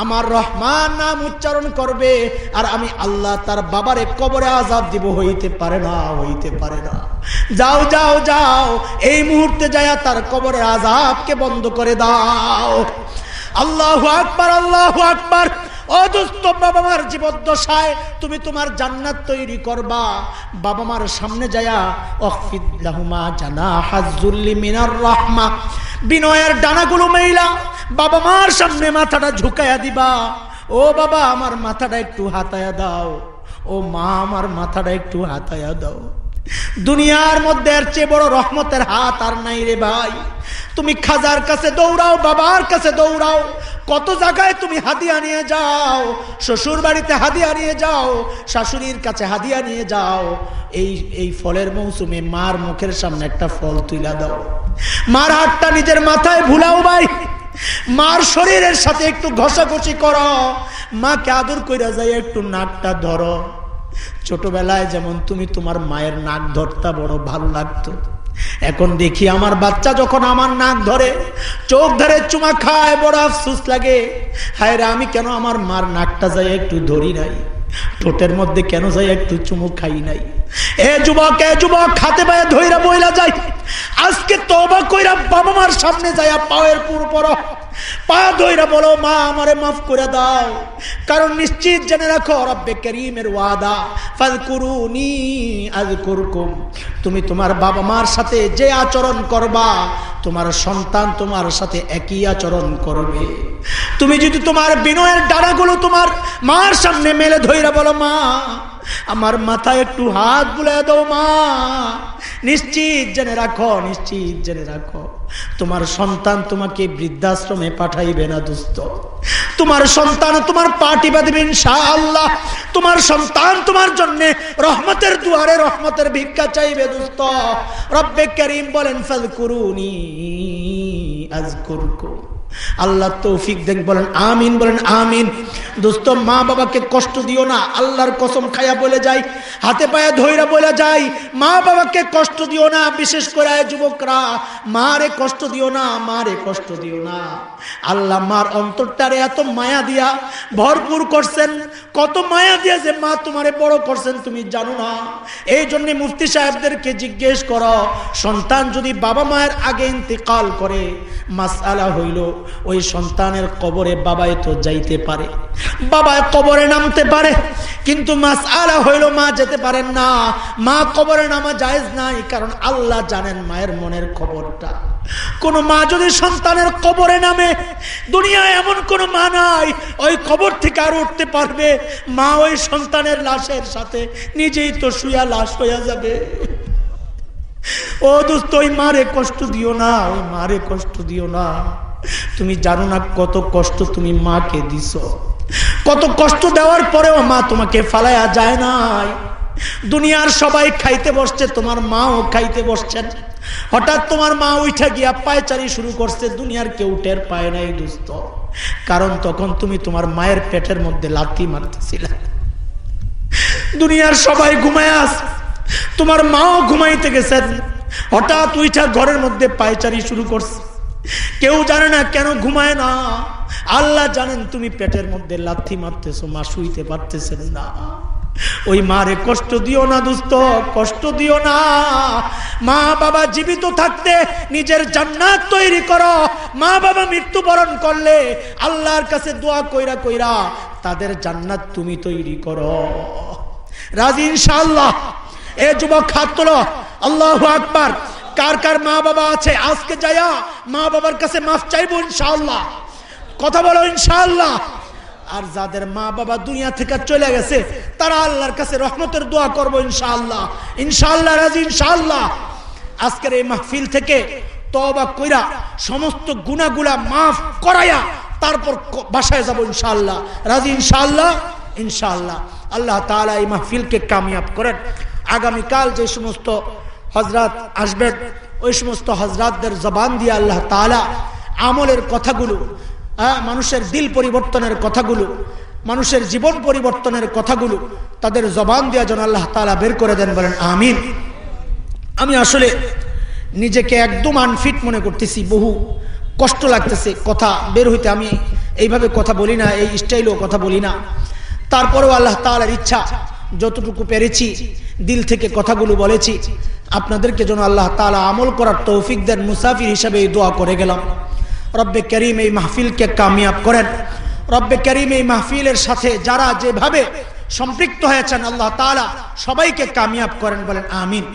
আমার রহমান নাম উচ্চারণ করবে আর আমি আল্লাহ তার বাবারে কবরে আজাব দিব, হইতে পারে না, হইতে পারে না। যাও যাও যাও, এই মুহূর্তে যায় তার কবরের আজাবকে বন্ধ করে দাও। আল্লাহ আকবার আল্লাহ আকবার বাবা মার জীবদ্দশায় তুমি তোমার জান্নাত তৈরি করবা। বাবা মার সামনে জানা হাজুল্লি মিনার বিনয়ের ডানাগুলো মেইলা বাবা মার সামনে মাথাটা ঝুঁকাইয়া দিবা। ও বাবা, আমার মাথাটা একটু হাতায়া দাও। ও মা, আমার মাথাটা একটু হাতায়া দাও। দুনিয়ার মধ্যে এর চেয়ে বড় রহমতের হাত আর নাই রে ভাই। তুমি খাজার কাছে দৌড়াও, বাবার কাছে দৌড়াও। কত জায়গায় তুমি হাদিয়া নিয়ে যাও শ্বশুর বাড়িতে হাদিয়া নিয়ে যাও, শাশুড়ির কাছে হাদিয়া নিয়ে যাও। এই এই ফলের মৌসুমে মার মুখের সামনে একটা ফল তুইলা দাও। মার হাতটা নিজের মাথায় ভুলাও ভাই। মার শরীরের সাথে একটু ঘষাঘষি করো। মাকে আদর কইরা যাই একটু নাকটা ধরো। ছোটবেলায় যেমন তুমি তোমার মায়ের নাক ধরতা বড় ভালো লাগতো। এখন দেখি আমার বাচ্চা যখন আমার নাক ধরে, চোখ ধরে চুমা খায়, বড় আফসুস লাগে। হায় রে, আমি কেন আমার মার নাকটা যাই একটু ধরি নাই? ঠোঁটের মধ্যে কেন যাই একটু চুমু খাই নাই? এ যুবক এ যুবক খাতে পায়ে ধৈরা বইলা যায় আজকে তবা কইরা বাবা মার সামনে যায় পায়ের পুর পর পা বলো, মা মাফ করে দাও। কারণ নিশ্চিত রাখো তুমি তোমার বাবা মার সাথে যে আচরণ করবা, তোমার সন্তান তোমার সাথে একই আচরণ করবে। তুমি যদি তোমার বিনয়ের ডানাগুলো তোমার মার সামনে মেলে ধইরা বলো, মা আমার মাথায় একটু হাত বুলে দাও মা। নিশ্চিত জেনে রাখো, নিশ্চিত জেনে রাখো। তোমার সন্তান তোমাকে বৃদ্ধাশ্রমে পাঠাইবে না, দুস্থ। তোমার সন্তান তোমার পাটি বাঁধবে আল্লাহ তোমার সন্তান তোমার জন্য রহমতের দুয়ারে রহমতের ভিক্ষা চাইবে, দুস্থ। রব্বে করিম বলেন ফল করুনি আজ করুকো আল্লাহ তৌফিক দেখ বলেন আমিন বলেন আমিন। দোস্ত, মা বাবাকে কষ্ট দিও না, আল্লাহর কসম খায়া বলে যাই, হাতে পায়ে ধৈরা বলে যাই। মা বাবাকে কষ্ট দিও না, বিশেষ করে যুবকরা। মারে কষ্ট দিও না, মারে কষ্ট দিও না। আল্লাহ মার অন্তরটারে এত মায়া দিয়া ভরপুর করছেন। কত মায়া দিয়া যে মা তোমারে বড় করছেন, তুমি জানো না। এই জন্য মুফতি সাহেবদেরকে জিজ্ঞেস করো, সন্তান যদি বাবা মায়ের আগে ইন্তেকাল করে মাস আলা হইল ওই সন্তানের কবরে বাবায় তো যাইতে পারে। বাবায় কবরে নামতে পারে। কিন্তু মাস আলা হইল মা যেতে পারেন না। মা কবরে নামা জায়েজ নাই, কারণ আল্লাহ জানেন মায়ের মনের খবরটা কোন মা যদি সন্তানের কবরে নামে, দুনিয়ায় এমন কোন মা নাই, ওই কবর থেকে আর উঠতে পারবে। মা ওই সন্তানের লাশের সাথে নিজেই তো শুয়া লাশ হইয়া যাবে। ও দোস্ত, ওই মারে কষ্ট দিও না, ওই মারে কষ্ট দিও না। তুমি জানো না কত কষ্ট তুমি মাকে দিস কত কষ্ট দেওয়ার পরেও মা তোমাকে ফালাইয়া যায় নাই। দুনিয়ার সবাই খাইতে বসছে, তোমার মাও খাইতে বসছেন। হঠাৎ তোমার মা উঠা গিয়া পায়চারি শুরু করছে, দুনিয়ার কেউ টের পায় নাই দুস্থ কারণ তখন তুমি তোমার মায়ের পেটের মধ্যে লাথি মারতেছিলে। দুনিয়ার সবাই ঘুমায় আস তোমার মাও ঘুমাইতে গেছেন। হঠাৎ উইঠা ঘরের মধ্যে পায়চারি শুরু করছে। কেউ জানে না কেন ঘুমায় না। আল্লাহ জানেন তুমি পেটের মধ্যে লাথি মারতেছো, মা শুইতে পারতেছেন না। ওই মারে কষ্ট দিও না দুস্থ, কষ্ট দিও না। মা বাবা জীবিত থাকতে নিজের জান্নাত তৈরি করো। মা বাবা মৃত্যুবরণ করলে আল্লাহর কাছে দোয়া কইরা কইরা তাদের জান্নাত তুমি তৈরি করো। রাজি ইনশাআল্লাহ। এ যুবক তোলো। আল্লাহ আকবার। কার কার মা বাবা আছে? আজকে যায়া মা বাবার কাছে মাফ চাইব ইনশাআল্লাহ। কথা বলো ইনশাআল্লাহ। আর যাদের মা বাবা দুনিয়া থেকে চলে গেছে, তারা আল্লাহর কাছে রহমতের দোয়া করব ইনশাআল্লাহ। ইনশাআল্লাহ রাজি, ইনশাআল্লাহ। আজকের এই মাহফিল থেকে তবা কইরা সমস্ত গুণাগুলা মাফ করাইয়া তারপর বাসায় যাব ইনশাআল্লাহ। রাজি, ইনশাআল্লাহ? ইনশাআল্লাহ। আল্লাহ তালা এই মাহফিলকে কামিয়াব করেন। আগামীকাল যে সমস্ত হজরত আসবেন ওই সমস্ত হজরতদের জবান দিয়ে আল্লাহ তালা আমলের কথাগুলো মানুষের দিল পরিবর্তনের কথাগুলো, মানুষের জীবন পরিবর্তনের কথাগুলো তাদের জবান দেওয়া যেন আল্লাহ তালা বের করে দেন, বলেন আমিন। আমি আসলে নিজেকে একদম আনফিট মনে করতেছি, বহু কষ্ট লাগতেছে কথা বের হইতে, আমি এইভাবে কথা বলি না, এই স্টাইলেও কথা বলি না। তারপরেও আল্লাহ তালার ইচ্ছা যতটুকু পেরেছি দিল থেকে কথাগুলো বলেছি আপনাদেরকে যেন আল্লাহ তালা আমল করার তৌফিক দেন মুসাফির হিসাবে এই দোয়া করে গেলাম রব্বে করিম এই মাহফিলকে কামিয়াব করেন রব্বে করিম এই মাহফিলের সাথে যারা যেভাবে সম্পৃক্ত হয়েছেন আল্লাহ তালা সবাইকে কামিয়াব করেন বলেন আমিন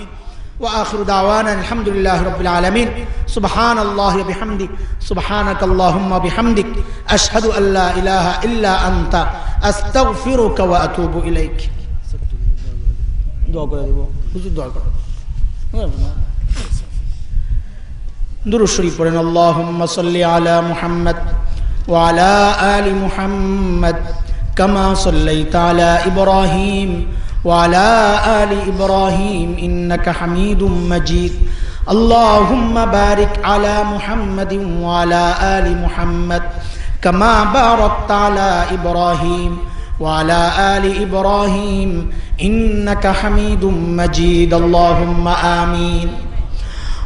واخر دعوانا الحمد لله رب العالمين سبحان الله وبحمدك سبحانك اللهم وبحمدك اشهد ان لا اله الا انت استغفرك واتوب اليك দোয়া করে দেব হুজুর দোয়া করে দুরু শরীফ পড়েন আল্লাহুম্মা সাল্লি আলা মুহাম্মদ ওয়া আলা আলি মুহাম্মদ কামা সাল্লাইতা আলা ইব্রাহিম وعلى آل إبراهيم إنك حميد مجيد اللهم بارك على محمد وعلى آل محمد كما باركت على إبراهيم وعلى آل إبراهيم إنك حميد مجيد اللهم آمين.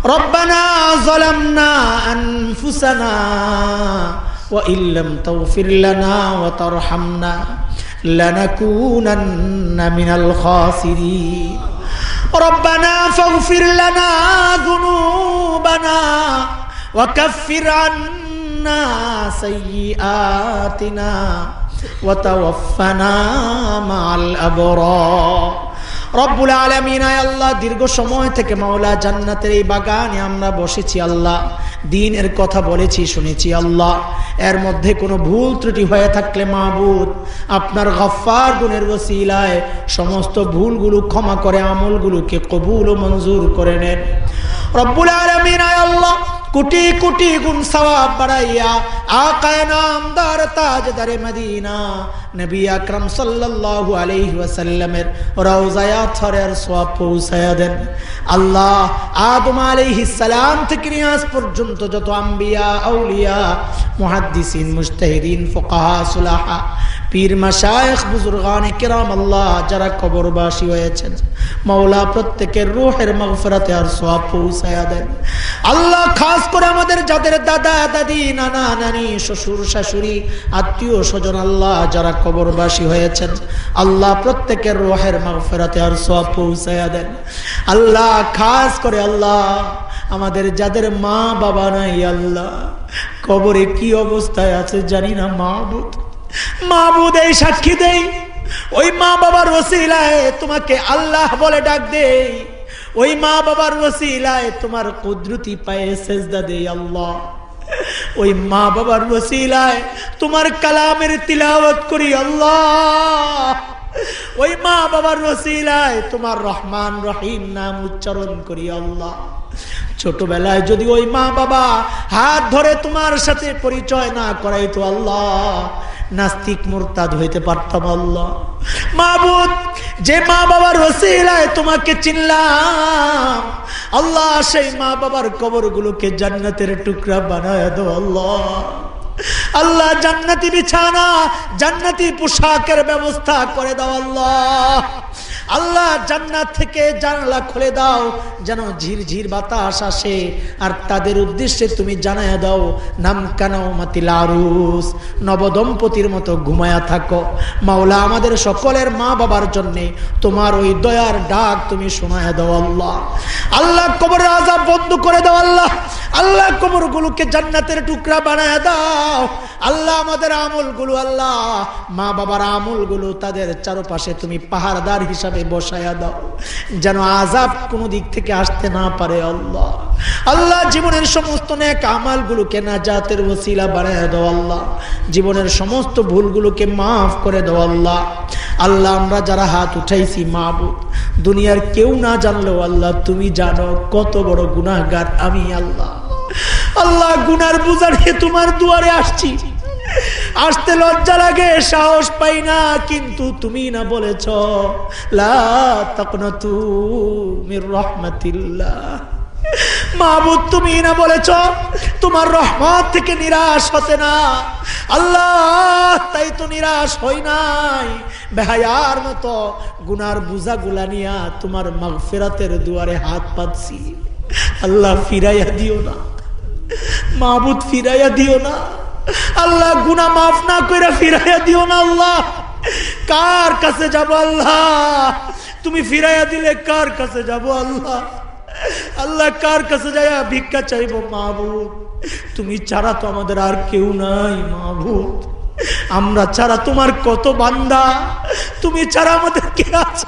ربنا ظلمنا أنفسنا وإن لم تغفر لنا وترحمنا لنكونن من الخاسرين. ربنا فاغفر لنا ذنوبنا وكفر عنا سيئاتنا. রব্বুল আলমিন আল্লাহ, দীর্ঘ সময় থেকে মাওলা জান্নাতের এই বাগানে আমরা বসেছি আল্লাহ। দিনের কথা বলেছি, শুনেছি আল্লাহ। এর মধ্যে কোনো ভুল ত্রুটি হয়ে থাকলে মাহবুদ আপনার গফার গুণের বসিলায় সমস্ত ভুলগুলো ক্ষমা করে আমলগুলোকে কবুল ও মঞ্জুর করে নেন। রব্বুল আলমিন আল্লাহ কোটি কোটি গুণ সওয়াব বাড়াইয়া আকায় নামদার তাজদারে মদিনা। নবী আকরাম সাল্লাল্লাহু আলাইহি ওয়াসাল্লামের রওজায়া থরের সওয়াব পৌঁছায়া দেন। আল্লাহ আদম আলাইহিস সালাম থেকে নিয়ে আজ পর্যন্ত যত আম্বিয়া, আউলিয়া, মুহাদ্দিসিন, মুজতাহিদিন, ফুকাহা, সুলাহা পীর মাশায়েখ বুজুর্গানে কিরাম আল্লাহ যারা কবরবাসী হয়েছেন, মাওলা প্রত্যেকের রূহের মাগফিরাতে আর সওয়াব পৌঁছায়া দেন। আল্লাহ খাস করে আমাদের যাদের দাদা, দাদি, নানা, নানি, শ্বশুর, শাশুড়ি, আত্মীয় স্বজন আল্লাহ যারা কবরবাসী হয়েছেন, আল্লাহ প্রত্যেকের রোহের মাগফিরাতে আর সব পৌঁছায়া দেন। আল্লাহ খাস করে আল্লাহ আমাদের যাদের মা বাবা নাই আল্লাহ, কবরে কি অবস্থায় আছে জানি না মাহবুদ মাহবুদ এই সাক্ষী দেই। ওই মা বাবার ওসিলায় তোমাকে আল্লাহ বলে ডাক দেই। ওই মা বাবার ওসিলায় তোমার কুদরতি পায়ে সেজদা দেই আল্লাহ। ওই মা বাবার ওসিলায় তোমার কালামের তিলাওয়াত করি আল্লাহ। ওই মা বাবার ওসিলায় তোমার রহমান রহিম নাম উচ্চারণ করি আল্লাহ। ছোটবেলায় যদি ওই মা বাবা হাত ধরে তোমার সাথে পরিচয় না করাইতো আল্লাহ নাস্তিক মোরতাদ হইতে পারতাম আল্লাহ। মাহবুদ যে মা বাবার ওসিলায় তোমাকে চিনলাম, আল্লাহ সেই মা বাবার কবর গুলোকে জান্নাতের টুকরা বানায় দো আল্লাহ। আল্লাহ জান্নাতি বিছানা, জান্নাতি পোশাকের ব্যবস্থা করে দাও আল্লাহ। আল্লাহ জান্নাত থেকে জানলা খুলে দাও, যেন ঝিরঝির বাতাস আসে। আর তাদের উদ্দেশ্যে তুমি জানায় দাও, নাম কানাও মাতিল আরুস। নবদম্পতির মতো ঘুমায়া থাকো। মাওলা আমাদের সকলের মা বাবার জন্যে তোমার ওই দয়ার ডাক তুমি শোনায় দাও আল্লাহ। আল্লাহ কবরের আজাব বন্ধ করে দাও আল্লাহ। আল্লাহ কবরগুলোকে জান্নাতের টুকরা বানায় দাও। আল্লাহ আমাদের আমলগুলো আল্লাহ, মা বাবার আমলগুলো তাদের চারপাশে তুমি পাহাড়দার হিসাবে বসায়া দাও। যেন আজাব কোনো দিক থেকে আসতে না পারে আল্লাহ। আল্লাহ জীবনের সমস্ত নেক আমালগুলোকে না জাতের ওসিলা বানায় দাও আল্লাহ। জীবনের সমস্ত ভুলগুলোকে মাফ করে দাও আল্লাহ। আল্লাহ, আমরা যারা হাত উঠাইছি মাহবুদ দুনিয়ার কেউ না জানলেও আল্লাহ, তুমি জানো কত বড় গুনাহগার আমি আল্লাহ। আল্লাহ, গুনার বুঝা নিয়ে তোমার দুয়ারে আসছি। আসতে লজ্জা লাগে, সাহস পাই না, কিন্তু তুমি না বলেছ রহমতিল্লাহ। মাহবুদ তুমি না বলেছ, তোমার রহমত থেকে নিরাশ হতে না। আল্লাহ, তাই তো নিরাশ হই নাই। বেহায়ার মতো গুনার বুঝা গুলা নিয়া তোমার মাগফেরাতের দুয়ারে হাত পাচ্ছি আল্লাহ ফিরাইয়া দিও না। মাহবুদ ফিরাইয়া দিও না। আল্লাহ গুনা মাফ না করে ফিরাইয়া দিও না আল্লাহ। কার কাছে যাব আল্লাহ? তুমি ফিরাইয়া দিলে কার কাছে যাব আল্লাহ? আল্লাহ কার কাছে যায় ভিক্ষা চাইব? মাহবুদ তুমি ছাড়া তো আমাদের আর কেউ নাই মাহবুদ আমরা ছাড়া তোমার কত বান্দা? তুমি ছাড়া আমাদের কে আছে?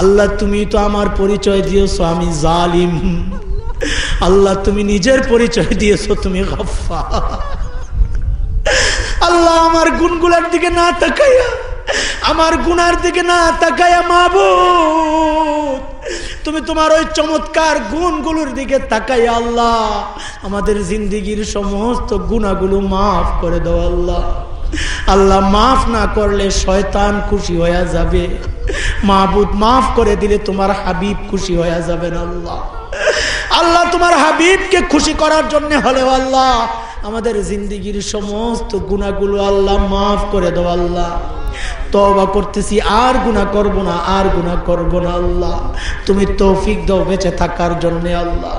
আল্লাহ, তুমি তো আমার পরিচয় দিয়েছ, আমি জালিম। আল্লাহ, তুমি নিজের পরিচয় দিয়েছ, তুমি গফা আল্লাহ, আমার গুনগুলার দিকে না তাকাইয়া আমার গুনার দিকে না তাকাইয়া মাহবুব তুমি তোমার ওই চমৎকার গুণগুলোর দিকে তাকাই আল্লাহ, আমাদের জিন্দিগির সমস্ত গুণাগুলো মাফ করে দাও আল্লাহ। আল্লাহ মাফ না করলে শয়তান খুশি হয়ে যাবে। মাহবুদ মাফ করে দিলে তোমার হাবিব খুশি হয়ে যাবেন আল্লাহ। আল্লাহ তোমার হাবিবকে খুশি করার জন্য হলে আল্লাহ, আমাদের জিন্দিগির সমস্ত গুণাগুলো আল্লাহ মাফ করে দেওয়াল্লাহ আল্লাহ। তবা করতেছি, আর গুণা করব না, আর গুণা করব না আল্লাহ। তুমি তৌফিক দাও বেঁচে থাকার জন্য আল্লাহ।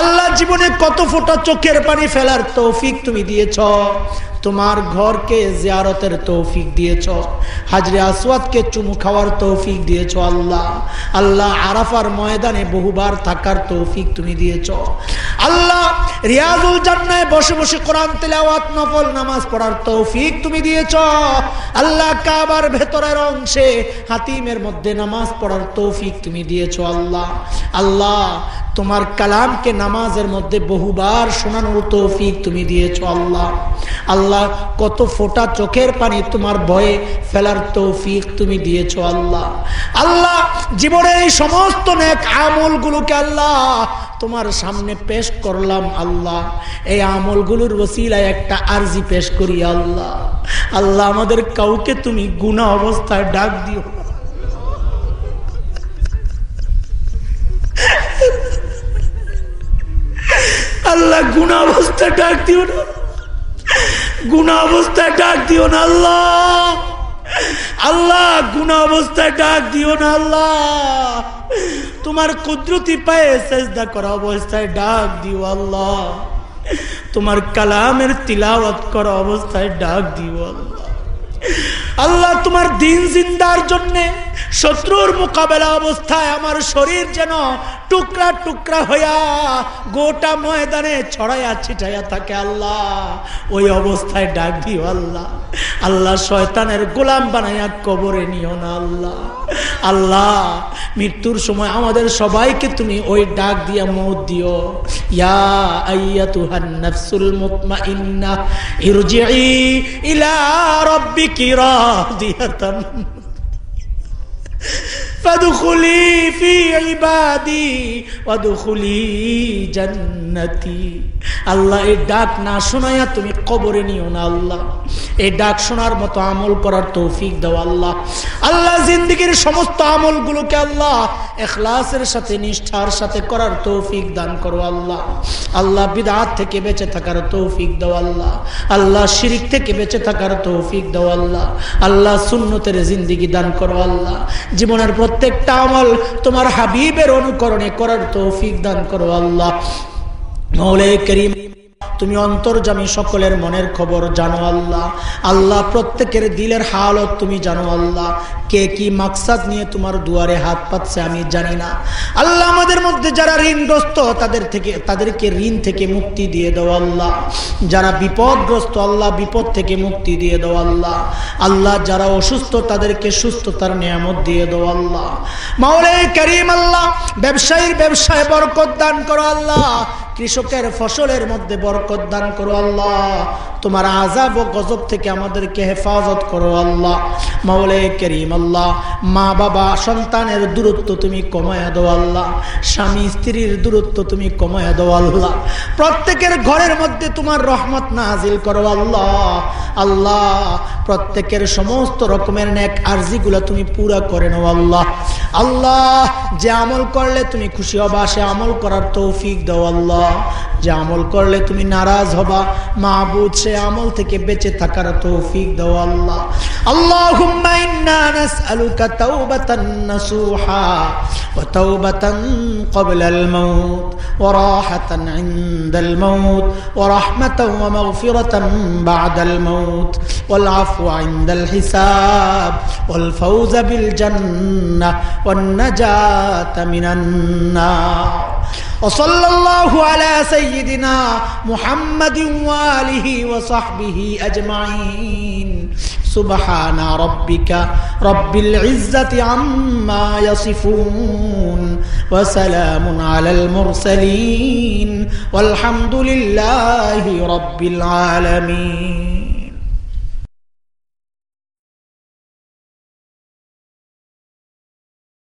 আল্লাহ জীবনে কত ফোটা চোখের পানি ফেলার তৌফিক তুমি দিয়েছ। তোমার ঘরকে জিয়ারতের তৌফিক দিয়েছ। হাজরে আসওয়াদকে চুমু খাওয়ার তৌফিক দিয়েছ আল্লাহ। আল্লাহ আরাফার ময়দানে বহুবার থাকার তৌফিক তুমি দিয়েছ। আল্লাহ রিয়াজুল জান্নায় বসে বসে কোরআন তেলাওয়াত, নফল নামাজ পড়ার তৌফিক তুমি দিয়েছ। আল্লাহ কাবার ভেতরের অংশে হাতিমের মধ্যে নামাজ পড়ার তৌফিক তুমি দিয়েছ আল্লাহ। আল্লাহ, তোমার কালামকে নামাজের মধ্যে বহুবার শোনানোর তৌফিক তুমি দিয়েছ আল্লাহ। আল্লাহ, কত ফোটা চোখের পানি তোমার ভয়ে ফেলার তৌফিক তুমি দিয়েছ আল্লাহ। আল্লাহ, জীবনের এই সমস্ত নেক আমলগুলোকে আল্লাহ তোমার সামনে পেশ করলাম আল্লাহ। এই আমলগুলোর ওসিলায় একটা আরজি পেশ করি আল্লাহ। আল্লাহ আমাদের কাউকে তুমি গুণা অবস্থায় ডাক দিও। আল্লাহ গুণা অবস্থায় ডাক দিও না। গুণা অবস্থায় ডাক দিও না আল্লাহ। আল্লাহ গুনা অবস্থায় ডাক দিও না আল্লাহ। তোমার কুদরতি পায়ে সেজদা করা অবস্থায় ডাক দিও আল্লাহ। তোমার কালামের তিলাওয়াত করা অবস্থায় ডাক দিও আল্লাহ। আল্লাহ, তোমার দিন জিন্দার জন্যে শত্রুর মোকাবেলা অবস্থায় আমার শরীর যেন টুকরা টুকরা হইয়া গোটা ময়দানে ছড়াইয়া ছিটাইয়া থাকে আল্লাহ। ওই অবস্থায় ডাক দিও আল্লাহ। আল্লাহ শয়তানের গোলাম বানাইয়া কবরে নিও না আল্লাহ। আল্লাহ, মৃত্যুর সময় আমাদের সবাইকে তুমি ওই ডাক দিয়া মত দিও। ইয়া আইয়া তুহান নাফসুল মুতমাইন্না ইরজিই ইলা فادخلي في عبادي وادخلي جنتي আল্লাহ এই ডাক না শোনাইয়া তুমি কবরে নিও না আল্লাহ এই ডাক শোনার মতো আমল করার তৌফিক দাও আল্লাহ। আল্লাহ জিন্দগির সমস্ত আমলগুলোকে আল্লাহ এখলাসের সাথে, নিষ্ঠার সাথে করার তৌফিক দান করো আল্লাহ। আল্লাহ বিদাত থেকে বেঁচে থাকার তৌফিক দাও আল্লাহ। আল্লাহ শিরিক থেকে বেঁচে থাকার তৌফিক দাও আল্লাহ। আল্লাহ সুন্নতের জিন্দিগি দান করো আল্লাহ। জীবনের প্রত্যেকটা আমল তোমার হাবিবের অনুকরণে করার তৌফিক দান করো আল্লাহ। মৌলে করিম তুমি অন্তর্জামী সকলের মনের খবর জানো আল্লাহ। আল্লাহ প্রত্যেকের দিলের হালত তুমি জানো আল্লাহ। কে কি মাকসাদ নিয়ে তোমার দুয়ারে হাত পাচ্ছে আমি জানি না। আল্লাহ আমাদের মধ্যে যারা ঋণগ্রস্ত, তাদের থেকে, তাদেরকে ঋণ থেকে মুক্তি দিয়ে দাও আল্লাহ। যারা বিপদগ্রস্ত, আল্লাহ বিপদ থেকে মুক্তি দিয়ে দাও আল্লাহ। আল্লাহ যারা অসুস্থ, তাদেরকে সুস্থতার নিয়ামত দিয়ে দাও আল্লাহ। মাওলে করিম আল্লাহ, ব্যবসায়ীর ব্যবসায় বরকত দান করো আল্লাহ। কৃষকের ফসলের মধ্যে বরকত দান করো আল্লাহ। তোমার আজাব ও গজব থেকে আমাদেরকে হেফাজত করো আল্লাহ। মাওলে করিম আল্লাহ, মা বাবা, সন্তানের দূরত্ব তুমি কমায়া দো আল্লাহ। স্বামী, স্ত্রীর দূরত্ব তুমি কমায়া দো আল্লাহ। প্রত্যেকের ঘরের মধ্যে তোমার রহমত নাজিল করো আল্লাহ। আল্লাহ, প্রত্যেকের সমস্ত রকমের ন্যাক আর্জিগুলো তুমি পুরা করে নাও আল্লাহ। আল্লাহ, যে আমল করলে তুমি খুশি হবা, সে আমল করার তৌফিক দাও আল্লাহ। যে আমল করলে তুমি নারাজ হবা মাহবুদ সে আমল থেকে বেঁচে থাকার তৌফিক দাও আল্লাহ আল্লাহুম্মা ইন্না নাসআলুকা তাওবাতান নাসুহা ওয়া তাওবাতান ক্বাবলাল মাউত ওয়া রাহাতান ইনদাল মাউত ওয়া রাহমাতান ওয়া মাগফিরাতান বা'দাল মাউত ওয়াল আফওয়া ইনদাল হিসাব ওয়াল ফাওজা বিল জান্নাহ ওয়ান নাজাতা মিনান নার وصلى الله على سيدنا محمد وآله وصحبه أجمعين. سبحان ربك رب العزة عما يصفون وسلام على المرسلين والحمد لله رب العالمين.